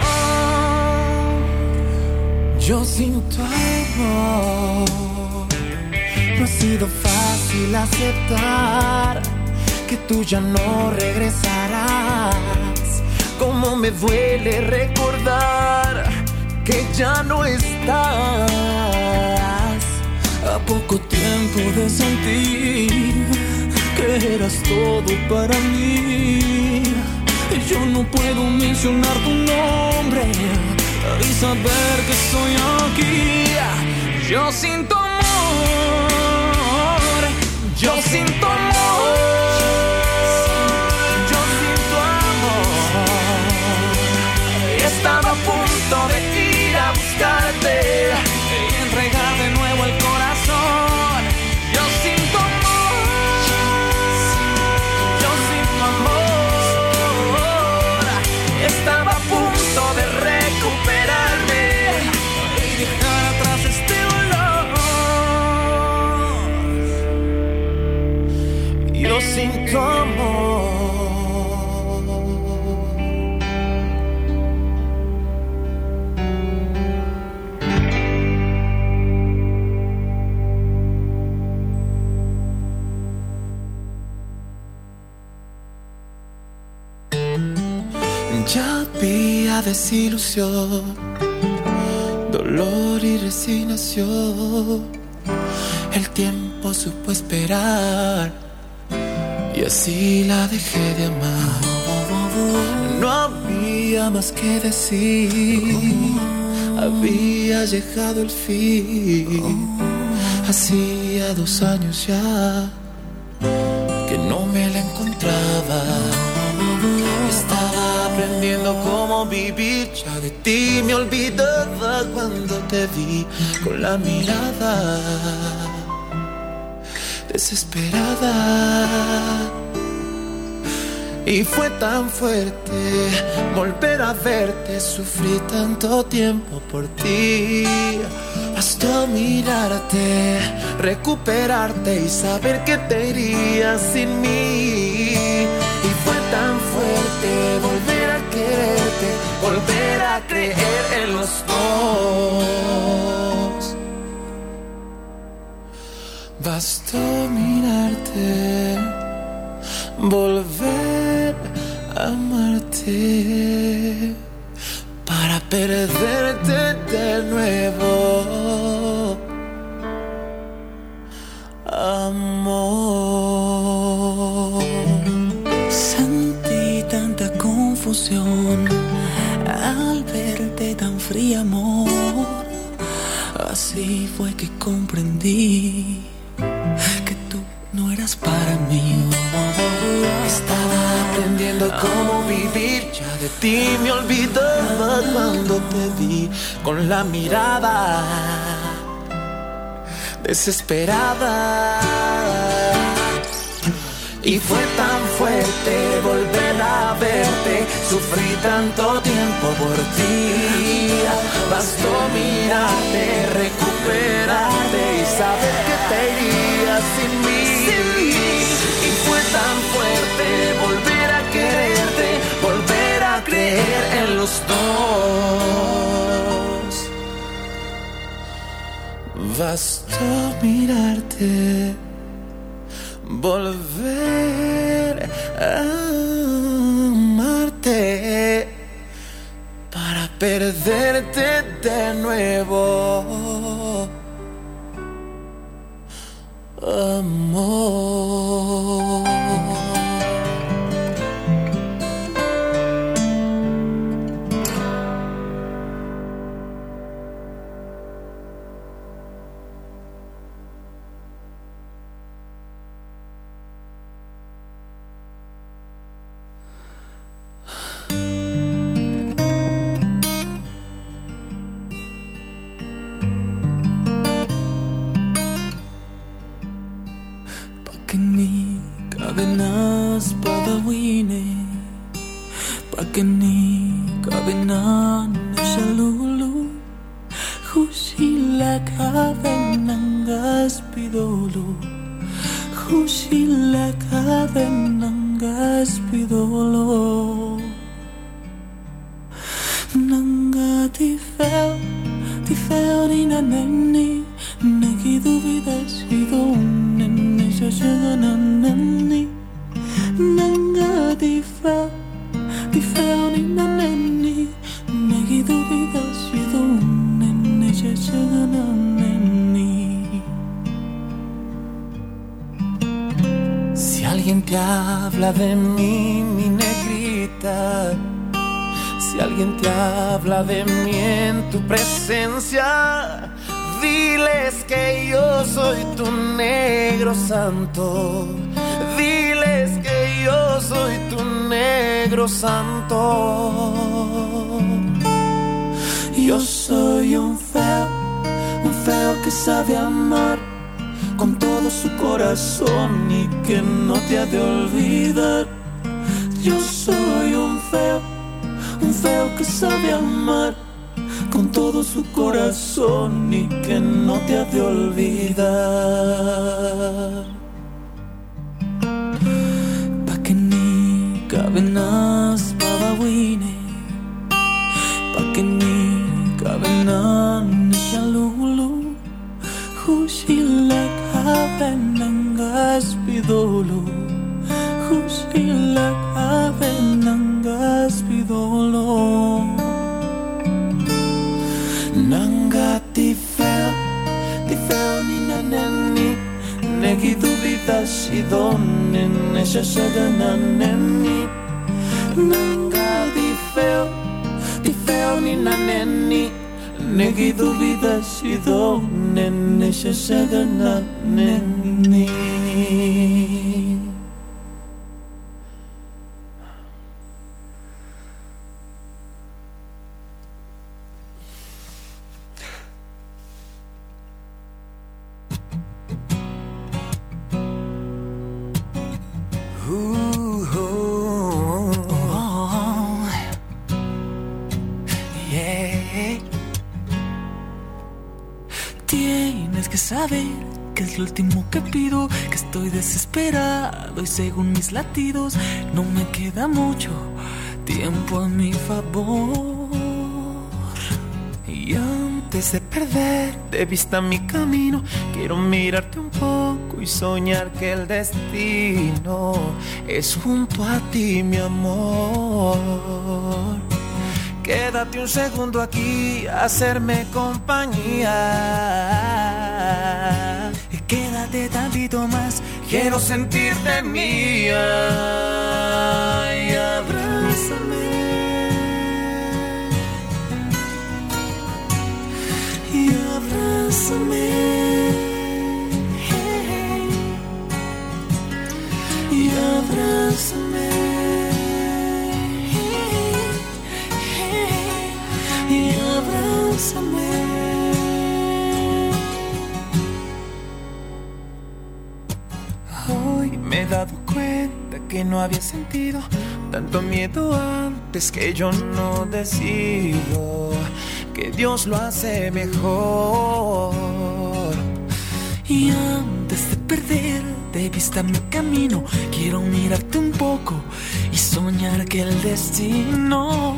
Yo siento amor. No ha sido fácil aceptar que tú ya no regresarás cómo me duele recordar que ya no estás. A poco tiempo de sentir que eras todo para mí. Yo no puedo mencionar tu nombre y saber que estoy aquí. Yo siento amor, yo siento amor. Desilusión, dolor y resignación. El tiempo supo esperar y así la dejé de amar. No había más que decir, había llegado el fin. Hacía dos años ya que no me la encontraba. Cómo vivir. Ya de ti me olvidaba cuando te vi con la mirada desesperada. Y fue tan fuerte volver a verte, sufrí tanto tiempo por ti. Bastó mirarte, recuperarte y saber que te irías sin mí. Volver a creer en los dos. Bastó mirarte, volver a amarte para perderte de nuevo. Amor. Al verte tan fría, amor. Así fue que comprendí que tú no eras para mí. Estaba aprendiendo cómo vivir. Ya de ti me olvidaba cuando te vi con la mirada desesperada. Y fue tan fuerte volver verte, sufrí tanto tiempo por ti. Bastó mirarte, recuperarte y saber que te irías sin mí. Y fue tan fuerte volver a quererte, volver a creer en los dos. Bastó mirarte, volver a perderte de nuevo. Amor. Tienes que saber que es lo último que pido, que estoy desesperado y según mis latidos no me queda mucho tiempo a mi favor. Y antes de perder de vista mi camino, quiero mirarte un poco y soñar que el destino es junto a ti, mi amor. Quédate un segundo aquí, hacerme compañía. Quédate tantito más, quiero sentirte mía. Y abrázame. y abrázame. Que no había sentido tanto miedo antes que yo no decido que Dios lo hace mejor. Y antes de perder de vista mi camino, quiero mirarte un poco y soñar que el destino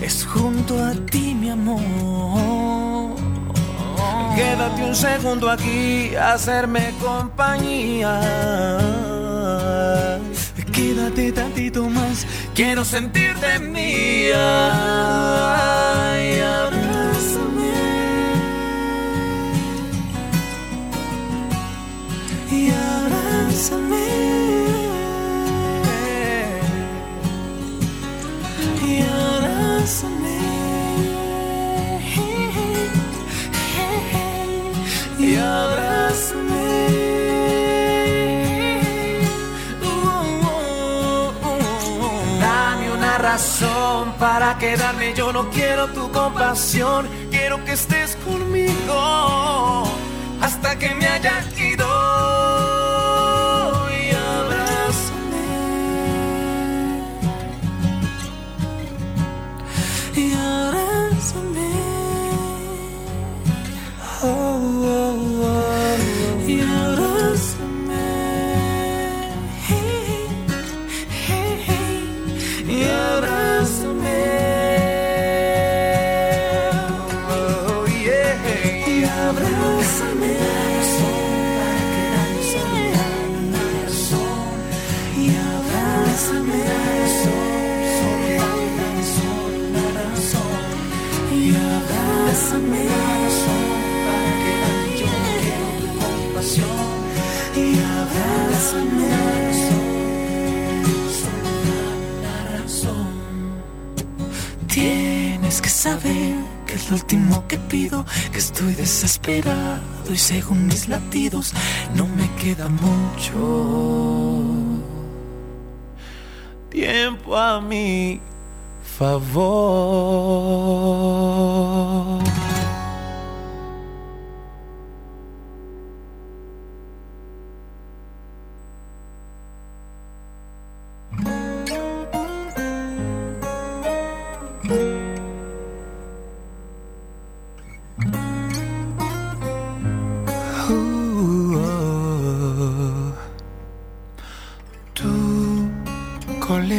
es junto a ti, mi amor. Quédate un segundo aquí, hacerme compañía. Quédate tantito más, quiero sentirte mía. Para quedarme, yo no quiero tu compasión, quiero que estés conmigo hasta que me haya ido. Y abrázame. Y. es lo último que pido, que estoy desesperado y según mis latidos no me queda mucho tiempo a mi favor.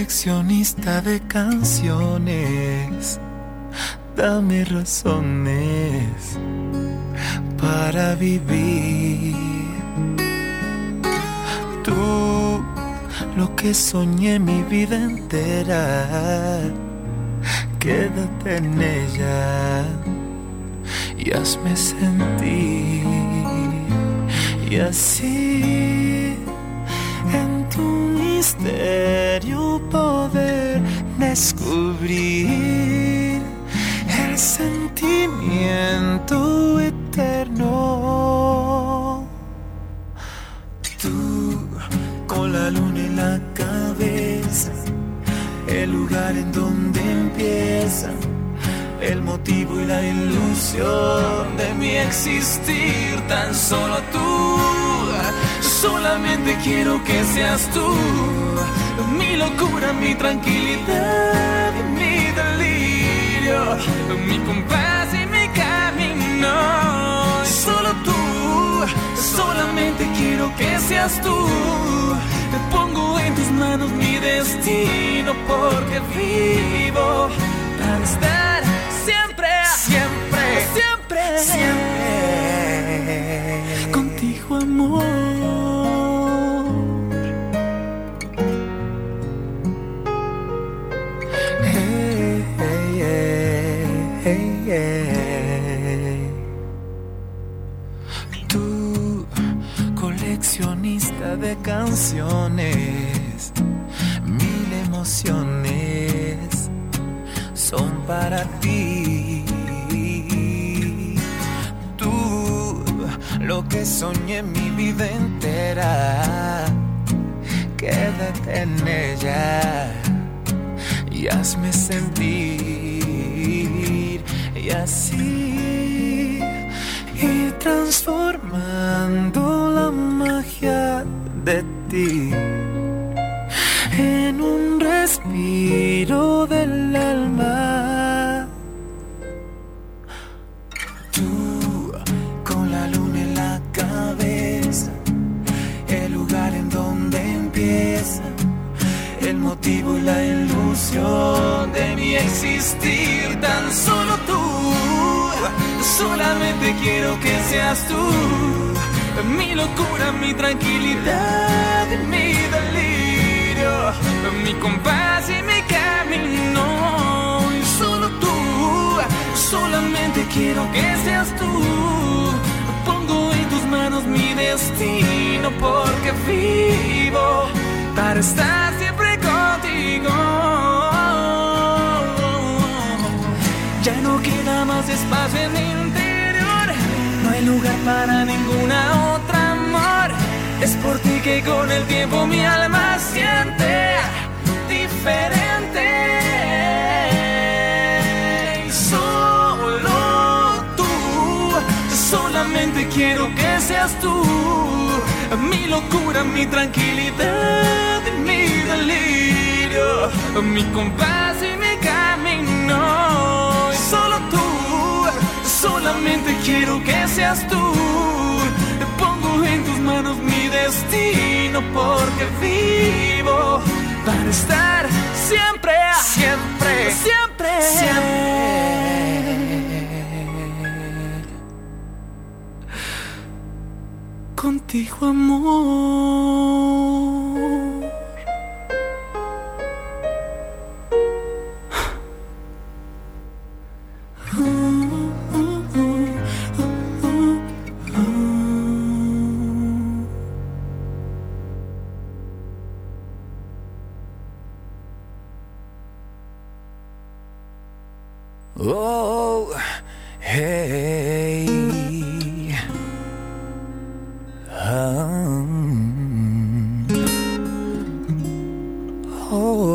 Coleccionista de canciones, dame razones para vivir. Tú, lo que soñé mi vida entera, quédate en ella y hazme sentir. Y así misterio poder descubrir el sentimiento eterno. Tú con la luna en la cabeza, el lugar en donde empieza el motivo y la ilusión de mi existir, tan solo tú. Solamente quiero que seas tú, mi locura, mi tranquilidad, mi delirio, mi compás y mi camino. Solo tú, solamente quiero que seas tú. Te pongo en tus manos mi destino porque vivo para estar siempre, siempre, siempre, siempre contigo, amor. Canciones, mil emociones son para ti. Tú, lo que soñé mi vida entera, quédate en ella y hazme sentir y así ir transformando la magia de ti en un respiro del alma. Tú con la luna en la cabeza, el lugar en donde empieza el motivo y la ilusión de mi existir, tan solo tú. Solamente quiero que seas tú, mi locura, mi tranquilidad, mi delirio, mi compás y mi camino. Y solo tú, solamente quiero que seas tú. Pongo en tus manos mi destino porque vivo para estar siempre contigo. Ya no queda más espacio en mi no hay lugar para ninguna otra amor. Es por ti que con el tiempo mi alma siente diferente. Solo tú, solamente quiero que seas tú, mi locura, mi tranquilidad, mi delirio, mi compás y mi camino. Solo tú, solamente quiero que seas tú. Pongo en tus manos mi destino porque vivo para estar siempre, siempre, siempre, siempre. Contigo, amor.